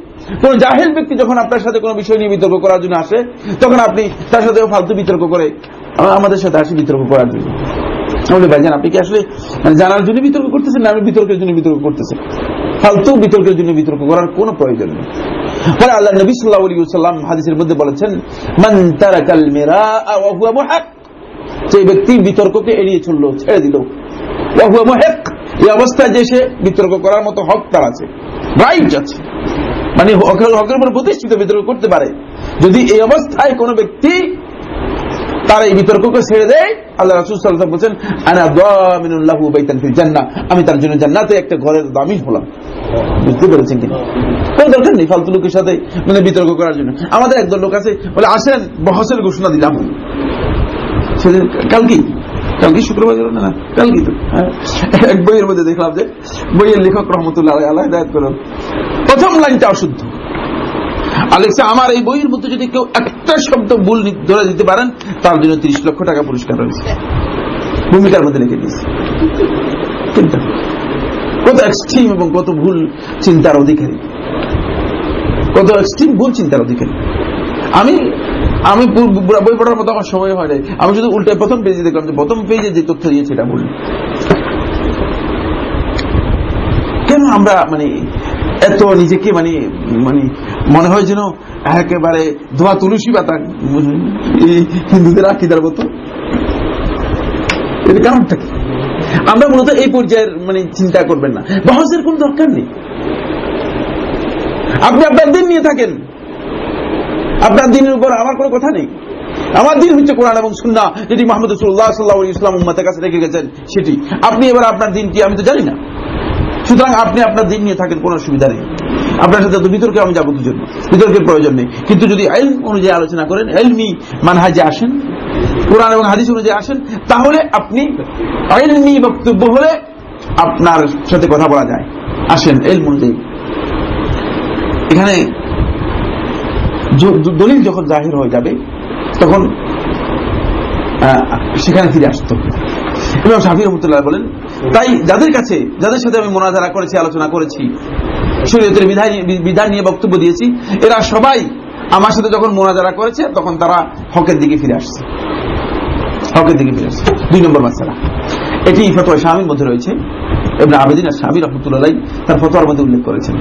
কোন জাহেল ব্যক্তি যখন আপনার সাথে কোনো বিষয় নিয়ে বিতর্ক করার জন্য আসে, তখন আপনি তার সাথে ফালতু বিতর্ক করে আমাদের সাথে আসে বিতর্ক করার জন্য। বলে ভাইজান, আপনি কি আসলে মানে জানার জন্য বিতর্ক করতেছেন না আপনি বিতর্কের জন্য বিতর্ক করতেছেন ফালতু বিতর্কের জন্য বিতর্ক করার কোন প্রয়োজন নেই। পরে আল্লাহ নবী সাল্লাহ আলী সাল্লাম হাদিসের মধ্যে বলেছেন, মান তারাকাল মেরা ওয়া মুহাক যে ব্যক্তি বিতর্ককে এড়িয়ে চলল, ছেড়ে দিল। এই অবস্থায় যে সে বিতর্ক করার মতো হক তার আছে, রাইট আছে। মানে হকের উপর প্রতিষ্ঠিত বিতর্ক করতে পারে। যদি এই অবস্থায় কোন ব্যক্তি তার এই বিতর্ককে ছেড়ে দেয় আল্লাহ রাসুল সাল্লাহ বলছেন আনা দামিনুল্লাহু বাইতান ফিল জান্নাহ আমি তার জন্য জান্নাতে একটা ঘরের দামিন হলাম বুঝতে পেরেছেন কিনা কোনো দরকার নেই ফালতু লোকের সাথে মানে বিতর্ক করার জন্য আমাদের একদল লোক আছে বলে আসেন বহসের ঘোষণা দিলাম সেদিন কালকেই কালকে শুক্রবার গেল না কালকেই তো হ্যাঁ। এক বইয়ের মধ্যে দেখলাম যে বইয়ের লেখক রহমতুল্লাহ আল্লাহ দায়িত্ব প্রথম লাইনটা অশুদ্ধ আলেক্সা আমার এই বইয়ের মধ্যে যদি কেউ একটা শব্দ ভুল ধরে দিতে পারেন, তার জন্য তিরিশ লক্ষ টাকা পুরস্কার রয়েছে। ভূমিকার মধ্যে লিখে দিয়েছে। কত এক্সট্রিম এবং কত ভুল চিন্তার অধিকারী। কত এক্সট্রিম ভুল চিন্তার অধিকারী। আমি আমি বই পড়ার মতো আমার সময় হয় নাই। আমি শুধু উল্টে প্রথম পেজে দেখলাম যে প্রথম পেজে যে তথ্য দিয়েছে এটা ভুল। কেন আমরা মানে এত নিজেকে মানে মানে মনে হয় যেন একেবারে ধোয়া তুলসী পাতা হিন্দুদের আকিদার মতো। এর কারণটা কি? আমরা মূলত এই পর্যায়ের মানে চিন্তা করবেন না। বহসের কোন দরকার নেই। আপনি আপনার দিন নিয়ে থাকেন। আপনার দিনের উপর আমার কোনো কথা নেই। আমার দিন হচ্ছে কোরআন এবং সুন্না। যেটি মোহাম্মদ সাল্লাহ সাল্লাহ ইসলাম উম্মাতের কাছে রেখে গেছেন, সেটি। আপনি এবার আপনার দিন কি আমি তো জানি না। সুতরাং আপনি আপনার দিন নিয়ে থাকেন, কোন অসুবিধা নেই। আপনার সাথে তো বিতর্কে আমি যাব কি জন্য বিতর্কের প্রয়োজন নেই। কিন্তু যদি আইন অনুযায়ী আলোচনা করেন এলমি মানহাজে আসেন, কোরআন এবং হাদিস অনুযায়ী আসেন, তাহলে আপনি আইনমি বক্তব্য হলে আপনার সাথে কথা বলা যায়। আসেন এল অনুযায়ী। এখানে দলিল যখন জাহির হয়ে যাবে, তখন সেখানে ফিরে আসতো এবং শাফি রহমতুল্লাহ বলেন, তাই যাদের কাছে, যাদের সাথে আমি মোনাজারা করেছি, আলোচনা করেছি শরীয়তের বিধান নিয়ে বক্তব্য দিয়েছি। এরা সবাই আমার সাথে যখন মোনাজারা করেছে, তখন তারা হকের দিকে ফিরে আসছে। হকের দিকে ফিরে আসছে। দুই নম্বর মাসালা। এটি ফতোয়া স্বামীর মধ্যে রয়েছে। এবং আবেদিন আর স্বামী রহমতুল্লাহ তার ফতোয়ার মধ্যে উল্লেখ করেছেন।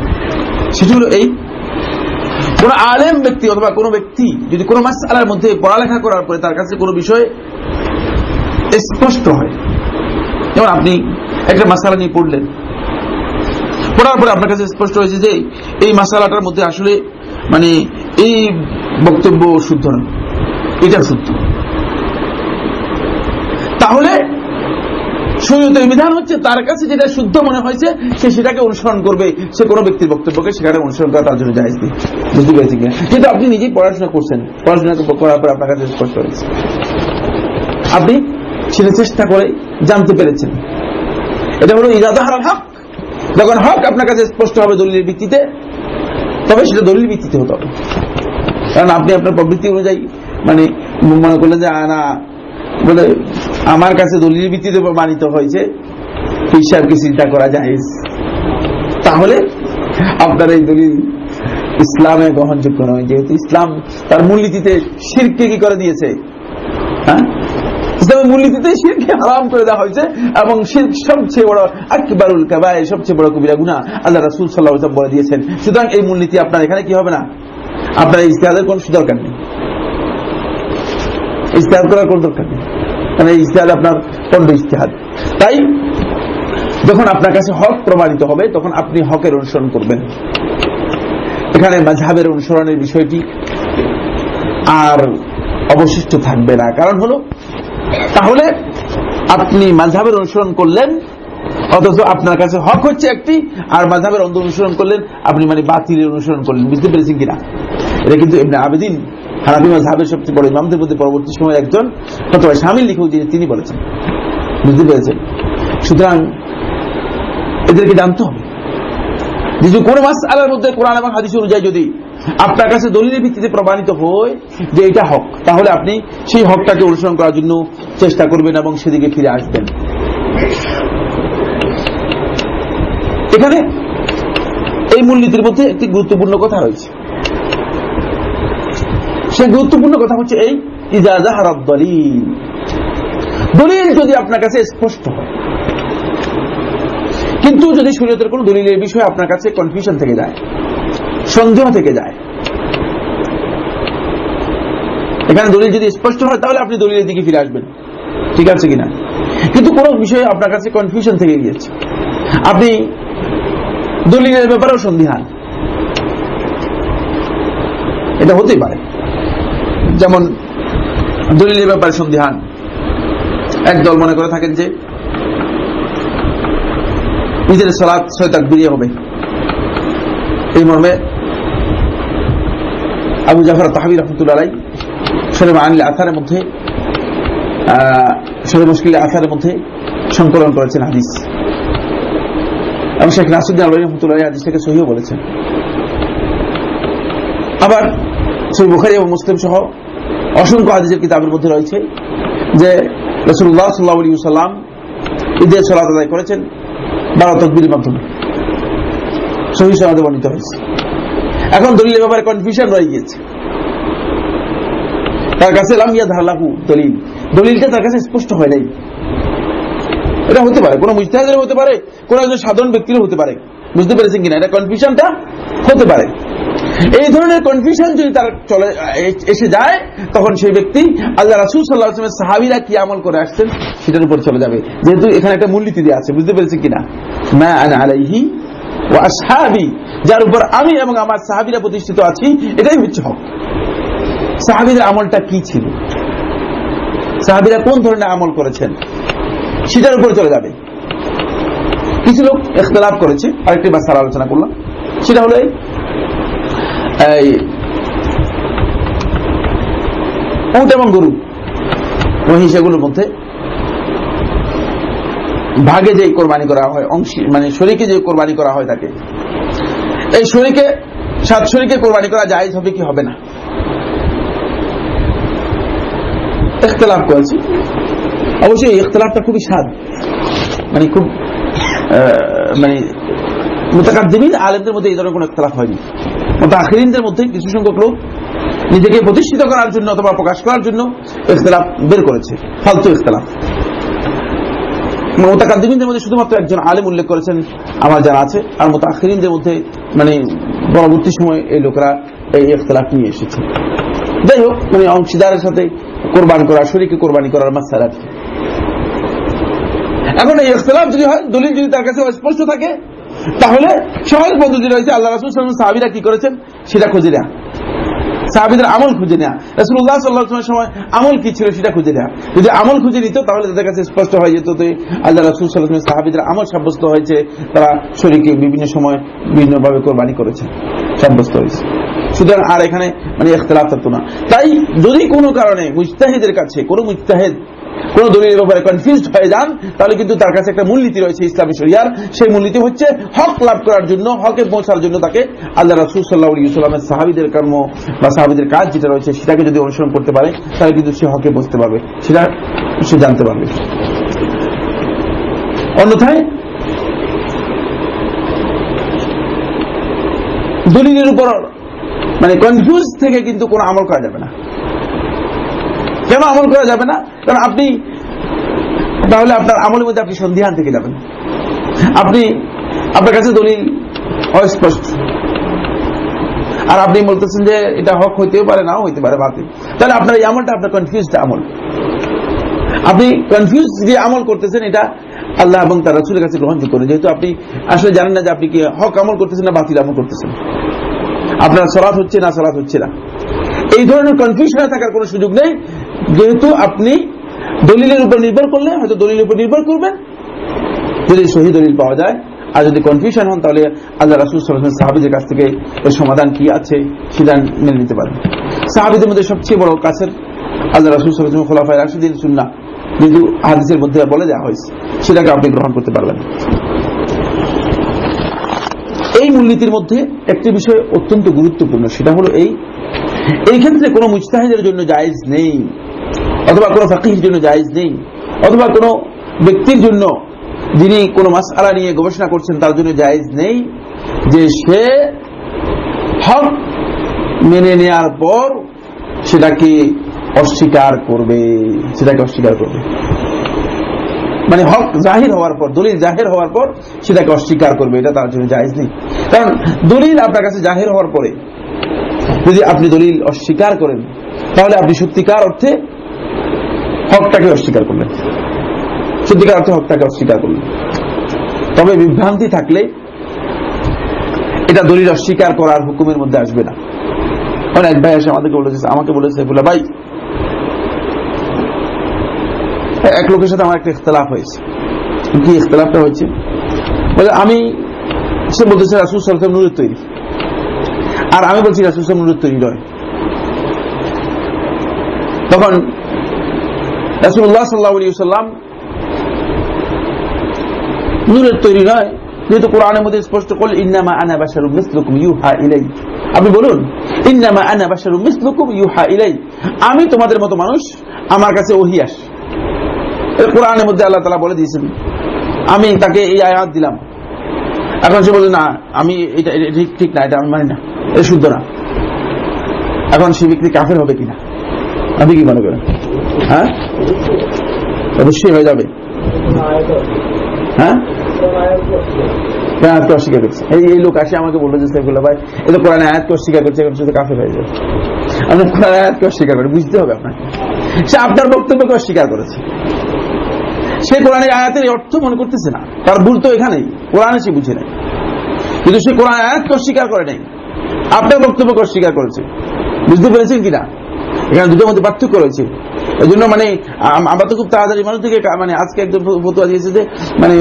সেটি হল এই, কোন আলেম ব্যক্তি অথবা কোন ব্যক্তি যদি কোন মাসালার মধ্যে পড়ালেখা করার পরে তার কাছে কোন বিষয় স্পষ্ট হয়, যেমন আপনি একটা মাসালা নিয়ে পড়লেন পড়ার পরে আপনার কাছে স্পষ্ট হয়েছে যে এই মাসালাটার মধ্যে আসলে মানে এই বক্তব্য শুদ্ধ না। এটা শুদ্ধ। তাহলে শরীয়তের বিধান হচ্ছে তার কাছে যেটা শুদ্ধ মনে হয়েছে, সে সেটাকে অনুসরণ করবে। সে কোনো ব্যক্তির বক্তব্যকে সেখানে অনুসরণ করা তার জন্য যায় বুঝতে পেরেছি কিনা কিন্তু আপনি নিজেই পড়াশোনা করছেন। পড়াশোনা করার পর আপনার কাছে স্পষ্ট হয়েছে। আপনি সেটা চেষ্টা করে জানতে পেরেছেন। এটা হলো ইরাদা হারাল হক যখন হক আপনার কাছে স্পষ্ট হবে দলিলের ভিত্তিতে, তবে সেটা দলিল ভিত্তিতে হতে হবে। কারণ আপনি আপনার প্রবৃত্তি অনুযায়ী মানে মনে করলেন যে না, বলে আমার কাছে দলিল ভিত্তিতে প্রমাণিত হয়েছে হিসাবকে চিন্তা করা যায়। তাহলে আপনার এই দলিল ইসলামে গ্রহণযোগ্য নয়। যেহেতু ইসলাম তার মূলনীতিতে শিরকে কি করে দিয়েছে? হ্যাঁ? ইসলামের মূলনীতিতে শিরকে হারাম করে দেওয়া হয়েছে, এবং শির সবচেয়ে বড় আকবরুল কাবায় সবচেয়ে বড় কবিরা গুণা আল্লাহ রাসুল সাল্লাহ বলে দিয়েছেন। সুতরাং এই মূলনীতি আপনার এখানে কি হবে না? আপনার ইস্তেহাদের দরকার নেই। ইস্তেহাদ করার দরকার নেই। ইস্তেহাদ আপনার পণ্ড ইস্তেহাদ তাই যখন আপনার কাছে হক প্রমাণিত হবে, তখন আপনি হকের অনুসরণ করবেন। এখানে অনুসরণের বিষয়টি আর অবশিষ্ট থাকবে না। কারণ হলো তাহলে আপনি মাঝাবের অনুসরণ করলেন, অথচ আপনার কাছে হক হচ্ছে একটি, আর মাঝাবের অন্ধ অনুসরণ করলেন, আপনি মানে বাতিলের অনুসরণ করলেন। বুঝতে পেরেছেন কিনা? এটা কিন্তু এমনি আবেদিন হানাবি মাঝাবের সবচেয়ে বড় ইমামদের মধ্যে পরবর্তী সময় একজন অথবা সামিল লিখক যিনি তিনি বলেছেন। বুঝতে পেরেছেন? সুতরাং এদেরকে জানতে হবে। যে কোনো মাস আলার মধ্যে কোরআন এবং হাদিস অনুযায়ী যদি আপনার কাছে দলিলের ভিত্তিতে প্রমাণিত হয় যে এটা হক। তাহলে আপনি সেই হকটাকে অনুসরণ করার জন্য চেষ্টা করবেন এবং সেদিকে ফিরে আসবেন। এখানে এই মূলনীতির মধ্যে একটি গুরুত্বপূর্ণ কথা রয়েছে। সেই গুরুত্বপূর্ণ কথা হচ্ছে এই ইজাজাহারাত দলিল। দলিল যদি আপনার কাছে স্পষ্ট হয়, কিন্তু যদি শরীয়তের কোন দলিলের বিষয়ে আপনার কাছে কনফিউশন থেকে যায় সন্দেহ থেকে যায়। এখানে দলিল যদি স্পষ্ট হয়, তাহলে আপনি দলিলের দিকে ফিরে আসবেন। ঠিক আছে কিনা? কিন্তু কোন বিষয়ে আপনার কাছে কনফিউশন থেকে গিয়েছে। আপনি দলিলের ব্যাপারেও সন্দিহান। এটা হতেই পারে। যেমন দলিলের ব্যাপারে সন্দিহান। একদল মনে করে থাকেন যে নিজের সলাৎ ছয় তাকবিরিয়ে হবে। এই মর্মে আবু জাফর তাহাবি রহমতুল্লাহ শরীফ আনিল আথারের মধ্যে শরীফ মুশকিল আথারের মধ্যে সংকলন করেছেন হাদিস। এবং শেখ নাসুদ্দিন আলহী রহমতুল্লাহ হাদিসটাকে সহিও বলেছেন। আবার সহি বুখারি এবং মুসলিম সহ অসংখ্য হাদিসের কিতাবের মধ্যে রয়েছে যে রসুল্লাহ সাল্লাহ আলী সাল্লাম ঈদের সলাত আদায় করেছেন বারো তকবির মাধ্যমে। সহি সমাজে বর্ণিত হয়েছে। এখন দলিলের ব্যাপারে কনফিউশন রয়ে গিয়েছে। তার কাছে লামিয়া ধারলাহু দলিল। দলিলটা তার কাছে স্পষ্ট হয় নাই। এটা হতে পারে, কোন মুস্তাহেদের হতে পারে, কোন একজন সাধারণ ব্যক্তিরও হতে পারে। বুঝতে পেরেছেন কিনা? এটা কনফিউশনটা হতে পারে। এই ধরনের কনফিউশন যদি তার চলে এসে যায়, তখন সেই ব্যক্তি আল্লাহ রাসুল সাল্লাহ আসলামের সাহাবিরা কি আমল করে আসছেন, সেটার উপর চলে যাবে। যেহেতু এখানে একটা মূলনীতি দিয়ে আছে, বুঝতে পেরেছি কিনা? মা আলাইহি আসহাবি, যার উপর আমি এবং আমার সাহাবিরা প্রতিষ্ঠিত আছি, এটাই হচ্ছে হক। সাহাবিদের আমলটা কি ছিল? সাহাবিরা কোন ধরনের আমল করেছেন? সেটার উপরে চলে যাবে। কিছু লোক এখতলাফ করেছে, আরেকটি বাসার আলোচনা করলাম। সেটা হলো এই উট এবং গরু। মহিষ এগুলোর মধ্যে ভাগে যে কোরবানি করা হয়, অংশী মানে শরীকে যে কোরবানি করা হয় তাকে। এই শরীকে সাত শরীকে কোরবানি করা যায় হবে কি হবে না? ইখতলাফ করেছি। অবশ্যই ইখতলাফটা খুবই স্বাদ মানে খুব মানে মোতাকাদ্দিমিন আলেমদের মধ্যে এই ধরনের কোন ইখতলাফ হয়নি। মোতাখিরিনদের মধ্যে কিছু সংখ্যক লোক নিজেকে প্রতিষ্ঠিত করার জন্য অথবা প্রকাশ করার জন্য ইখতলাফ বের করেছে। ফালতু ইখতলাফ। মোতাকাদ্দিমিনদের মধ্যে শুধুমাত্র একজন আলেম উল্লেখ করেছেন আমার জানা আছে, আর মোতাখিরিনদের মধ্যে মানে পরবর্তী সময় এই লোকেরা এই ইখতলাফ নিয়ে এসেছে। যাই হোক মানে অংশীদারের সাথে কোরবান করা শরীরকে কোরবানি করার মাসালা এখন এই ইখতলাফ যদি হয়, দলিল যদি তার কাছে স্পষ্ট থাকে, তাহলে সহজ পদ্ধতি রয়েছে, আল্লাহ রাসুল সাহাবিরা কি করেছেন? সেটা খুঁজে নেয়া সাহাবিদের আমল খুঁজে নেয়া। রসুল্লাহ সাল্লাহ সময় আমল কি ছিল সেটা খুঁজে নেয়া। যদি আমল খুঁজে নিত, তাহলে তাদের কাছে স্পষ্ট হয়ে যেত যে আল্লাহ রাসুল সাল্লাহ সাহাবিদের আমল সাব্যস্ত হয়েছে। তারা শরীরকে বিভিন্ন সময় বিভিন্নভাবে কোরবানি করেছে সাব্যস্ত হয়েছে। সুতরাং আর এখানে মানে ইখতলাফ থাকতো না। তাই যদি কোনো কারণে মুস্তাহিদের কাছে, কোনো মুস্তাহেদ কোন দলিলের ব্যাপারে কনফিউজ হয়ে যান, তাহলে কিন্তু তার কাছে একটা মূলনীতি রয়েছে ইসলামী শরিয়ার। সেই মূলনীতি হচ্ছে হক লাভ করার জন্য, হকে পৌঁছার জন্য তাকে আল্লাহ রাসুল সাল্লাহ ইসলামের সাহাবিদের কর্ম বা সাহাবিদের কাজ যেটা রয়েছে, সেটাকে যদি অনুসরণ করতে পারে, তাহলে কিন্তু সে হকে বুঝতে পারবে, সেটা সে জানতে পারবে। অন্যথায়, দলিলের উপর মানে কনফিউজ থেকে কিন্তু কোনো আমল করা যাবে না। কেন আমল করা যাবে না? কারণ আপনি, তাহলে আপনার আমলের মধ্যে আপনি সন্ধিহান থেকে যাবেন। আপনি, আপনার কাছে দলিল অস্পষ্ট। আর আপনি বলতেছেন যে এটা হক হইতেও পারে, নাও হইতে পারে, বাতিল। তাহলে আপনার এই আমলটা আপনার কনফিউজ আমল। আপনি কনফিউজ যে আমল করতেছেন, এটা আল্লাহ এবং তার রাসুলের কাছে গ্রহণযোগ্য করে যেহেতু আপনি আসলে জানেন না যে আপনি কি হক আমল করতেছেন না বাতিল আমল করতেছেন। আপনার সলাৎ হচ্ছে না সলাৎ হচ্ছে না। এই ধরনের কনফিউশনে থাকার কোনো সুযোগ নেই। যেহেতু আপনি দলিলের উপর নির্ভর করলে, হয়তো দলিলের উপর নির্ভর করবেন। যদি সহি দলিল পাওয়া যায়, আর যদি কনফিউশন হন, তাহলে আল্লাহ রাসুল সাহাবিদের কাছ থেকে এর সমাধান কি আছে সেটা মেনে নিতে পারেন। সাহাবিদের মধ্যে সবচেয়ে বড় কাছের আল্লাহ রাসুল সাল্লাম খোলাফায় রাশিদিন সুন্না কিন্তু হাদিসের মধ্যে বলে দেওয়া হয়েছে, সেটাকে আপনি গ্রহণ করতে পারবেন। এই মূলনীতির মধ্যে একটি বিষয় অত্যন্ত গুরুত্বপূর্ণ, সেটা হলো এই। এই ক্ষেত্রে কোনো মুজতাহিদের জন্য জায়েজ নেই। অথবা কোনো ফাকির জন্য জায়েজ নেই, অথবা কোনো ব্যক্তির জন্য যিনি কোনো মাসআলা নিয়ে গবেষণা করছেন, তার জন্য জায়েজ নেই যে সে হক মেনে নেয়ার পর সেটাকে অস্বীকার করবে, সেটাকে অস্বীকার করবে। মানে হক জাহির হওয়ার পর, দলিল জাহির হওয়ার পর সেটাকে অস্বীকার করবে, এটা তার জন্য জায়েজ নেই। কারণ দলিল আপনার কাছে জাহির হওয়ার পরে যদি আপনি দলিল অস্বীকার করেন, তাহলে আপনি সত্যিকার অর্থে হকটাকে অস্বীকার করলেন সত্যিকার অর্থে হকটাকে অস্বীকার করলেন তবে বিভ্রান্তি থাকলে এটা দলিল অস্বীকার করার হুকুমের মধ্যে আসবে না। মানে এক ভাই এসে আমাদেরকে বলেছে, আমাকে বলেছে বলে ভাই, এক লোকের সাথে আমার একটা ইখতলাফ হয়েছে। কি ইখতলাফটা হয়েছে? বলে, আমি সে বলতেছে, রাসুল সালসাম নুরের তৈরি। আর আমি বলছি, রাসুল সালাম নুরের তৈরি নয়। তখন রাসুল্লাহ নূরের তৈরি নয় যেহেতু কোরআনের মধ্যে স্পষ্ট করল, ইন্নামা আনা বাসারু মিসলুকুম ইউহা ইলাই। আপনি বলুন, ইন্নামা আনা বাসারু মিসলুকুম ইউহা ইলাই। আমি তোমাদের মতো মানুষ, আমার কাছে ওহি আস। কোরআনের মধ্যে আল্লাহ তালা বলে দিয়েছেন, আমি তাকে এই আয়াত দিলাম। এখন সে বলে না, আমি এটা ঠিক ঠিক না, এটা আমি মানি না, এটা শুদ্ধ না। এখন সে ব্যক্তি কাফের হবে কিনা? আপনি কি মনে করেন? হ্যাঁ? অবশ্যই হয়ে যাবে। হ্যাঁ? করছে। এই এই লোক আসে, আমাকে বলল যে ভাই তো কোরআন করছে, এখন শুধু হয়ে যাবে। আপনি কোরআন করেন বুঝতে হবে আপনাকে। সে আপনার করেছে। সে কোরআনের আয়াতের অর্থ মনে করতেছে না। তার ভুল তো এখানেই, কোরআনে সে বুঝে নেই। কিন্তু সে কোরআন আয়াতকে অস্বীকার করে নাই। আপনার বক্তব্যকে অস্বীকার করেছে। বুঝতে পেরেছেন কিনা? এখানে দুটোর মধ্যে পার্থক্য রয়েছে। এই জন্য মানে আমরা তো খুব তাড়াতাড়ি মানুষ থেকে মানে আজকে একদম ফতুয়া দিয়েছে যে মানে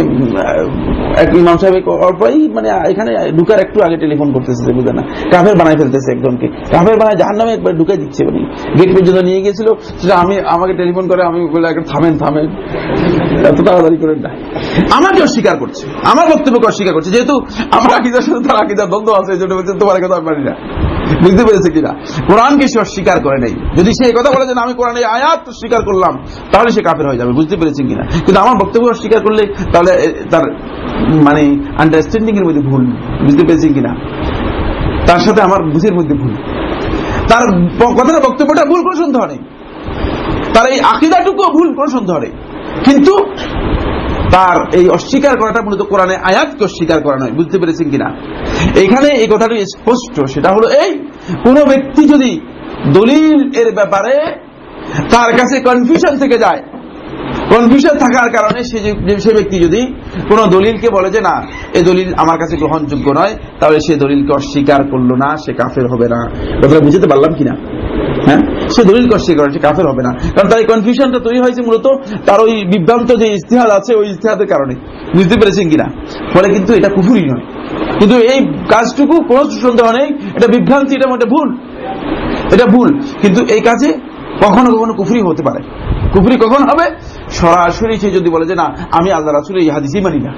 এক ইমাম সাহেব অল্পই মানে এখানে ঢুকার একটু আগে টেলিফোন করতেছে বুঝে না, কাফের বানাই ফেলতেছে একজনকে। কাফের বানায় জাহার নামে একবার ঢুকে দিচ্ছে মানে গেট পর্যন্ত নিয়ে গিয়েছিল, সেটা আমি, আমাকে টেলিফোন করে, আমি বলে একটা থামেন থামেন। এত তাড়াতাড়ি করেন না। আমাকে অস্বীকার করছে, আমার বক্তব্যকে অস্বীকার করছে, যেহেতু আমার আকিদার সাথে তার আকিদার দ্বন্দ্ব আছে, এই জন্য বলছে, তোমার কথা আমি না। বুঝতে পেরেছে কিনা? কোরআনকে সে অস্বীকার করে নেই। যদি সে কথা বলে যে আমি কোরআনে আয়াত স্বীকার করলাম, তাহলে সে কাফের হয়ে যাবে, বুঝতে পেরেছেন কিনা? কিন্তু আমার বক্তব্য অস্বীকার করলে তাহলে তার মানে আন্ডারস্ট্যান্ডিং এর মধ্যে ভুল, বুঝতে পেরেছেন কিনা? তার সাথে আমার বুঝের মধ্যে ভুল। তার কথাটা, বক্তব্যটা ভুল কোনো সন্দেহ নেই। তার এই আকিদাটুকুও ভুল কোনো সন্দেহ নেই। কিন্তু তার এই অস্বীকার করাটা মূলত কোরআনে আয়াতকে অস্বীকার করা নয়, বুঝতে পেরেছেন কিনা? এখানে এই কথাটি স্পষ্ট, সেটা হলো এই, কোন ব্যক্তি যদি দলিল এর ব্যাপারে তার কাছে কনফিউশন থেকে যায় কনফিউশন থাকার কারণে সে ব্যক্তি যদি কোন দলিলকে বলে যে না এই দলিল আমার কাছে গ্রহণযোগ্য নয়, তাহলে সে দলিলকে অস্বীকার করল না, সে কাফের হবে না। কথাটা বুঝতে পারলাম কিনা? হ্যাঁ? সে দলিল অস্বীকার করে, সে কাফের হবে না। কারণ তার এই কনফিউশনটা তৈরি হয়েছে মূলত তার ওই বিভ্রান্ত যে ইস্তেহাদ আছে, ওই ইস্তেহাদের কারণে। বুঝতে পেরেছেন কিনা? ফলে কিন্তু এটা কুফুরি নয়। কিন্তু এই কাজটুকু কোন সন্দেহ নেই, এটা বিভ্রান্তি, এটা মোটে ভুল। এটা ভুল। কিন্তু এই কাজে কখনো কখনো কুফরি হতে পারে। কুফরি কখন হবে? সরাসরি সে যদি বলে যে, না, আমি আল্লাহ রাসুল এই হাদিসই মানি না।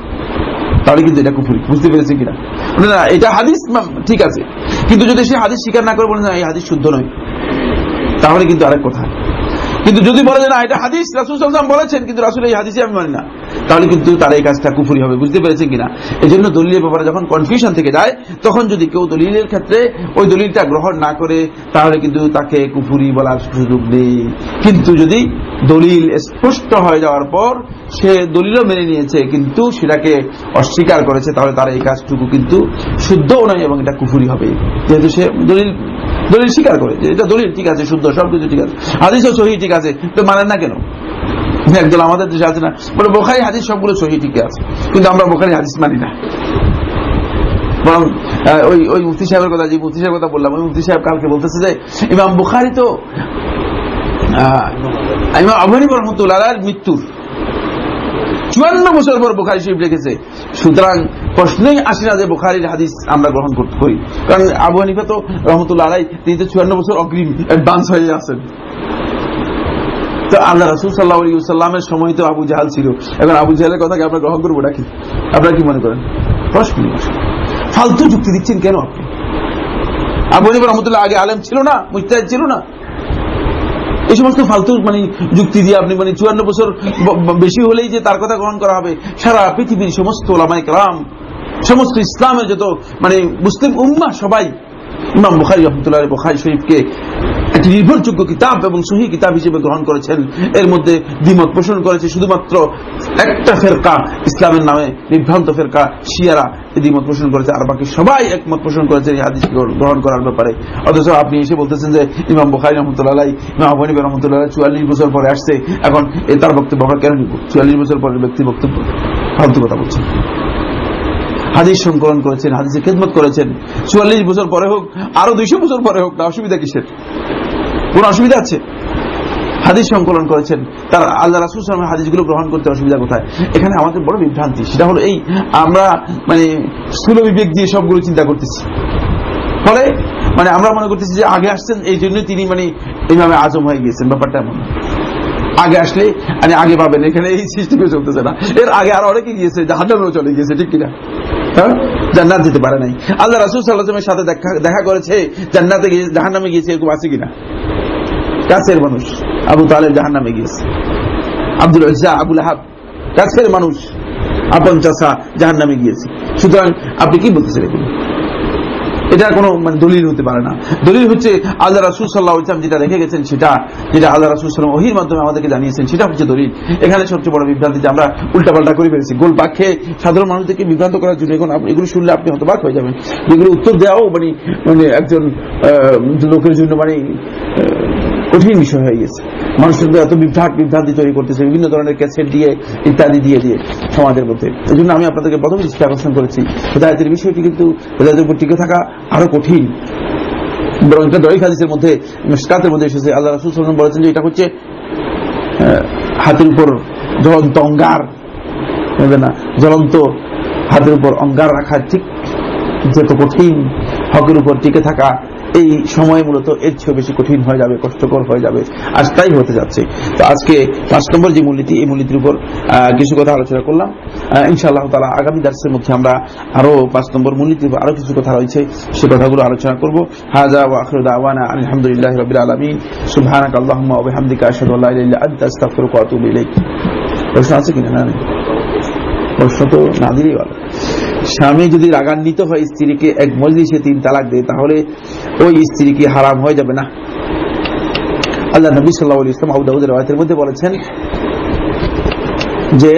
তাহলে কিন্তু এটা কুফুরি। বুঝতে পেরেছি কিনা? না, এটা হাদিস ঠিক আছে। কিন্তু যদি সে হাদিস স্বীকার না করে বলে, না, এই হাদিস শুদ্ধ নয়। তাহলে কিন্তু আরেক কথা। কিন্তু যদি বলে যে না, এটা হাদিস, রাসুল সাল্লাম বলেছেন, কিন্তু রাসুল এই হাদিসে আমি মানি না, তাহলে কিন্তু তার এই কাজটা কুফুরি হবে, বুঝতে পেরেছেন কিনা? এই জন্য দলিলের ব্যাপারে যখন কনফিউশন থেকে যায়, তখন যদি কেউ দলিলের ক্ষেত্রে ওই দলিলটা গ্রহণ না করে, তাহলে কিন্তু তাকে কুফুরি বলার সুযোগ নেই। কিন্তু যদি দলিল স্পষ্ট হয়ে যাওয়ার পর সে দলিলও মেনে নিয়েছে, কিন্তু সেটাকে অস্বীকার করেছে, তাহলে তার এই কাজটুকু কিন্তু শুদ্ধও নয় এবং এটা কুফুরি হবে। যেহেতু সে দলিল দলিল স্বীকার করে যে এটা দলিল, ঠিক আছে, শুদ্ধ সবকিছু ঠিক আছে। হাদিসও সহি, ঠিক আছে, তো মানেন না কেন? একদল আমাদের দেশে আছে না, বলে বোখারি হাদিস সবগুলো সহি ঠিক আছে, কিন্তু আমরা বোখারি হাদিস মানি না। বরং ওই ওই মুফতি সাহেবের কথা, যে মুফতি সাহেবের কথা বললাম, ওই মুফতি সাহেব কালকে বলতেছে যে, ইমাম বুখারি তো ইমাম আবহানি রহমতুল্লাহ মৃত্যুর। চুয়ান্ন বছর পর বোখারি শরীফ লিখেছে, সুতরাং প্রশ্নই আসে না যে বোখারির হাদিস আমরা গ্রহণ করতে করি। কারণ আবু হানিফা তো রহমতুল্লাহ আলাই তিনি তো চুয়ান্ন বছর অগ্রিম অ্যাডভান্স হয়ে আছেন। তো আল্লাহ রসুল সাল্লাহ আলী সাল্লামের সময় তো আবু জাহাল ছিল। এখন আবু জাহালের কথাকে আমরা গ্রহণ করব নাকি? আপনারা কি মনে করেন? প্রশ্ন। ফালতু যুক্তি দিচ্ছেন কেন আপনি? আবু হানিফা রহমতুল্লাহ আগে আলেম ছিল না মুস্তাহিদ ছিল না। এই সমস্ত ফালতু মানে যুক্তি দিয়ে আপনি মানে চুয়ান্ন বছর বেশি হলেই যে তার কথা গ্রহণ করা হবে, সারা পৃথিবীর সমস্ত ওলামাই কালাম সমস্ত ইসলামের যত মানে মুসলিম উম্মা সবাই, ইমাম বুখারি রহমতুল্লাহ বুখারি শরীফকে একটি নির্ভরযোগ্য কিতাব এবং সহি কিতাব হিসেবে গ্রহণ করেছেন। এর মধ্যে দ্বিমত পোষণ করেছে শুধুমাত্র একটা ফেরকা, ইসলামের নামে বিভ্রান্ত ফেরকা, শিয়ারা দ্বিমত পোষণ করেছে, আর বাকি সবাই একমত পোষণ করেছে এই হাদিস গ্রহণ করার ব্যাপারে। অথচ আপনি এসে বলতেছেন যে ইমাম বুখারি রহমতুল্লাহ ইমাম আবনিব রহমতুল্লাহ চুয়াল্লিশ বছর পরে আসছে। এখন তার বক্তব্য আমরা কেন নিব? চুয়াল্লিশ বছর পরের ব্যক্তি বক্তব্য ফালতু কথা বলছেন। হাদিস সংকলন করেছেন হাদিসের খেদমত করেছেন। চুয়াল্লিশ বছর পরে হোক, আরও দুইশো বছর পরে হোক না অসুবিধা কিসের? কোন অসুবিধা আছে? হাদিস সংকলন করেছেন, তার আল্লাহ রাসুল সালামের হাদিসগুলো গ্রহণ করতে অসুবিধা কোথায়? এখানে আমাদের বড় বিভ্রান্তি, সেটা হলো এই আমরা মানে স্থূল বিবেক দিয়ে সবগুলো চিন্তা করতেছি। ফলে মানে আমরা মনে করতেছি যে আগে আসছেন এই জন্য তিনি মানে এইভাবে আজম হয়ে গিয়েছেন, ব্যাপারটা এমন। আগে আসলে মানে আগে পাবেন, এখানে এই সিস্টেমে চলতেছে না। এর আগে আর অনেকে গিয়েছে, জাহান্নামেও চলে গিয়েছে, ঠিক কিনা? জান্নাত যেতে পারে নাই। আল্লাহ রাসুল সাল্লাহামের সাথে দেখা করেছে জান্নাতে গিয়ে জাহান নামে গিয়েছে এরকম আছে কিনা? কাছের মানুষ। আবু তালেব জাহান নামে গিয়েছে। আব্দুল রাজা আবুল হাব কাছের মানুষ। আপন চাষা জাহান নামে গিয়েছে। সুতরাং আপনি কি বলতেছেন এগুলো? এটা কোনো মানে দলিল হতে পারে না। দলিল হচ্ছে আল্লাহ রাসুল সাল্লাহ ইসলাম যেটা রেখে গেছেন সেটা, যেটা আল্লাহ রাসুল সাল্লাম ওহির মাধ্যমে আমাদেরকে জানিয়েছেন, সেটা হচ্ছে দলিল। এখানে সবচেয়ে বড় বিভ্রান্তি যে আমরা উল্টাপাল্টা করে ফেলেছি। গোল পাখে সাধারণ মানুষদেরকে বিভ্রান্ত করার জন্য এখন এগুলো শুনলে আপনি হতবাক হয়ে যাবেন। যেগুলো উত্তর দেওয়াও মানে মানে একজন লোকের জন্য মানে কঠিন বিষয় হয়ে গেছে। মানুষের এত বিভ্রাট, বিভ্রান্তি তৈরি করতেছে, বিভিন্ন ধরনের ক্যাসেট দিয়ে, ইত্যাদি দিয়ে দিয়ে সমাজের মধ্যে। এই জন্য আমি আপনাদেরকে প্রথম দৃষ্টি আকর্ষণ করেছি, হেদায়তের বিষয়টি কিন্তু হেদায়তের উপর টিকে থাকা আরও কঠিন। বরং একটা দরিক হাদিসের মধ্যে, মিসকাতের মধ্যে এসেছে, আল্লাহ রাসুল সাল্লাম বলেছেন যে এটা হচ্ছে হাতের উপর জ্বলন্ত অঙ্গার। না? জ্বলন্ত হাতের উপর অঙ্গার রাখা ঠিক যত কঠিন হকের উপর টিকে থাকা এই সময় মূলত এর চেয়ে বেশি কঠিন হয়ে যাবে, কষ্টকর হয়ে যাবে। আজ তাই হতে যাচ্ছে। তো আজকে পাঁচ নম্বর যে মূলনীতি, এই মূলনীতির উপর কিছু কথা আলোচনা করলাম। ইনশাআল্লাহ তালা আগামী দার্সের মধ্যে আমরা আরও পাঁচ নম্বর মূলনীতির আরও কিছু কথা রয়েছে, সে কথাগুলো আলোচনা করব। হাজা ওয়াখরুদ আওয়ানা আলহামদুলিল্লাহ রবিল আলমী সুবহানাক আল্লাহুম্মা ওয়া আছে কিনা? না প্রশ্ন তো না দিলেই ভালো। স্বামী যদি রাগান্বিত হয় স্ত্রীকে, এক মজলিসে তিন তালাক দেয়, তাহলে ওই স্ত্রী কি হারাম হয়ে যাবে না। আল্লাহ নবী সাল্লাহ ইসলাম আবুদাউদের রায়তের মধ্যে বলেছেন যে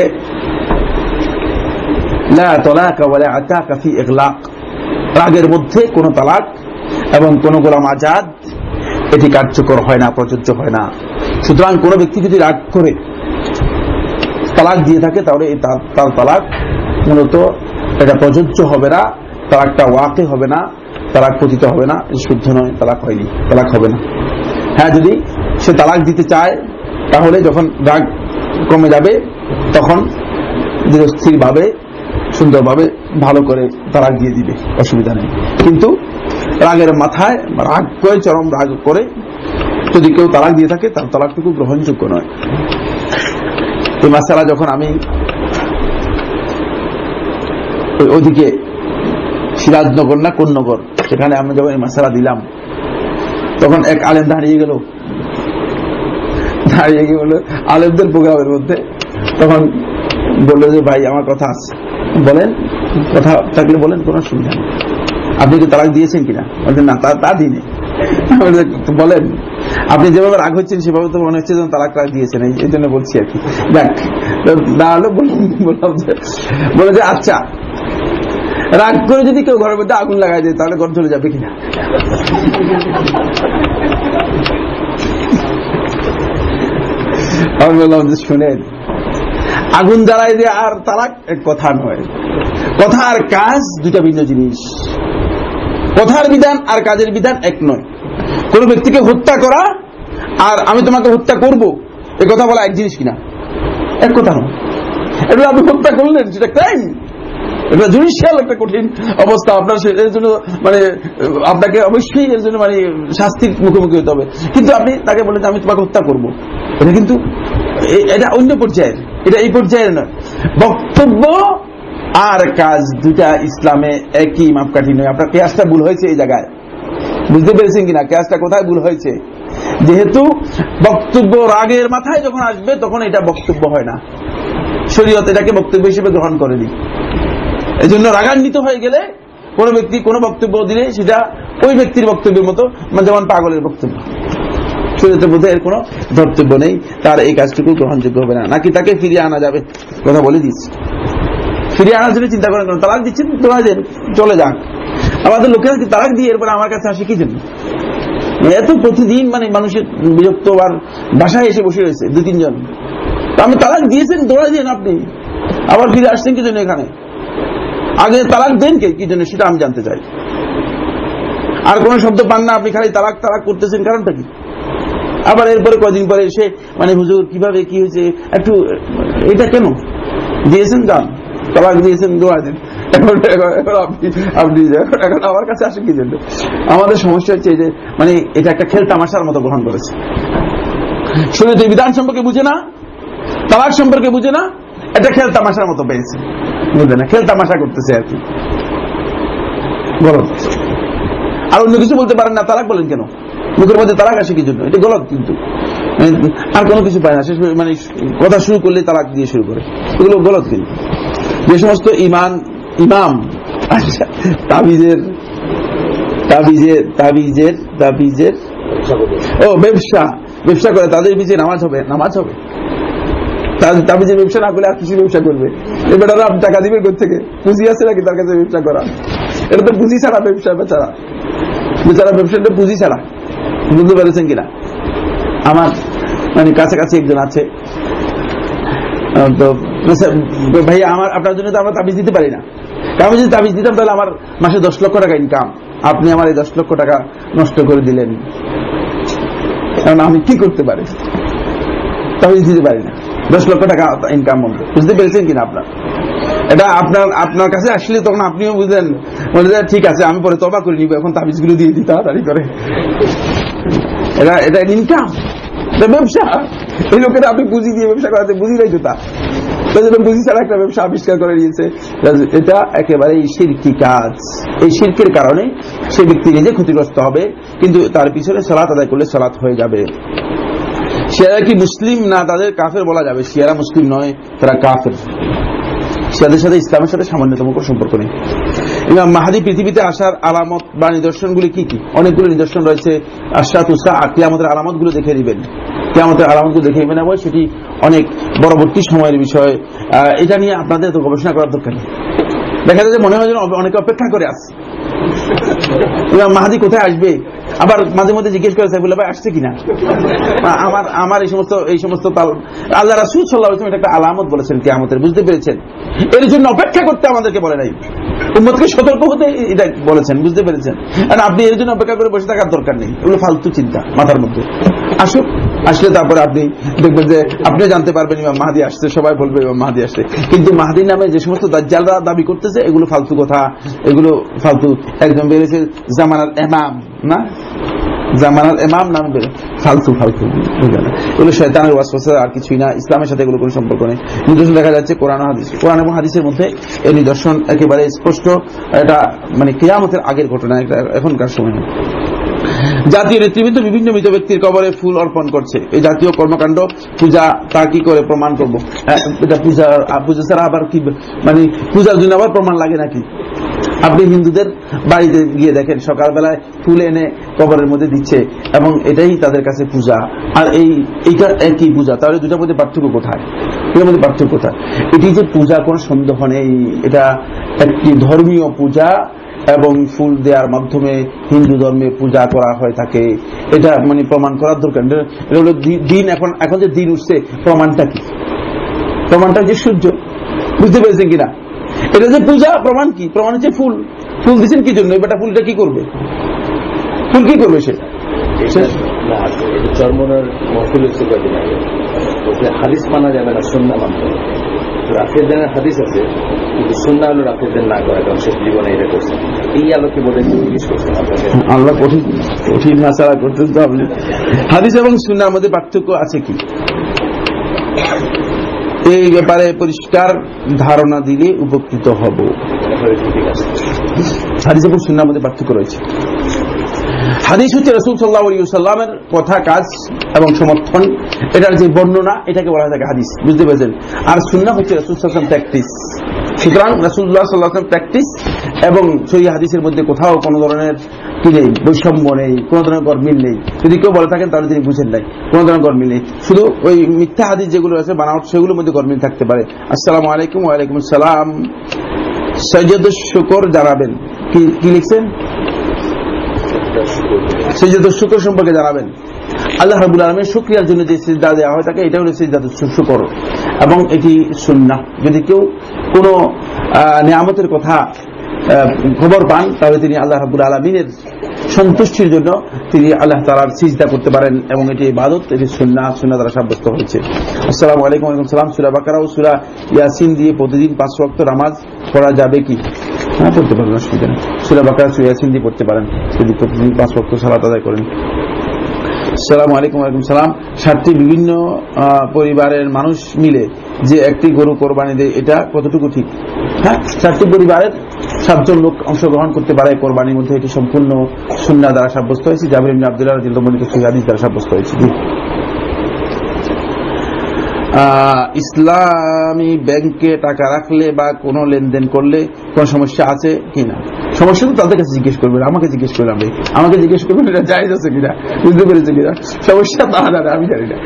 রাগের মধ্যে কোন তালাক এবং কোন গোলাম আজাদ এটি কার্যকর হয় না, প্রযোজ্য হয় না। সুতরাং কোন ব্যক্তি যদি রাগ করে, তালাক দিয়ে থাকে, তাহলে তার তালাক মূলত এটা প্রযোজ্য হবে না, তালাকটা ওয়াকে হবে না, তালাক পতিত হবে না শুদ্ধ নয়, তালাক হয়নি, তালাক হবে না। হ্যাঁ যদি সে তালাক দিতে চায়, তাহলে যখন রাগ কমে যাবে, তখন দৃঢ়স্থির ভাবে, সুন্দরভাবে ভালো করে তালাক দিয়ে দিবে, অসুবিধা নেই। কিন্তু রাগের মাথায়, রাগ করে, চরম রাগ করে যদি কেউ তালাক দিয়ে থাকে, তার তালাকটুকু গ্রহণযোগ্য নয়। এই মাসালা যখন আমি ওইদিকে সিরাজনগর না কোন্নগর? সেখানে আমি যখন মাসালা দিলাম, তখন এক আলেম দাঁড়িয়ে গেল। দাঁড়িয়ে গিয়ে বলল, আলেমদের প্রোগ্রামের মধ্যে? তখন বলল যে, ভাই, আমার কথা আছে বলেন, কথা থাকলে বলেন, কোন অসুবিধা নেই। আপনি কি তালাক দিয়েছেন কিনা? বলছেন না, তা দিনে বলেন, আপনি যেভাবে রাগ হচ্ছেন, সেভাবে তো মনে হচ্ছে যেন তালাক তালাক দিয়েছেন। এই জন্য বলছি আর কি। দেখ দাঁড়াল, বললাম যে বলে যে আচ্ছা রাগ করে যদি কেউ ঘরের মধ্যে আগুন লাগাই দেয়, তাহলে ঘর চলে যাবে কিনা? শুনেন, আগুন জ্বালায় দিয়ে আর তালাক এক কথা নয়। কথা আর কাজ দুটা ভিন্ন জিনিস। কথার বিধান আর কাজের বিধান এক নয়। কোন ব্যক্তিকে হত্যা করা, আর আমি তোমাকে হত্যা করব, এ কথা বলা এক জিনিস কিনা? এক কথা নয়। এটা আপনি হত্যা করলেন, সেটা ক্রাইম। এটা জুডিশিয়াল একটা কঠিন অবস্থা আপনার জন্য মানে আপনাকে অবশ্যই এর জন্য মানে শাস্তির মুখোমুখি হতে হবে। কিন্তু আপনি তাকে বলেন আমি তোমাকে হত্যা এটা কিন্তু এটা অন্য পর্যায়ের। এটা এই পর্যায়ের নয় বক্তব্য আর কাজ দুটা ইসলামে একই মাপকাঠি নয়। আপনার কেয়াসটা ভুল হয়েছে এই জায়গায়। বুঝতে পেরেছেন কিনা? কেয়াসটা কোথায় ভুল হয়েছে? যেহেতু বক্তব্য রাগের মাথায় যখন আসবে, তখন এটা বক্তব্য হয় না। শরীয়ত এটাকে বক্তব্য হিসেবে গ্রহণ করেনি। এই জন্য রাগান্বিত হয়ে গেলে কোন ব্যক্তি কোন বক্তব্য দিলে সেটা ওই ব্যক্তির বক্তব্যের মতো মানে যেমন পাগলের বক্তব্য। নেই। তার এই কাজটুকু গ্রহণযোগ্য হবে না। নাকি তাকে ফিরিয়ে আনা যাবে? কথা বলে দিচ্ছি। ফিরিয়ে আনার জন্য চিন্তা করেন তালাক দিচ্ছেন? তোমার চলে যান আমাদের লোকেরা তালাক দিয়ে এরপরে আমার কাছে আসে কি জন্য? এত প্রতিদিন মানে মানুষের বিরক্ত আর বাসায় এসে বসে রয়েছে দু তিনজন আমি তালাক দিয়েছেন দৌড়া দিয়েন আপনি। আবার ফিরে আসছেন কি জন্য এখানে? আগে তালাক দেন কে? কি জন্য? সেটা আমি জানতে চাই। আর কোন শব্দ পান না, আপনি খালি তালাক তালাক করতেছেন, কারণটা কি? আবার এরপরে কদিন পরে এসে মানে হুজুর, কীভাবে, কি হয়েছে? একটু, এটা কেন? দিয়েছেন যান তালাক দিয়েছেন, দোয়া দিন। আমার কাছে আসেন কি জন্য? আমাদের সমস্যা হচ্ছে যে মানে এটা একটা খেল তামাশার মতো গ্রহণ করেছে। শুনে বিধান সম্পর্কে বুঝে না, তালাক সম্পর্কে বুঝে না এটা খেল তামাশার মতো পেয়েছে। বুঝলে না খেল তামাশা করতেছে আর কি। গলত। আর অন্য কিছু বলতে পারেন না, তালাক বলেন কেন? মুখের মধ্যে তালাক আসে কি জন্য? এটা গলত কিন্তু। আর কোনো কিছু পায় না, শেষ মানে কথা শুরু করলে তালাক দিয়ে শুরু করে। এগুলো গলত কিন্তু। যে সমস্ত ইমান, ইমাম আচ্ছা তাবিজের তাবিজের তাবিজের তাবিজের, ও, ব্যবসা ব্যবসা করে তাদের পিছিয়ে নামাজ হবে নামাজ হবে। তাবিজের ব্যবসা না করলে আর কিছু ব্যবসা করবে? টাকা কোথা থেকে? পুঁজি আছে নাকি? তার কাছে ব্যবসা করা। এটা তো পুঁজি ছাড়া ব্যবসা, বেচারা। বেচারা ব্যবসাটা পুঁজি ছাড়া। বুঝতে কিনা? আমার মানে একজন আছে। তো ভাই আমার, আপনার জন্য তো আমরা তাবিজ দিতে পারি না। আমি যদি তাবিজ দিতাম, তাহলে আমার মাসে দশ লক্ষ টাকা ইনকাম আপনি আমার এই দশ লক্ষ টাকা নষ্ট করে দিলেন। কারণ আমি কি করতে পারি? তাবিজ দিতে পারি না। দশ লক্ষ টাকা ইনকাম হবে। বুঝতে পেরেছেন কিনা আপনার? এটা আপনার আপনার কাছে আসলে তখন আপনিও বুঝলেন। বলে ঠিক আছে, আমি পরে তবা করে নিব। এখন তাবিজগুলো দিয়ে দিই তাড়াতাড়ি করে। এটা এটা ইনকাম ব্যবসা। এই লোকেরা আপনি পুঁজি দিয়ে ব্যবসা করাতে বুঝি নাই তো। তা বুঝি ছাড়া একটা ব্যবসা আবিষ্কার করে দিয়েছে এটা একেবারে শিরকি কাজ। এই শিরকের কারণে সে ব্যক্তি নিজে ক্ষতিগ্রস্ত হবে, কিন্তু তার পিছনে সালাত আদায় করলে সালাত হয়ে যাবে। শিয়ারা কি মুসলিম না তাদের কাফের বলা যাবে? শিয়ারা মুসলিম নয়, তারা কাফের। শিয়াদের সাথে ইসলামের সাথে সামান্যতম কোনো সম্পর্ক নেই। ইমাম মাহাদি পৃথিবীতে আসার আলামত বা নিদর্শনগুলি কি কি? অনেকগুলো নিদর্শন রয়েছে। আশা তুষা কিয়ামতের আলামতগুলো দেখে দিবেন কিয়ামতের আলামতগুলো দেখে নেবেন সেটি অনেক পরবর্তী সময়ের বিষয়। এটা নিয়ে আপনাদের তো গবেষণা করার দরকার নেই। দেখা যায় যে মনে হয় যেন অনেকে অপেক্ষা করে আসছে মাহাদি কোথায় আসবে? আবার মাঝে মধ্যে জিজ্ঞেস করে সাইফুল্লাহ ভাই, আসছে কিনা? আমার আমার এই সমস্ত এই সমস্ত আল্লাহ রাসুল সাল্লাহ এটা একটা আলামত বলেছেন কে আমাদের বুঝতে পেরেছেন? এর জন্য অপেক্ষা করতে আমাদেরকে বলে নাই। উম্মতকে সতর্ক হতে এটা বলেছেন, বুঝতে পেরেছেন? আর আপনি এর জন্য অপেক্ষা করে বসে থাকার দরকার নেই। এগুলো ফালতু চিন্তা মাথার মধ্যে। আসুক। আসলে তারপরে আপনি দেখবেন যে আপনি জানতে পারবেন ইমাম মাহাদি আসছে, সবাই বলবে ইমাম মাহাদি আসছে। কিন্তু মাহাদি নামে যে সমস্ত দাজ্জালরা দাবি করতেছে, এগুলো ফালতু কথা। এগুলো ফালতু। একদম বেড়েছে জামানার এমাম, না? জামানার এমাম নামে ফালতু ফালতু এগুলো শয়তানের ওয়াসওয়াসা, আর কিছুই না। ইসলামের সাথে এগুলো কোনো সম্পর্ক নেই। নিদর্শন দেখা যাচ্ছে কোরআন হাদিস। কোরআন এবং হাদিসের মধ্যে এই নিদর্শন একেবারে স্পষ্ট। এটা মানে কেয়ামতের আগের ঘটনা এখনকার সময় না। জাতীয় নেতৃবৃন্দ বিভিন্ন মৃত ব্যক্তির কবরে ফুল অর্পণ করছে। এই জাতীয় কর্মকাণ্ড, পূজা, তা কি করে প্রমাণ করব? এটা পূজা পূজা ছাড়া আবার কি মানে পূজার জন্য আবার প্রমাণ লাগে নাকি? আপনি হিন্দুদের বাড়িতে গিয়ে দেখেন, সকালবেলায় ফুল এনে কবরের মধ্যে দিচ্ছে এবং এটাই তাদের কাছে পূজা। আর এই, এইটা একই পূজা। তাহলে দুটার মধ্যে পার্থক্য কোথায়? এটার মধ্যে পার্থক্য কোথায়? এটি যে পূজা, কোনো সন্দেহ নেই। এটা একটি ধর্মীয় পূজা। এবং ফুল দেওয়ার মাধ্যমে হিন্দু ধর্মে পূজা করা হয় থাকে। এটা মানে প্রমাণ করার দরকার। দিন এখন এখন যে দিন উঠছে, প্রমাণটা কি? প্রমাণটা হচ্ছে সূর্য। বুঝতে পেরেছেন কিনা? এটা যে পূজা, প্রমাণ কি? প্রমাণ হচ্ছে ফুল। ফুল দিচ্ছেন কি জন্য? এবার ফুলটা কি করবে? ফুল কি করবে সে? চর্মনের কয়েকদিন হাদিস মানা যাবে না সন্না মানতে রাফের দিনের হাদিস আছে কিন্তু সন্না হলো রাফের দিন না করা কারণ শেষ জীবনে এটা করছে। এই আলোকে বোধহয় জিজ্ঞেস করছেন আপনাকে আল্লাহ কঠিন কঠিন মাসালা করতেন তো আপনি। হাদিস এবং সুন্নার মধ্যে পার্থক্য আছে কি? এই ব্যাপারে পরিষ্কার ধারণা দিলে উপকৃত হব। হাদিস এবং সুন্নার মধ্যে পার্থক্য রয়েছে। হাদিস হচ্ছে রসুল সাল্লাহ সাল্লামের কথা, কাজ এবং সমর্থন, এটার যে বর্ণনা, এটাকে বলা থাকে হাদিস। বুঝতে পেরেছেন? আর সুন্না হচ্ছে রসুল সাল্লাম প্র্যাকটিস। সুতরাং রসুল্লাহ সাল্লাহ প্র্যাকটিস এবং সেই হাদিসের মধ্যে কোথাও কোনো ধরনের কি নেই, বৈষম্য নেই, কোনো ধরনের গরমিল নেই। যদি কেউ বলে থাকেন, তাহলে তিনি বুঝেন নাই, কোনো ধরনের গরমিল নেই। শুধু ওই মিথ্যা হাদিস যেগুলো আছে বানাওয়াট সেগুলোর মধ্যে গরমিল থাকতে পারে। আসসালামু আলাইকুম ওয়ালাইকুম আসসালাম। সৈয়দুল শুকর জানাবেন। কি লিখছেন? সিজদাতুল শুকর সম্পর্কে জানাবেন। আল্লাহ রাবুল আলমের শুক্রিয়ার জন্য যে সিজদা দেওয়া হয় তাকে এটা হলো সিজদাতুল শুকর। এবং এটি সুন্নাহ। যদি কেউ কোনো নিয়ামতের কথা খবর পান, তাহলে তিনি আল্লাহ রাবুল আলমিনের সন্তুষ্টির জন্য তিনি আল্লাহ তালার সিজদা করতে পারেন এবং এটি ইবাদত, এটি সুন্না সুন্না দ্বারা সাব্যস্ত হয়েছে। আসসালামু আলাইকুম আলাইকুম সালাম সুরা বাকারা ও সুরা ইয়াসিন দিয়ে প্রতিদিন পাঁচ রক্ত নামাজ পড়া যাবে কি? হ্যাঁ পড়তে পারেন অসুবিধা সুরা বাকারা, সুরা ইয়াসিন দিয়ে পড়তে পারেন। যদি প্রতিদিন পাঁচ রক্ত সালাত আদায় করেন। সালাম আলাইকুম আলাইকুম সালাম। সাতটি বিভিন্ন পরিবারের মানুষ মিলে যে একটি গরু কোরবানি দেয়, এটা কতটুকু ঠিক? হ্যাঁ সাতটি পরিবারের সাতজন লোক অংশগ্রহণ করতে পারে কোরবানির মধ্যে। এটি সম্পূর্ণ সুন্না দ্বারা সাব্যস্ত হয়েছে। জাবির আব্দুল্লাহ দ্বারা সাব্যস্ত হয়েছে। ইসলামী ব্যাংকে টাকা রাখলে বা কোনো লেনদেন করলে কোন সমস্যা আছে কিনা? সমস্যা তো তাদের কাছে জিজ্ঞেস করবেন, আমাকে জিজ্ঞেস ভাই। আমাকে জিজ্ঞেস করবেন, এটা জায়জ আছে কিনা? বুঝতে পেরেছে কিনা? সমস্যা তারা জানে আমি জানি না।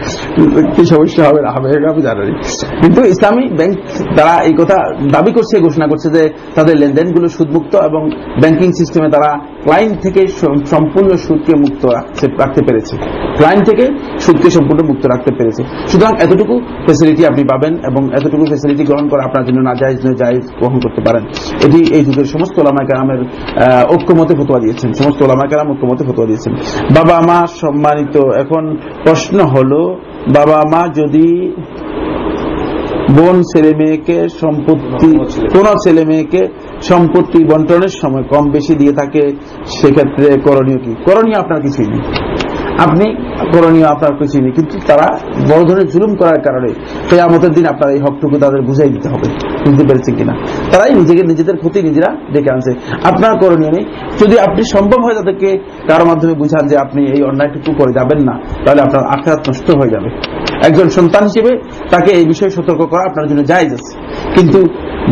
কি সমস্যা হবে না আমি জানি। কিন্তু ইসলামী ব্যাংক তারা এই কথা দাবি করছে, ঘোষণা করছে যে তাদের লেনদেনগুলো সুদমুক্ত এবং ব্যাংকিং সিস্টেমে তারা ক্লায়েন্ট থেকে সম্পূর্ণ সুদকে মুক্ত রাখতে পেরেছে। ক্লায়েন্ট থেকে সুদকে সম্পূর্ণ মুক্ত রাখতে পেরেছে। সুতরাং এতটুকু ফেসিলিটি আপনি পাবেন এবং এতটুকু ফেসিলিটি গ্রহণ করা আপনার জন্য না নয় জায়েজ গ্রহণ করতে পারেন। এটি এই যুগের সমস্ত ওলামা কালামের ঐক্যমতে ফতোয়া দিয়েছেন। সমস্ত ওলামা কালাম ঐক্যমতে ফতোয়া দিয়েছেন। বাবা মা সম্মানিত এখন প্রশ্ন হলো বাবা মা যদি বোন ছেলে মেয়েকে সম্পত্তি কোন ছেলে মেয়েকে সম্পত্তি বন্টনের সময় কম বেশি দিয়ে থাকে, সেক্ষেত্রে করণীয় কি? করণীয় আপনার কিছুই নেই। আপনি করণীয় আপনার কিছুই নেই, কিন্তু তারা বড় ধরনের জুলুম করার কারণে কেয়ামতের দিন আপনার এই হকটুকু তাদের বুঝাই দিতে হবে। বুঝতে পেরেছেন কিনা? তারাই নিজেকে নিজেদের ক্ষতি নিজেরা ডেকে আনছে। আপনার করণীয় নেই। যদি আপনি সম্ভব হয় তাদেরকে কারও মাধ্যমে বুঝান যে আপনি এই অন্যায়টুকু করে যাবেন না, তাহলে আপনার আখেরাত নষ্ট হয়ে যাবে। একজন সন্তান হিসেবে তাকে এই বিষয়ে সতর্ক করা আপনার জন্য আছে। কিন্তু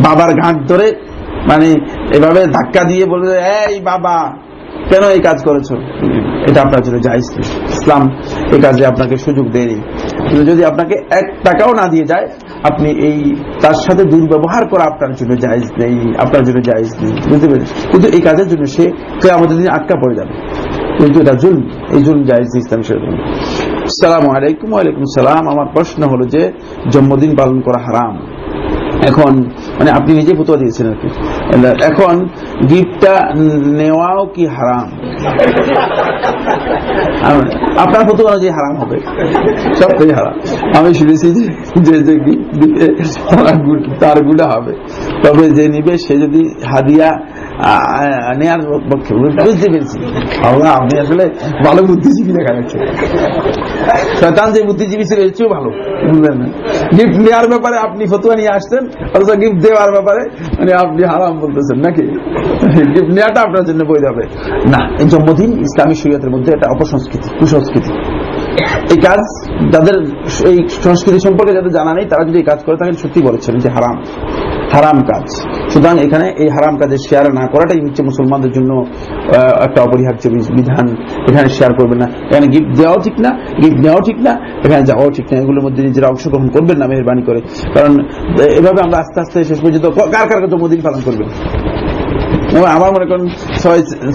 বাবার ঘাট ধরে মানে এভাবে ধাক্কা দিয়ে বলবে, এই বাবা, কেন এই কাজ করেছ? এটা আপনার জন্য জায়জ ইসলাম এই কাজে আপনাকে সুযোগ দেয়নি। কিন্তু যদি আপনাকে এক টাকাও না দিয়ে যায়, আপনি এই তার সাথে দুর্ব্যবহার করা আপনার জন্য জায়জ নেই, আপনার জন্য জায়জ নেই। বুঝতে পেরেছি কিন্তু এই কাজের জন্য সে আমাদের দিন আটকা পড়ে যাবে। কিন্তু এটা জুল এই জুল জায়জ ইসলাম সেরকম সালাম আলাইকুম, ওয়ালাইকুম সালাম। আমার প্রশ্ন হলো যে, জন্মদিন পালন করা হারাম। এখন মানে আপনি নিজে ফতুয়া দিয়েছেন আর কি। এখন গিফটটা নেওয়াও কি হারাম? আপনার ফতুয়া অনুযায়ী হারাম হবে। সব থেকে হারাম। আমি শুনেছি যে যে গিফট দিবে তার গুণা হবে। তবে যে নিবে, সে যদি হাদিয়া নেয়ার পক্ষে বুঝতে পেরেছি আপনি আসলে ভালো বুদ্ধিজীবী দেখা যাচ্ছে যে বুদ্ধিজীবী ছিল এর ভালো বুঝলেন না গিফট নেওয়ার ব্যাপারে আপনি ফতুয়া নিয়ে আসছেন গিফট দেওয়ার ব্যাপারে মানে আপনি হারাম বলতেছেন নাকি গিফট নেওয়াটা আপনার জন্য বৈধ হবে না এই জন্মদিন ইসলামী শরীয়তের মধ্যে একটা অপসংস্কৃতি কুসংস্কৃতি এই কাজ, যাদের এই সংস্কৃতি সম্পর্কে যাদের জানা নেই, তারা যদি এই কাজ করে থাকেন সত্যি বলেছেন যে হারাম। হারাম কাজ। সুতরাং এখানে এই হারাম কাজের শেয়ার না করাটাই হচ্ছে মুসলমানদের জন্য একটা অপরিহার্য বিধান। এখানে শেয়ার করবেন না। এখানে গিফট দেওয়াও ঠিক না গিফট নেওয়াও ঠিক না, এখানে যাওয়াও ঠিক না। এগুলোর মধ্যে নিজেরা অংশগ্রহণ করবেন না, মেহরবানি করে। কারণ, এভাবে আমরা আস্তে আস্তে শেষ পর্যন্ত কার কার কত মোদিন পালন করবেন? আমার মনে করেন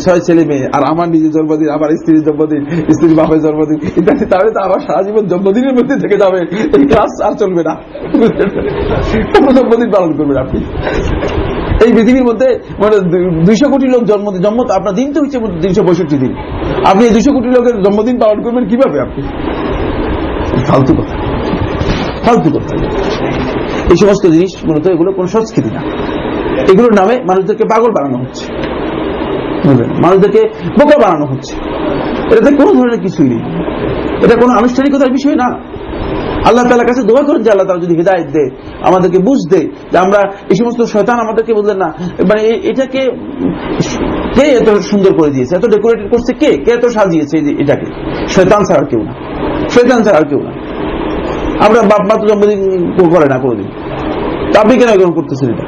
ছয় ছেলে মেয়ে, আর আমার নিজের জন্মদিন, আমার স্ত্রীর জন্মদিন, স্ত্রীর বাপের জন্মদিন, ইত্যাদি, তাহলে তো আমার সারা জীবন জন্মদিনের মধ্যে থেকে যাবে। এই ক্লাস আর চলবে না। জন্মদিন পালন করবেন আপনি। এই পৃথিবীর মধ্যে মানে দুইশো কোটি লোক জন্মদিন জন্ম তো আপনার দিন তো হচ্ছে তিনশো পঁয়ষট্টি দিন। আপনি এই দুইশো কোটি লোকের জন্মদিন পালন করবেন কীভাবে আপনি? ফালতু কথা। ফালতু কথা। এই সমস্ত জিনিস মূলত এগুলো কোন সংস্কৃতি না। এগুলোর নামে মানুষদেরকে পাগল বানানো হচ্ছে। বুঝলেন? মানুষদেরকে বোকা বানানো হচ্ছে। এটাতে কোনো ধরনের কিছুই নেই। এটা কোনো আনুষ্ঠানিকতার বিষয় না। আল্লাহ তালার কাছে দোয়া করেন যে আল্লাহ তালা যদি হৃদায়ত দেয় আমাদেরকে বুঝ দেয় যে আমরা এই সমস্ত শয়তান আমাদেরকে বললেন না। মানে এটাকে কে এত সুন্দর করে দিয়েছে? এত ডেকোরেটেড করছে কে? কে এত সাজিয়েছে এটাকে? শয়তান ছাড়া কেউ না। শয়তান ছাড়া কেউ না। আমরা বাপ মা তো জন্মদিন করে না কোনোদিন। আপনি কেন এরকম করতেছেন এটা?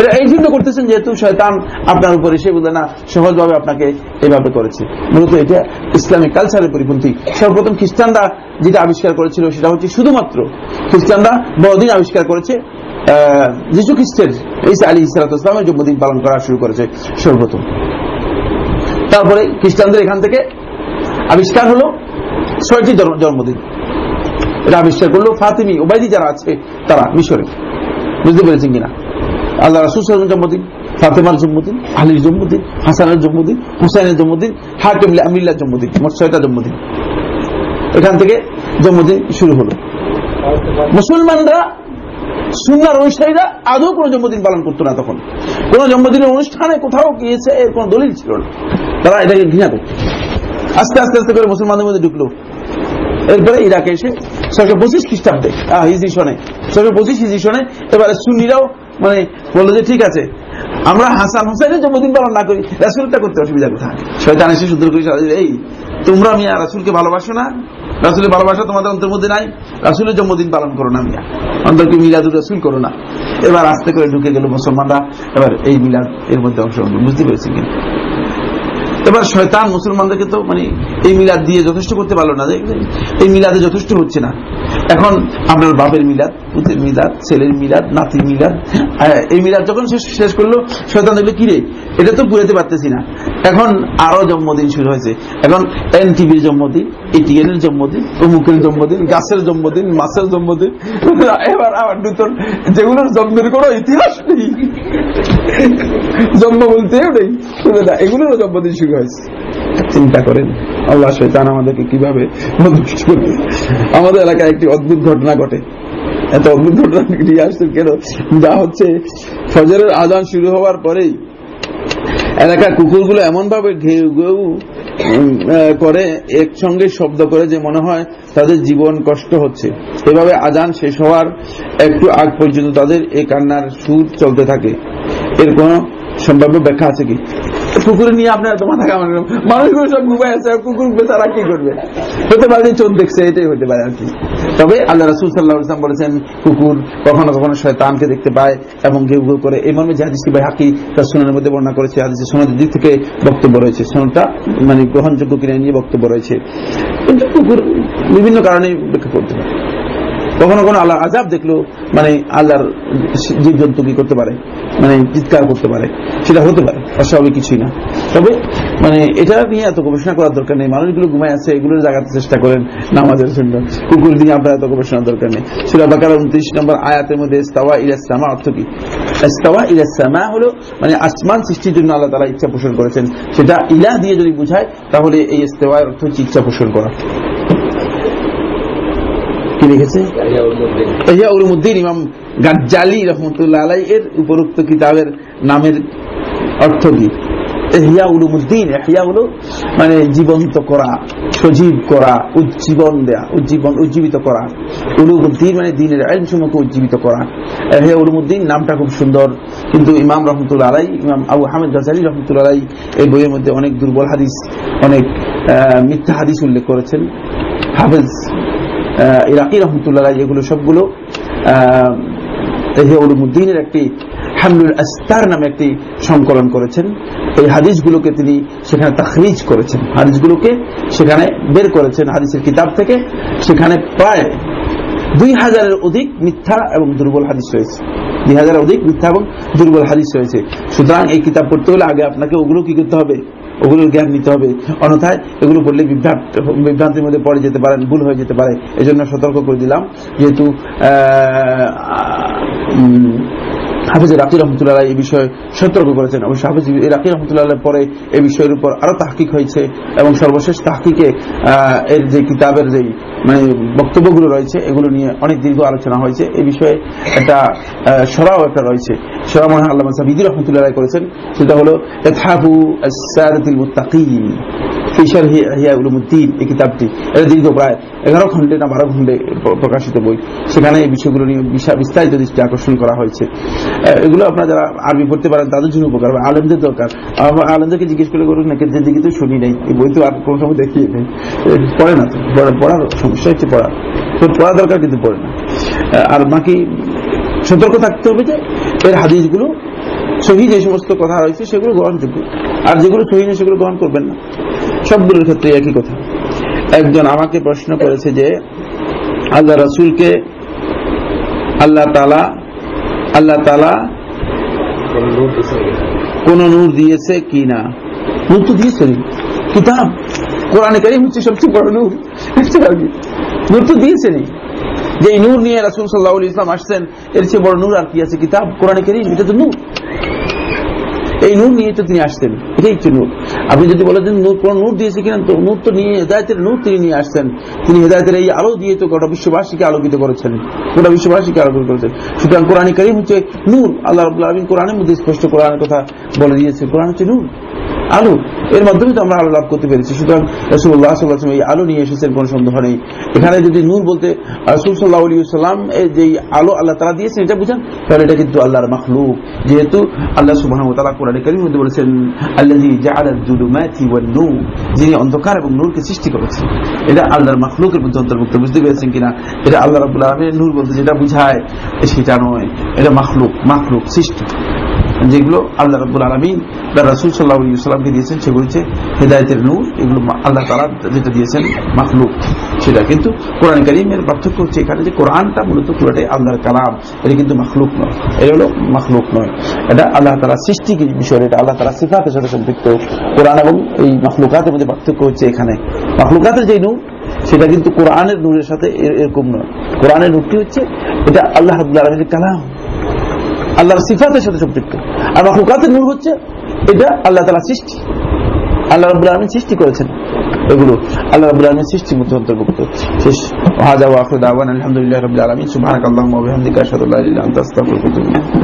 এটা এই জন্য করতেছেন যেহেতু শয়তান আপনার উপরে সে বলে, না, সহজভাবে আপনাকে এভাবে করেছে। মূলত এটা ইসলামিক কালচারের পরিপন্থী। সর্বপ্রথম খ্রিস্টানরা যেটা আবিষ্কার করেছিল সেটা হচ্ছে শুধুমাত্র খ্রিস্টানরা বড়দিন আবিষ্কার করেছে যীশু খ্রিস্টের ঈসা আলী ইসলাতামের জন্মদিন পালন করা শুরু করেছে সর্বপ্রথম। তারপরে খ্রিস্টানদের এখান থেকে আবিষ্কার হলো ছয়টি জন্মদিন। এটা আবিষ্কার করল ফাতিমি, ওবায়দি যারা আছে তারা মিশরে। বুঝতে পেরেছেন কিনা? আল্লাহ রাসুল সাল্লামের জন্মদিন, ফাতেমার জন্মদিন, আলীর জন্মদিন, হাসানের জন্মদিন, হুসাইনের জন্মদিন, হাকিম আমিল্লার জন্মদিন, মোট ছয়টা জন্মদিন। এখান থেকে জন্মদিন শুরু হলো। মুসলমানরা সুন্নার অনুসারীরা আদৌ কোনো জন্মদিন পালন করতো না তখন। কোন জন্মদিনের অনুষ্ঠানে কোথাও গিয়েছে, এর কোন দলিল ছিল না। তারা এটাকে ঘৃণা করত। আস্তে আস্তে আস্তে করে মুসলমানদের মধ্যে ঢুকলো। এরপরে ইরাকে এসে ছয়শো পঁচিশ খ্রিস্টাব্দে সনে, ছয়শো পঁচিশ সনে, এবারে সুন্নিরাও মানে বলল যে, ঠিক আছে, আমরা হাসান হোসেনের জন্মদিন পালন না করি, রাসুলটা করতে অসুবিধা কোথায়? শয়তান এসে সুন্দর করে এই তোমরা মিয়া রাসুলকে ভালোবাসো না, রাসুলের ভালোবাসা তোমাদের অন্তর মধ্যে নাই, রাসুলের জন্মদিন পালন করো না মিয়া, অন্তরকে মিলাদুর রাসুল করো না। এবার আস্তে করে ঢুকে গেল মুসলমানরা, এবার এই মিলাদ এর মধ্যে অংশগ্রহণ বুঝতে পেরেছি কিনা? এবার শয়তান মুসলমানদেরকে তো মানে এই মিলাদ দিয়ে যথেষ্ট করতে পারল না এই মিলাদে যথেষ্ট হচ্ছে না। এখন আপনার বাপের মিলাদ, পুতের মিলাদ, ছেলের মিলাদ, নাতির মিলাদ এই মিলাদ যখন শেষ করল, শয়তান দেখল, কিরে, এটা তো পুরাতে পারতেছি না। এখন আরও জন্মদিন শুরু হয়েছে। এখন এন টিভির জন্মদিন এটিএন এর জন্মদিন, অমুকের জন্মদিন, গাছের জন্মদিন, মাছের জন্মদিন। এবার আবার নতুন যেগুলোর জন্মের কোনো ইতিহাস নেই। জন্ম বলতেও নেই। এগুলোরও জন্মদিন শুরু হয়েছে চিন্তা করেন, আল্লাহ শৈতান আমাদেরকে কীভাবে আমাদের এলাকায় একটি অদ্ভুত ঘটনা ঘটে। এত অদ্ভুত ঘটনা নিয়ে আসছেন কেন? যা হচ্ছে, ফজরের আজান শুরু হওয়ার পরেই এলাকার কুকুরগুলো এমন ভাবে ঘেউ ঘেউ করে, একসঙ্গে শব্দ করে যে মনে হয় তাদের জীবন কষ্ট হচ্ছে। এভাবে আজান শেষ হওয়ার একটু আগ পর্যন্ত তাদের এই কান্নার সুর চলতে থাকে। এর কোন সম্ভাব্য ব্যাখ্যা আছে কি? কুকুর নিয়ে আপনার তো মাথা কামানো। মানুষগুলো সব ঘুমায় আছে কুকুর বেচারা কি করবে? হতে পারে চোখ দেখছে, এটাই হতে পারে আর কি। তবে আল্লাহ রাসুল সাল্লাহ ইসলাম বলেছেন, কুকুর কখনো কখনো শয়তানকে দেখতে পায় এবং ঘেউ ঘেউ করে। এই মর্মে যে হাদিসটি ভাই হাকি তার সুনানের মধ্যে বর্ণনা করেছে, হাদিসের সনদের দিক থেকে বক্তব্য রয়েছে। সনদটা মানে গ্রহণযোগ্য কিনে নিয়ে বক্তব্য রয়েছে। কিন্তু কুকুর বিভিন্ন কারণে ব্যাখ্যা করতে পারে। কখনো কখনো আল্লাহ আজাব দেখল মানে আল্লাহর জীব জন্তু কি করতে পারে? মানে চিৎকার করতে পারে। সেটা হতে পারে, অস্বাভাবিক কিছুই না। তবে মানে এটা নিয়ে এত গবেষণা করার দরকার নেই। মানুষগুলো ঘুমায় আছে এগুলো জাগাতে চেষ্টা করেন নামাজের জন্য। কুকুর দিয়ে আপনার এত গবেষণার দরকার নেই। সুরা বাকার উনত্রিশ নম্বর আয়াতের মধ্যে ইস্তাওয়া ইলাসামা অর্থ কি? ইস্তাওয়া ইলাসামা হলো মানে আসমান সৃষ্টির জন্য আল্লাহ তারা ইচ্ছা পোষণ করেছেন। সেটা ইলা দিয়ে যদি বুঝায়, তাহলে এই ইস্তেওয়ার অর্থ হচ্ছে ইচ্ছা পোষণ করা। কি লিখেছে? ইয়া উলুমুদ্দিন ইমাম গাজ্জালি রহমতুল্লাহ আলাই এর উপরোক্ত কিতাবের নামের অর্থ কি? এহিয়া উলুমুদ্দিন এহিয়া হলো মানে জীবন্ত করা, সজীব করা, উজ্জীবন দেয়া, উজ্জীবন, উজ্জীবিত করা। উলুমুদ্দিন মানে দিনের আইন সমূহকে উজ্জীবিত করা। এহিয়া উলুমুদ্দিন নামটা খুব সুন্দর, কিন্তু ইমাম রহমতুল্লাহ আলাই ইমাম আবু হামিদ গাজালি রহমতুল্লাহ আলাই এই বইয়ের মধ্যে অনেক দুর্বল হাদিস, অনেক মিথ্যা হাদিস উল্লেখ করেছেন। হাফেজ ইরাকি রহমতুল্লাহ এগুলো সবগুলো উদ্দিনের একটি হামলুল আস্তার নামে একটি সংকলন করেছেন। এই হাদিসগুলোকে তিনি সেখানে তাখরিজ করেছেন। হাদিসগুলোকে সেখানে বের করেছেন হাদিসের কিতাব থেকে। সেখানে প্রায় দুই হাজারের অধিক মিথ্যা এবং দুর্বল হাদিস রয়েছে। দুই হাজার অধিক মিথ্যা এবং দুর্বল হাদিস রয়েছে। সুতরাং এই কিতাব পড়তে হলে আগে আপনাকে ওগুলো কি করতে হবে? ওগুলোর জ্ঞান নিতে হবে। অন্যথায় এগুলো বললে বিভ্রান্ত, বিভ্রান্তির মধ্যে পড়ে যেতে পারেন, ভুল হয়ে যেতে পারে। এজন্য সতর্ক করে দিলাম। যেহেতু হাফিজ রাকি রহমতুল্লাহ এই বিষয়ে সতর্ক করেছেন। অবশ্য হাফিজ রাকি রহমতুল্লাহ পরে এই বিষয়ের উপর আরও তাহকিক হয়েছে এবং সর্বশেষ তাহকিকে এর যে কিতাবের যে মানে বক্তব্যগুলো রয়েছে, এগুলো নিয়ে অনেক দীর্ঘ আলোচনা হয়েছে। এই বিষয়ে একটা সরাও একটা রয়েছে। সরা মনে হয় আল্লাহ সাবিদি রহমতুল্লাহ করেছেন, সেটা হলো এথাবু সারাতিল মুত্তাকিন। ফিশার হিয়া উলুমুদ্দিন এই কিতাবটি। এটা দীর্ঘ প্রায় এগারো খন্ডে না বারো খন্ডে প্রকাশিত বই। সেখানে এই বিষয়গুলো নিয়ে বিস্তারিত দৃষ্টি আকর্ষণ করা হয়েছে। এগুলো আপনারা যারা আরবি পড়তে পারেন, তাদের জন্য উপকার হবে। আলেমদের দরকার। আলেমদেরকে জিজ্ঞেস করে করুন না যে দিকে তো শুনি নাই। এই বই তো আর কোনো সময় দেখিয়ে নেই। পড়ে না তো। পড়ার সমস্যা হচ্ছে পড়া। তো পড়া দরকার কিন্তু পড়ে না। আর বাকি সতর্ক থাকতে হবে যে এর হাদিসগুলো সহি যে সমস্ত কথা রয়েছে, সেগুলো গ্রহণযোগ্য। আর যেগুলো সহি নেই সেগুলো গ্রহণ করবেন না। সবগুলোর ক্ষেত্রে একই কথা। একজন আমাকে প্রশ্ন করেছে যে, আল্লাহ রসুলকে আল্লাহ তালা আল্লাহ তালা কোন নূর দিয়েছে কি না নূর তো দিয়েছেন কিতাব, কোরআনে কারিম হচ্ছে সবচেয়ে বড় নূর। নূর তো দিয়েছেনই। যে নূর নিয়ে রাসুল সাল্লাহ ইসলাম আসছেন, এর চেয়ে বড় নূর আর কি আছে কিতাব? কোরআনে কারিম, এটা তো নূর। এই নূর নিয়ে তো তিনি আসতেন। এটাই হচ্ছে নূর। আপনি যদি বলেন নূর, কোন নূর দিয়েছে কিনা, তো নূর তো নিয়ে, হেদায়তের নূর তিনি নিয়ে আসছেন। তিনি হেদায়তের এই আলো দিয়ে তো গোটা বিশ্ববাসীকে আলোকিত করেছেন। গোটা বিশ্ববাসীকে আলোকিত করেছেন। সুতরাং কোরআন করিম হচ্ছে নূর। আল্লাহ আলমিন কোরআনের মধ্যে স্পষ্ট কোরআনের কথা বলে দিয়েছে। কোরআন হচ্ছে নূর। আলো। এর মাধ্যমে তো আমরা আলো লাভ করতে পেরেছি। সুতরাং রসুল্লাহ সাল্লাহ এই আলো নিয়ে এসেছেন, কোন সন্দেহ নেই। এখানে যদি নূর বলতে রসুল সাল্লাহ আলী সাল্লাম যে আলো আল্লাহ তারা দিয়েছেন, এটা বুঝান? তাহলে এটা কিন্তু আল্লাহর মখলুক। যেহেতু আল্লাহ সুবাহ তালা কোরআন করিম মধ্যে বলেছেন আল্লাহ যিনি অন্ধকার এবং নূরকে সৃষ্টি করেছেন। এটা আল্লাহর মখলুকের মধ্যে অন্তর্ভুক্ত, বুঝতে পেরেছেন কিনা? এটা আল্লাহ রাবুল আলমের নূর বলতে যেটা বুঝায়, সেটা নয়। এটা মখলুক মখলুক, সৃষ্টি। যেগুলো আল্লাহ রব্বুল আলমিন বা রাসুল সাল্লাহ সাল্লামকে দিয়েছেন, সেগুলো হচ্ছে হেদায়তের নূর, এগুলো আল্লাহ তালা যেটা দিয়েছেন মাখলুক। সেটা কিন্তু কোরআন করিমের পার্থক্য হচ্ছে এখানে যে কোরআনটা মূলত পুরোটাই আল্লাহর কালাম, এটা কিন্তু মাখলুক নয়। এটা হলো মাখলুক নয়। এটা আল্লাহ তালা সৃষ্টি বিষয়, এটা আল্লাহ তালা সিফাতের সাথে সম্পৃক্ত। কোরআন এবং এই মাখলুকাতের মধ্যে পার্থক্য হচ্ছে এখানে। মাখলুকাতের যে নূর, সেটা কিন্তু কোরআনের নূরের সাথে এরকম নয়। কোরআনের নূরটি হচ্ছে এটা আল্লাহ আব্দুল আলমের কালাম। আল্লাহর সিফাতের সাথে সম্পৃক্ত। আর মাখলুকাতের নূর হচ্ছে এটা আল্লাহ তালা সৃষ্টি। আল্লাহ রবুল্লা আলমী সৃষ্টি করেছেন এগুলো। আল্লাহ রবুল্লা আলমীর সৃষ্টির মধ্যে অন্তর্ভুক্ত। শেষ। হাজা ওয়াফুদ আওয়ান আলহামদুলিল্লাহ রবিল আলমী সুবাহ আল্লাহ